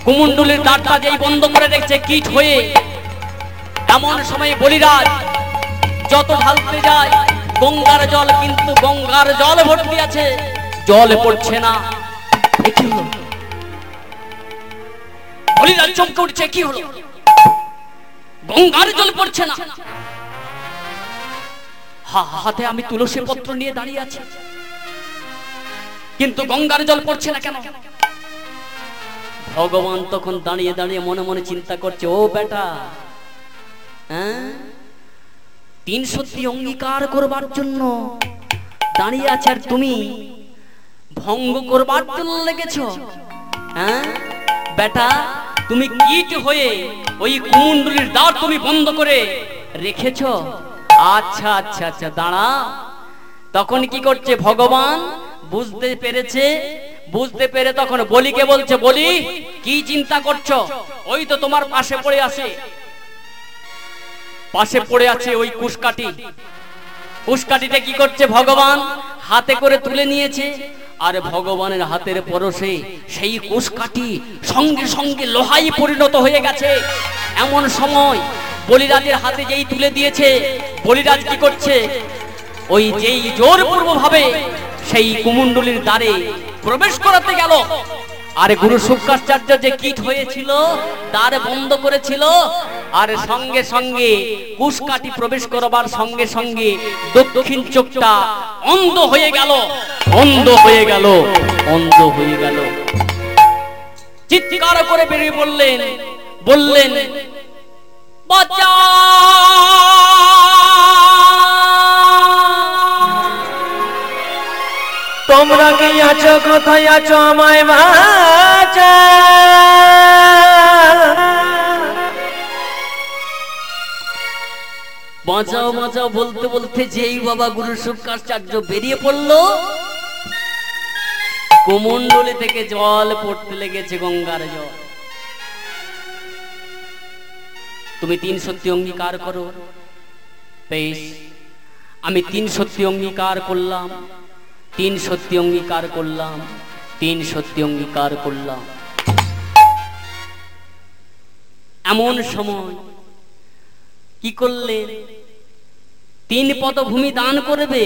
কুমুন্ডুলির দ্বারটা যেই বন্ধ করে দেখছে কিট হয়ে। এমন সময় বলিরাজ, যত ঢালতে যায়, গঙ্গার জল কিন্তু গঙ্গার জল ভর্তি আছে। জল পড়ছে না। বলিরাজ চমকে উঠছে কি হলো? গঙ্গার জল পড়ছে না। হাতে আমি তুলসী পত্র নিয়ে দাঁড়িয়ে আছি। কিন্তু গঙ্গার জল পড়ছে না কেন? ভগবান তখন দাঁড়িয়ে দাঁড়িয়ে মনে মনে চিন্তা করছে, ও বেটা হ্যাঁ? তিন অঙ্গীকার করবার জন্য দাঁড়িয়ে আছে আর তুমি? ভঙ্গ করবার জন্য লেগেছ হ্যাঁ? বেটা তুমি কীট হয়ে ওই কুমুন্ডুলির দ্বার তুমি বন্ধ করে রেখেছ? আচ্ছা আচ্ছা আচ্ছা দাঁড়া। তখন কি করছে ভগবান? বুঝতে পেরেছে? বুঝতে পেরে তখন বলিকে বলছে, বলি, কি চিন্তা করছ? ওই তো তোমার পাশে পড়ে আছে। পাশে পড়ে আছে ওই কুশকাটি কুশকাটিতে কি করছে ভগবান? হাতে করে তুলে নিয়েছে। আর ভগবানের হাতের পরশে সেই কুশকাঠি সঙ্গে সঙ্গে লোহাই পরিণত হয়ে গেছে। এমন সময় বলিরাজের হাতে যেই তুলে দিয়েছে, বলিরাজ কি করছে? ওই যেই জোরপূর্ব ভাবে সেই কুমুন্ডলির দ্বারে প্রবেশ করাতে গেল। আর গুরু শুক্রাচার্য যে কীট হয়েছিল, দ্বার বন্ধ করেছিল, আর সঙ্গে সঙ্গে কুশকাটি প্রবেশ করবার সঙ্গে সঙ্গে দক্ষিণ চোখটা অন্ধ হয়ে গেল, অন্ধ হয়ে গেল, অন্ধ হয়ে গেল। চিৎকার করে বেরিয়ে বললেন বললেন, বাঁচা! তোমরা কি আছো, কোথায় আছো, আমায় বাঁচা বাঁচাও বাঁচাও, বলতে বলতে যেই বাবা গুরু শুক্রাচার্য বেরিয়ে পড়ল কুমন্ডলী থেকে জল পড়তে লেগেছে গঙ্গার জল। তুমি তিন সত্যি অঙ্গীকার করো। আমি তিন সত্যি অঙ্গীকার করলাম। তিন সত্যি অঙ্গীকার করলাম, তিন সত্যি অঙ্গীকার করলাম। এমন সময় কি করলে? তিন পদভূমি দান করবে।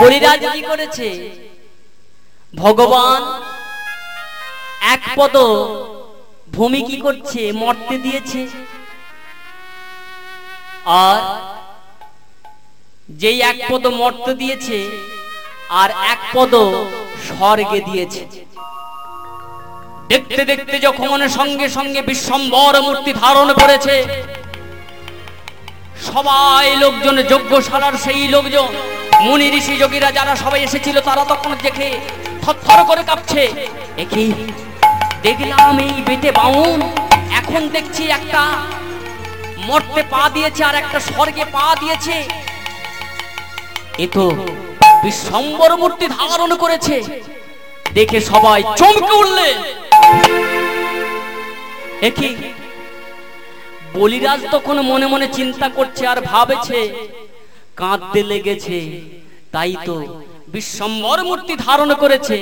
বলিরাজ কি করেছে? ভগবান এক পদ ভূমি কি করছে? মর্তে দিয়েছে। আর যেই এক পদ মর্ত দিয়েছে, আর এক পদ স্বর্গে দিয়েছে। দেখতে দেখতে যখন সঙ্গে সঙ্গে বিশ্বম্বর মূর্তি ধারণ করেছে, সবাই লোকজন যজ্ঞশালার সেই লোকজন, মুনি ঋষি যোগীরা যারা সবাই এসেছিল, তারা তখন দেখে থরথর করে কাঁপছে। একই দেখলাম এই বেটে বাউন, এখন দেখছি একটা মর্তে পা দিয়েছে আর একটা স্বর্গে পা দিয়েছে। এ বিশ্বম্বর মূর্তি ধারণ করেছে। দেখে সবাই চমকে উঠলেন একি বলিরাজ তখন মনে মনে চিন্তা করছে আর ভাবেছে, কাঁদতে লেগেছে। তাই তো বিশ্বম্বর মূর্তি ধারণ করেছে।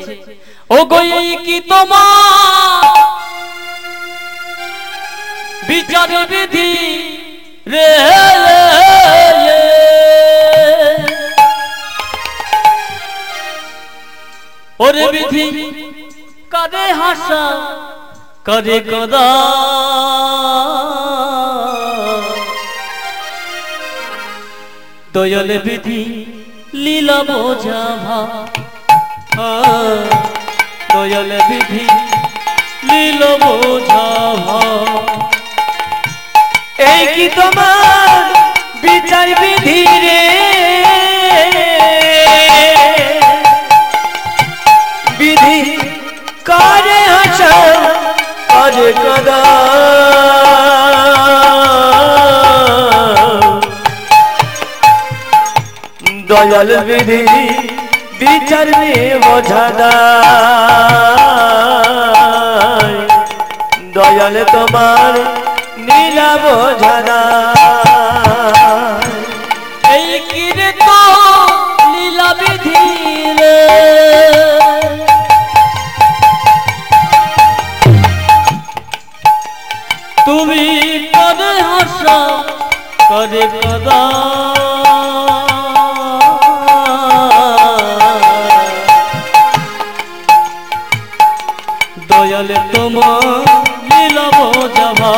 ও গো এই কি তোমার? বিচার বিধি রে। ওরে বিধি কারে হাসা করে কদা দয়াল বিধি লীলা বোঝা ভা দয়াল বিধি লীল বোঝা ভা এই কি তোমার বিচার বিধি রে করে হাসা করে কদা দয়াল বিধি বিচার নিয়ে বোঝা দায়। দয়াল তোমার নীলা বোঝা করে কদা। দয়ালে তোমার লীলব যাবা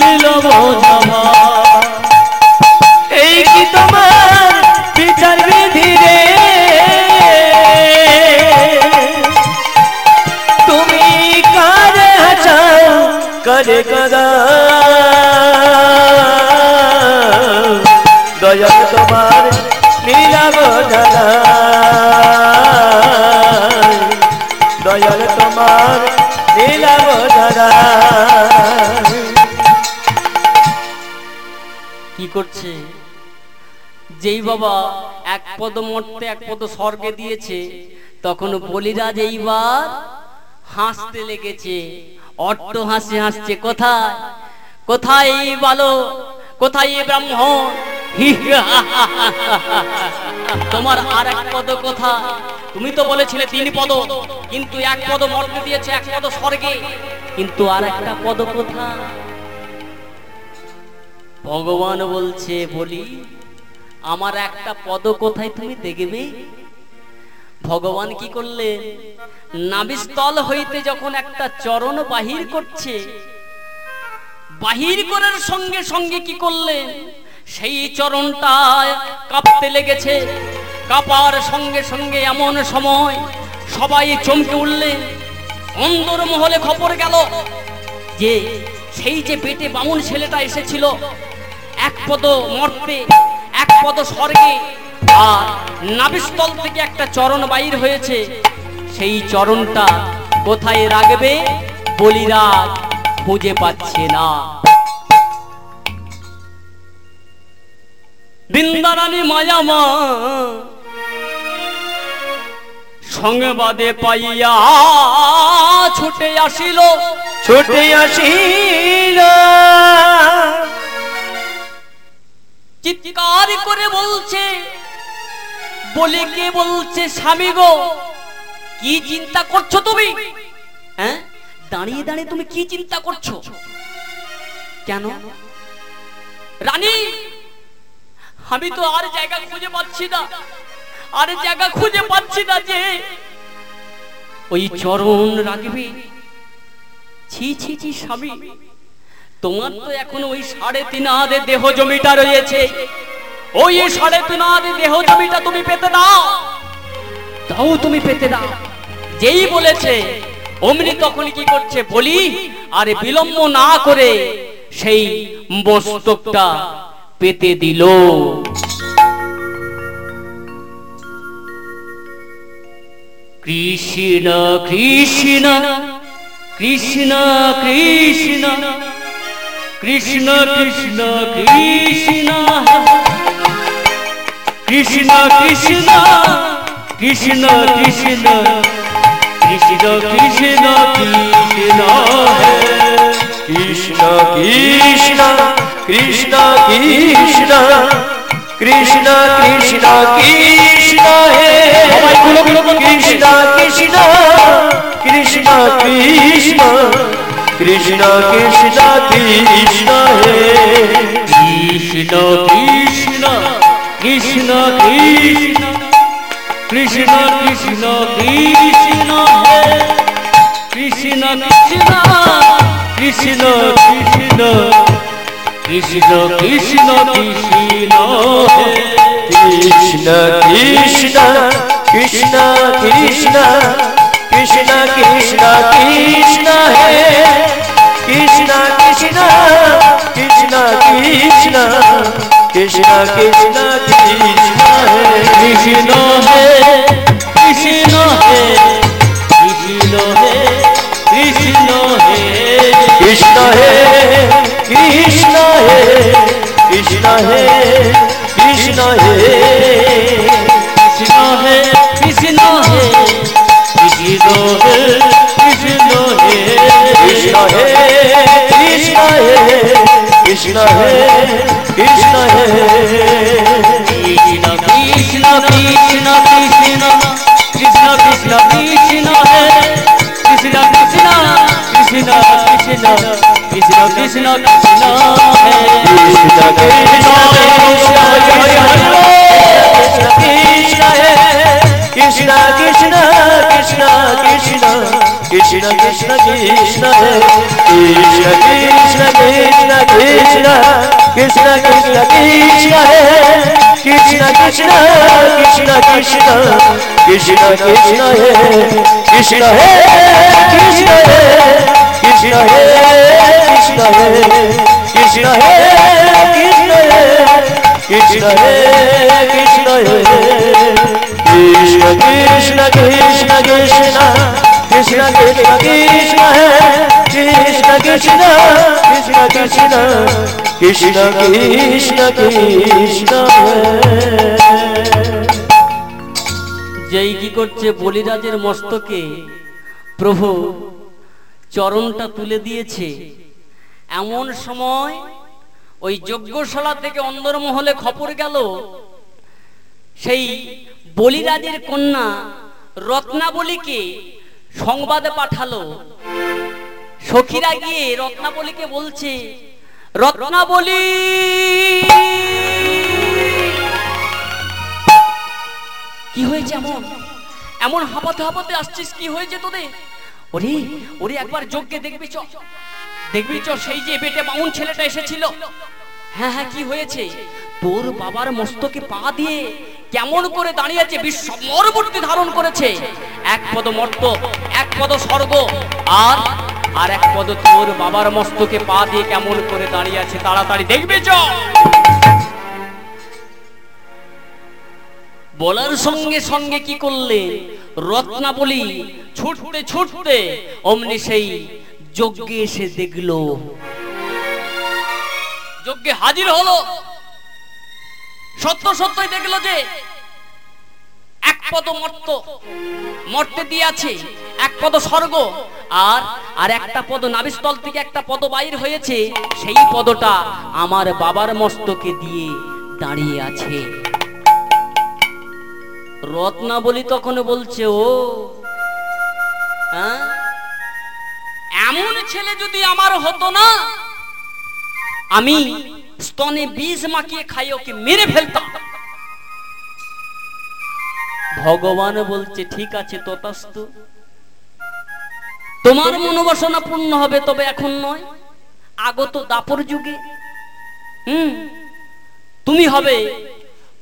লীলব যাবা করে কদা দয়াল তোমার নীলা বোঝা দায়। দয়াল তোমার নীলা বোঝা কি করছে? যেই বাবা এক পদ মরতে এক পদ স্বর্গে দিয়েছে, তখন বলিরাজ এইবার হাসতে লেগেছে। অট্ট হাসি হাসছে, কোথায়? কোথায় বলো কোথায় ব্রাহ্মণ? তোমার আর এক পদ কোথা। তুমি তো বলেছিলে তিন পদ, কিন্তু এক পদ মর্তে দিয়েছে, এক পদ স্বর্গে। কিন্তু আর একটা পদ কোথায় ভগবান বলছে, বলি, আমার একটা পদ কোথায় তুমি দেখবে? ভগবান কি করলেন? নাবিস্তল হইতে যখন একটা চরণ বাহির করছে, বাহির করার সঙ্গে সঙ্গে কি করলেন? সেই চরণটা কাঁপতে লেগেছে। কাঁপার সঙ্গে সঙ্গে এমন সময় সবাই চমকে উঠলেন। অন্দর মহলে খবর গেল যে, সেই যে পেটে বামুন ছেলেটা এসেছিল, এক পদ মর্তে, এক পদ স্বর্গে, আর নাবিস্তল থেকে একটা চরণ বাইর হয়েছে। সেই চরণটা কোথায় রাখবে? বলিরাজ খুঁজে পাচ্ছে না। বৃন্দারানী মায়ামা সংবাদে পাইয়া ছুটে আসিল ছুটে আসিল। চিৎকার করে বলছে বলে কে বলছে স্বামী গো? কি চিন্তা করছ তুমি? হ্যাঁ? দাঁড়িয়ে দাঁড়িয়ে তুমি কি চিন্তা করছ? কেন? রানী, আমি তো আর জায়গা খুঁজে পাচ্ছি না। আর জায়গা খুঁজে পাচ্ছি না যে ওই চরণ রাখবে ছি ছি ছি, স্বামী, তোমার তো এখন ওই সাড়ে তিন হাতে দেহ জমিটা রয়েছে। ওই সাড়ে তিন হাতে দেহ জমিটা তুমি পেতে দাও। তাও তুমি পেতে দাও। যেই বলেছে অমনি তখন কি করছে বলি আরে বিলম্ব না করে সেই মস্তকটা পেতে দিল কৃষ্ণ কৃষ্ণ কৃষ্ণ কৃষ্ণ কৃষ্ণ কৃষ্ণ কৃষ্ণ কৃষ্ণ কৃষ্ণ কৃষ্ণ কৃষ্ণ कृष्ण कृष्ण कृष्ण कृष्ण कृष्ण कृष्ण कृष्ण कृष्ण कृष्ण कृष्ण है। कृष्ण कृष्ण कृष्ण कृष्ण कृष्ण कृष्ण कृष्ण है। कृष्ण कृष्ण कृष्ण कृष्ण कृष्ण कृष्ण कृष्ण কৃষ্ণ কৃষ্ণ কৃষ্ণ কৃষ্ণ কৃষ্ণ কৃষ্ণ কৃষ্ণ হে কৃষ্ণ কৃষ্ণ কৃষ্ণ কৃষ্ণ কৃষ্ণ কৃষ্ণ কৃষ্ণ হে কৃষ্ণ কৃষ্ণ কৃষ্ণ কৃষ্ণ কৃষ্ণ কৃষ্ণ কৃষ্ণ হে কৃষ্ণ হে কৃষ্ণ হে কৃষ্ণ হে কৃষ্ণ হে কৃষ্ণ হে কৃষ্ণ হে কৃষ্ণ হে কৃষ্ণ হে কৃষ্ণ হে কৃষ্ণ হে কৃষ্ণ হে কৃষ্ণ হে কৃষ্ণ হে কৃষ্ণ কৃষ্ণ কৃষ্ণ কৃষ্ণ কৃষ্ণ কৃষ্ণ কৃষ্ণ কৃষ্ণ কৃষ্ণ কৃষ্ণ হে কৃষ্ণ কৃষ্ণ কৃষ্ণ জয় হরি কৃষ্ণ কৃষ্ণ হে কৃষ্ণ কৃষ্ণ কৃষ্ণ কৃষ্ণ কৃষ্ণ কৃষ্ণ কৃষ্ণ হে কৃষ্ণ কৃষ্ণ কৃষ্ণ কৃষ্ণ কৃষ্ণ কৃষ্ণ কৃষ্ণ হে কৃষ্ণ কৃষ্ণ কৃষ্ণ হে কৃষ্ণ হে কৃষ্ণ হে কৃষ্ণ হে কৃষ্ণ হে কৃষ্ণ হে কৃষ্ণ কৃষ্ণ কৃষ্ণ কৃষ্ণ কৃষ্ণ কৃষ্ণ কৃষ্ণ হে কৃষ্ণ কৃষ্ণ কৃষ্ণ কৃষ্ণ কৃষ্ণ কৃষ্ণ কৃষ্ণ যেই কি করছে বলিরাজের মস্তকে প্রভু চরণটা তুলে দিয়েছে। এমন সময় ওই যজ্ঞশালা থেকে অন্দরমহলে খবর গেল, সেই বলিরাজের কন্যা রত্নাবলীকে সংবাদে পাঠালো। সখীরা গিয়ে রত্নাবলীকে বলছে, রত্নাবলী, কি হয়েছে এমন? এমন হাঁপাতে হাঁপাতে আসছিস, কি হয়েছে তোদের? ওরে ওরে একবার যোগ্যে দেখবি চ। দেখবি চ, সেই যে বেটে বামুন ছেলেটা এসেছিল। হ্যাঁ হ্যাঁ কি হয়েছে? তোর বাবার মস্তকে পা দিয়ে কেমন করে দাঁড়িয়েছে বিশ্ব মরবর্তী ধারণ করেছে। এক পদ মর্ত, এক পদ স্বর্গ, আর আর এক পদ তোর বাবার মস্তকে পা দিয়ে কেমন করে দাঁড়িয়ে আছে তাড়াতাড়ি দেখবি চ। বলার সঙ্গে সঙ্গে কি করলে? রত্নাবলী ছুটতে ছুটতে অমনি সেই যজ্ঞে এসে দেখল। যজ্ঞে হাজির হলো। সত্য সত্যই দেখল যে এক পদ মর্ত, মর্তে দিয়ে আছে এক পদ স্বর্গ, আর আর একটা পদ নাভিস্থল থেকে একটা পদ বাইর হয়েছে, সেই পদটা আমার বাবার মস্তকে দিয়ে দাঁড়িয়ে আছে। রত্নাবলী তখন বলছে, ও হ্যাঁ? এমন ছেলে যদি আমার হতো না, আমি স্তনে বীজ মাখিয়ে খাই, ওকে মেরে ফেলতাম। ভগবান বলছে, ঠিক আছে তথাস্তু। তোমার মনোবাসনা পূর্ণ হবে, তবে এখন নয়। আগত দাপর যুগে, হুম? তুমি হবে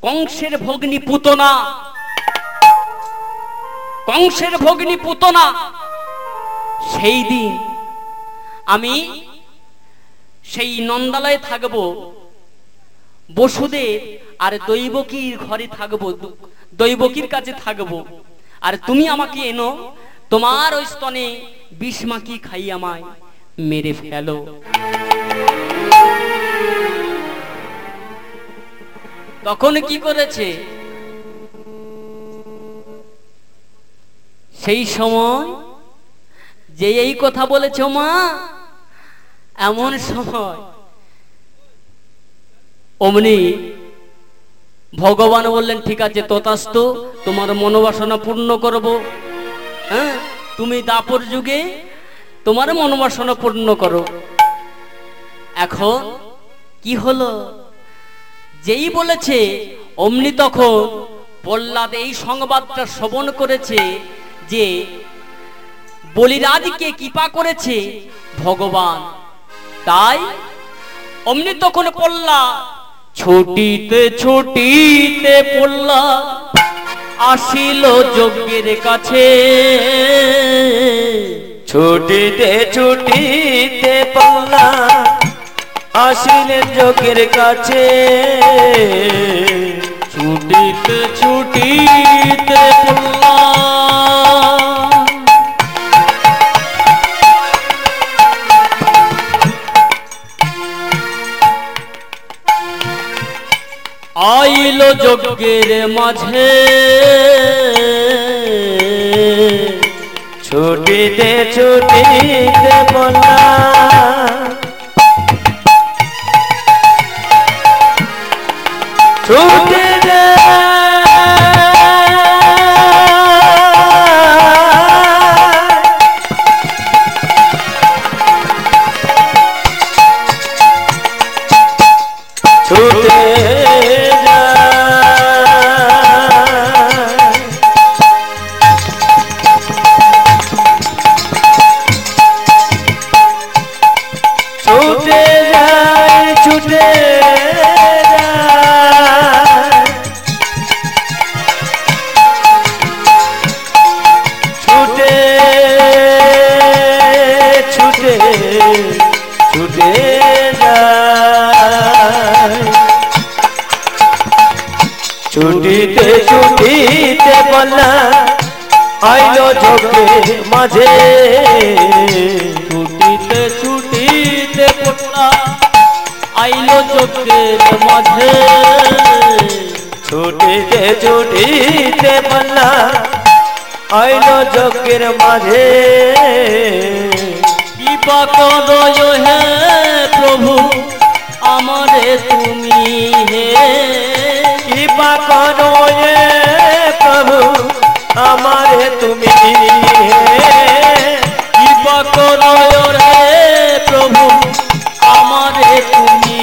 কংসের ভগ্নী পুতনা কংসের ভগ্নী পুতনা। সেই দিন আমি সেই নন্দালয়ে থাকব বসুদের আর দৈবকীর ঘরে থাকব, দৈবকীর কাছে থাকব। আর তুমি আমাকে এনো, তোমার ওই স্তনে বিষ মাকি খাই আমায় মেরে ফেলো। তখন কি করেছে? সেই সময় যে এই কথা বলেছ মা, এমন সময় অমনি ভগবান বললেন, ঠিক আছে, তথাস্তু তোমার মনোবাসনা পূর্ণ করব। হ্যাঁ তুমি দাপর যুগে তোমার মনোবাসনা পূর্ণ করো। এখন কি হলো? যেই বলেছে, অমনি তখন প্রহ্লাদ এই সংবাদটা শ্রবণ করেছে। যে বলিরাজকে কৃপা করেছে ভগবান। তাই অমনি তখন পড়লা ছুটিতে ছুটিতে প্রহ্লাদ আসিল যজ্ঞের কাছে। ছুটিতে ছুটিতে পড়লা আসিলেন যজ্ঞের কাছে। ছুটিতে ছুটিতে প্রহ্লাদ যজ্ঞের মাঝে ছুটিতে ছুটিতে বলা। ছুটে মাঝে। ছুটিতে ছুটিতে প্রহ্লাদ আইল যজ্ঞের মাঝে। ছুটিতে ছুটিতে বলা আইলো যজ্ঞের মাঝে। কৃপা করো হে প্রভু আমারে তুমি হে। কৃপা করো প্রভু আমারে তুমি রে প্রভু আমারে তুমি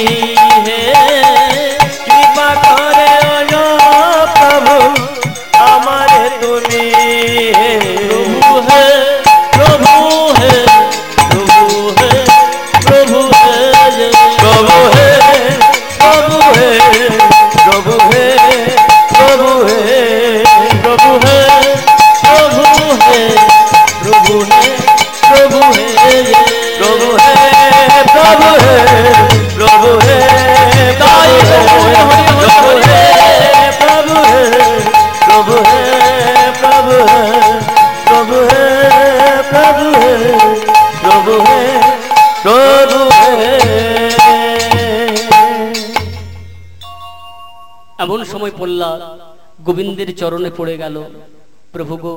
এমন সময় পড়লা, গোবিন্দের চরণে পড়ে গেল, প্রভু গো,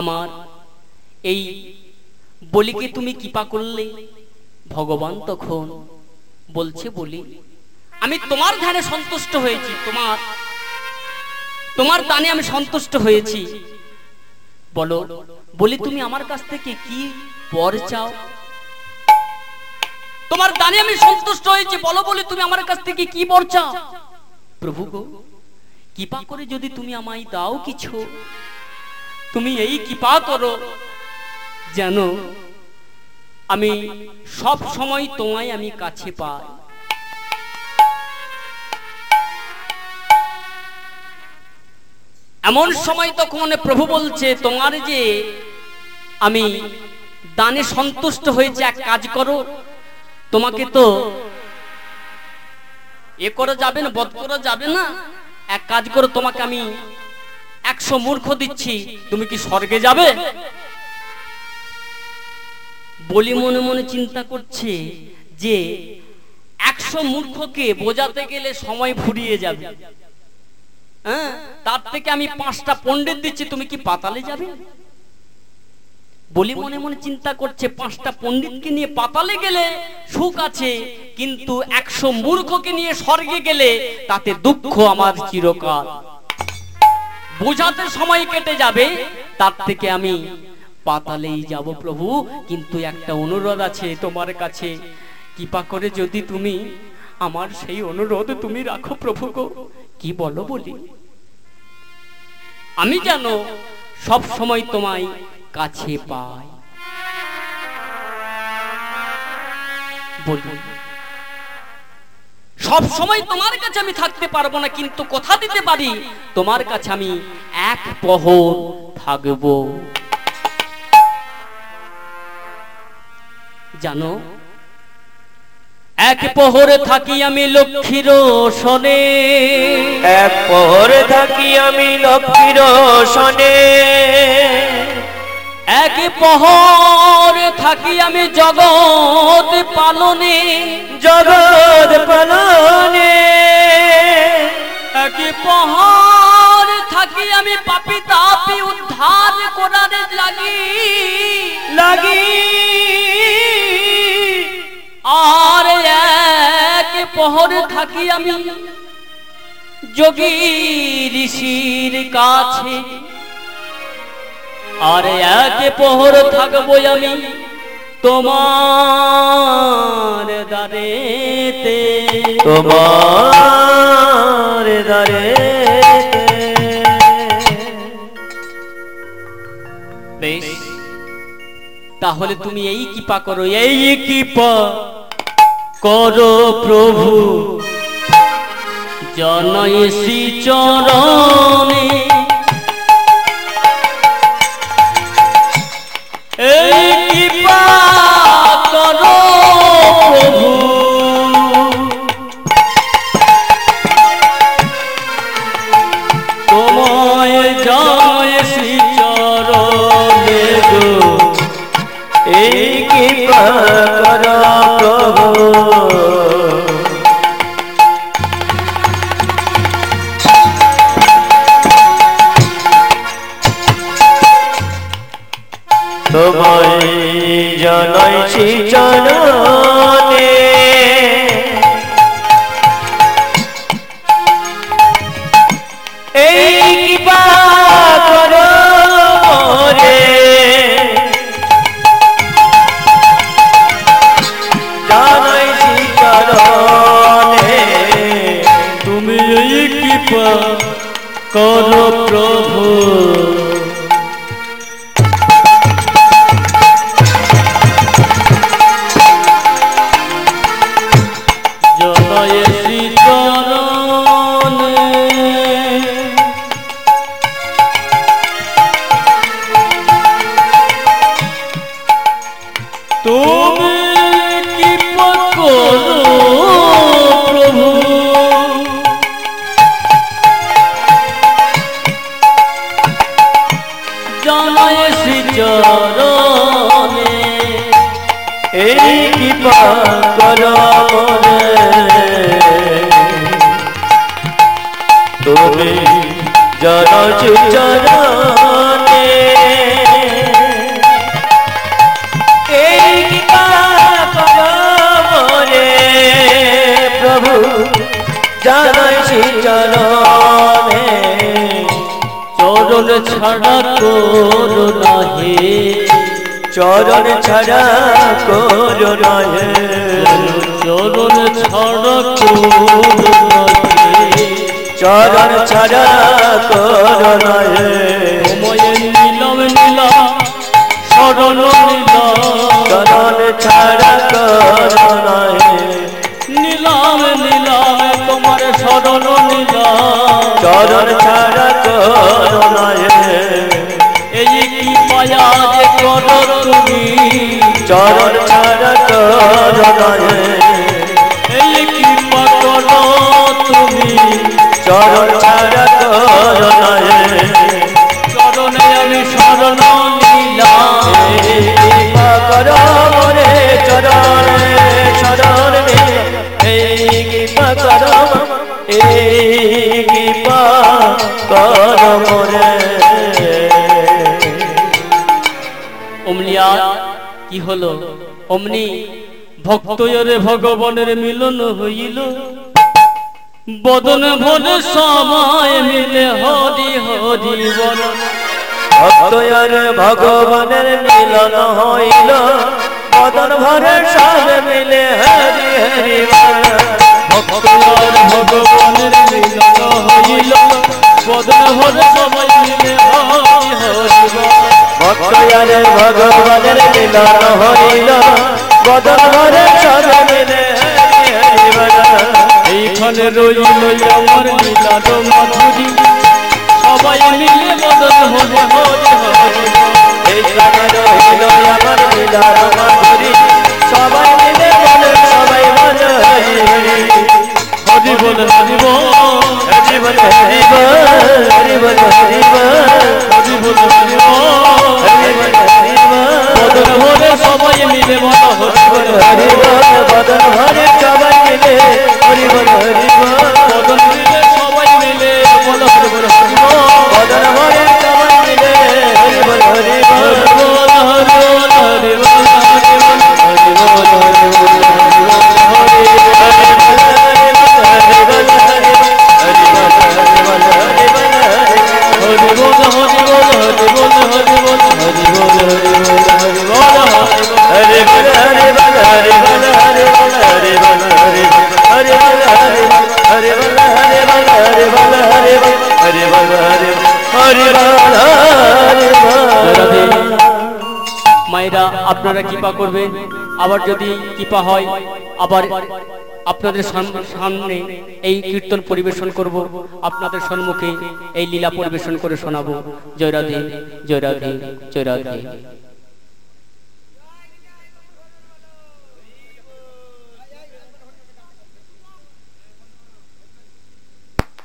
আমার এই বলিকে তুমি কৃপা করলে, ভগবান তখন বলছে, বলি, আমি তোমার ধ্যানে সন্তুষ্ট হয়েছি, তোমার তোমার দানে আমি সন্তুষ্ট হয়েছি। বলো, বলি তুমি আমার কাছ থেকে কি বর চাও? তোমার দানে আমি সন্তুষ্ট হয়েছি, বলো, বলি তুমি আমার কাছ থেকে কি বর চাও? প্রভু গো, কৃপা করে যদি তুমি আমায় দাও কিছু, তুমি এই কৃপা করো যেন আমি সব সময় তোমায় আমি কাছে পাই। এমন সময় তখন প্রভু বলছে, তোমার যে আমি দানে সন্তুষ্ট হয়েছে এক কাজ করো, তোমাকে তো এ করা যাবে না বধ করা যাবে না। এক কাজ করে তোমাকে আমি একশো মূর্খ দিচ্ছি। তুমি কি স্বর্গে যাবে? বলি মনে মনে চিন্তা করছে যে একশো মূর্খকে বোঝাতে গেলে সময় ফুরিয়ে যাবে। হ্যাঁ? তার থেকে আমি পাঁচটা পণ্ডিত দিচ্ছি, তুমি কি পাতালে যাবে? বলি মনে মনে চিন্তা করছে, পাঁচটা পণ্ডিতকে নিয়ে পাতালে গেলে সুখ আছে, কিন্তু একশো মূর্খকে নিয়ে স্বর্গে গেলে তাতে দুঃখ আমার চিরকাল। বোঝাতে সময় কেটে যাবে, তার থেকে আমি পাতালেই যাব প্রভু, কিন্তু একটা অনুরোধ আছে তোমার কাছে। কৃপা করে যদি তুমি আমার সেই অনুরোধ তুমি রাখো প্রভু গো, কি বলো বলি? আমি যেন সব সময় তোমায় কাছে পাই সব সময় তোমার কাছে আমি থাকতে পারব না, কিন্তু কথা দিতে পারি, তোমার কাছে আমি এক পহর থাকব। জানো, এক পহরে থাকি আমি লক্ষ্মীর শনে এক পহরে থাকি আমি লক্ষ্মীর শনে এক পহরে থাকি আমি জগৎ পালনে জগৎ পালনে। এক পহর থাকি আমি পাপি তাপি উদ্ধার করার লাগি। লাগি। আর এক পহর থাকি আমি যোগী ঋষির কাছে। আর এক পহর থাকব আমি তোমার দারেতে তোমার দারে তাহলে তুমি এই কৃপা করো এই কৃপা করো প্রভু। জনয় শ্রী চরণে তোমায় জানাইছি চরণে ছাড়া করো নহে চরণ ছাড়া চরণ ছাড়া করো সময়ে নিলাম নিলাম শরণ নিলাম চরণ ছাড়া করো নহে নিলাম নিলাম তোমার শরণ নিলাম চরণ ছাড়া করো নহে পায়া যে করো তুমি চরণ ছাড়া করো কি করো তুমি চরণ ছাড়া করো চরণে আমি শরণ নিলাম করো মোরে চরণে চরণ এই কৃপা করো এই কৃপা করো মোরে কি হলো? অমনি ভক্তরে ভগবানের মিলন হইল। বদন ভরে সময় মিলে হরি হরি বল। ভক্তয়ার ভগবানের মিলন হইল। বদন ভরে সব মিলে হরি হরি বল। ভক্তর ভগবানের মিলন হইল। বদন ভরে সবাই মিলে হরি হরি বল। ভক্তয়ারে ভগবানের মিলন হইল। বদরে চরণে এইখানে রইল আমার মিলন মধুরী। সবাই মিলে মদন হল এইখানে রইল আমার মিলন মধুরী। সবাই মিলে বলে সবাই মজা হরি বল হরি বল হরি বল হরি বল হরি বল হরি বল হরি বল হরি সবাই মিলে বল হরি বল হরি বল বদন ভরে সবাই মিলে বল হরি বল বদন মিলে সবাই মিলে বল হরি বল হরি বল বদন ভরে সবাই মিলে হরি বল হরি বল মায়েরা, আপনারা কৃপা করবেন। আবার যদি কৃপা হয়, আবার আপনাদের সামনে এই কীর্তন পরিবেশন করব। আপনাদের সম্মুখে এই লীলা পরিবেশন করে শোনাবো। জয়রাধে জয়রাধে জয়রাধে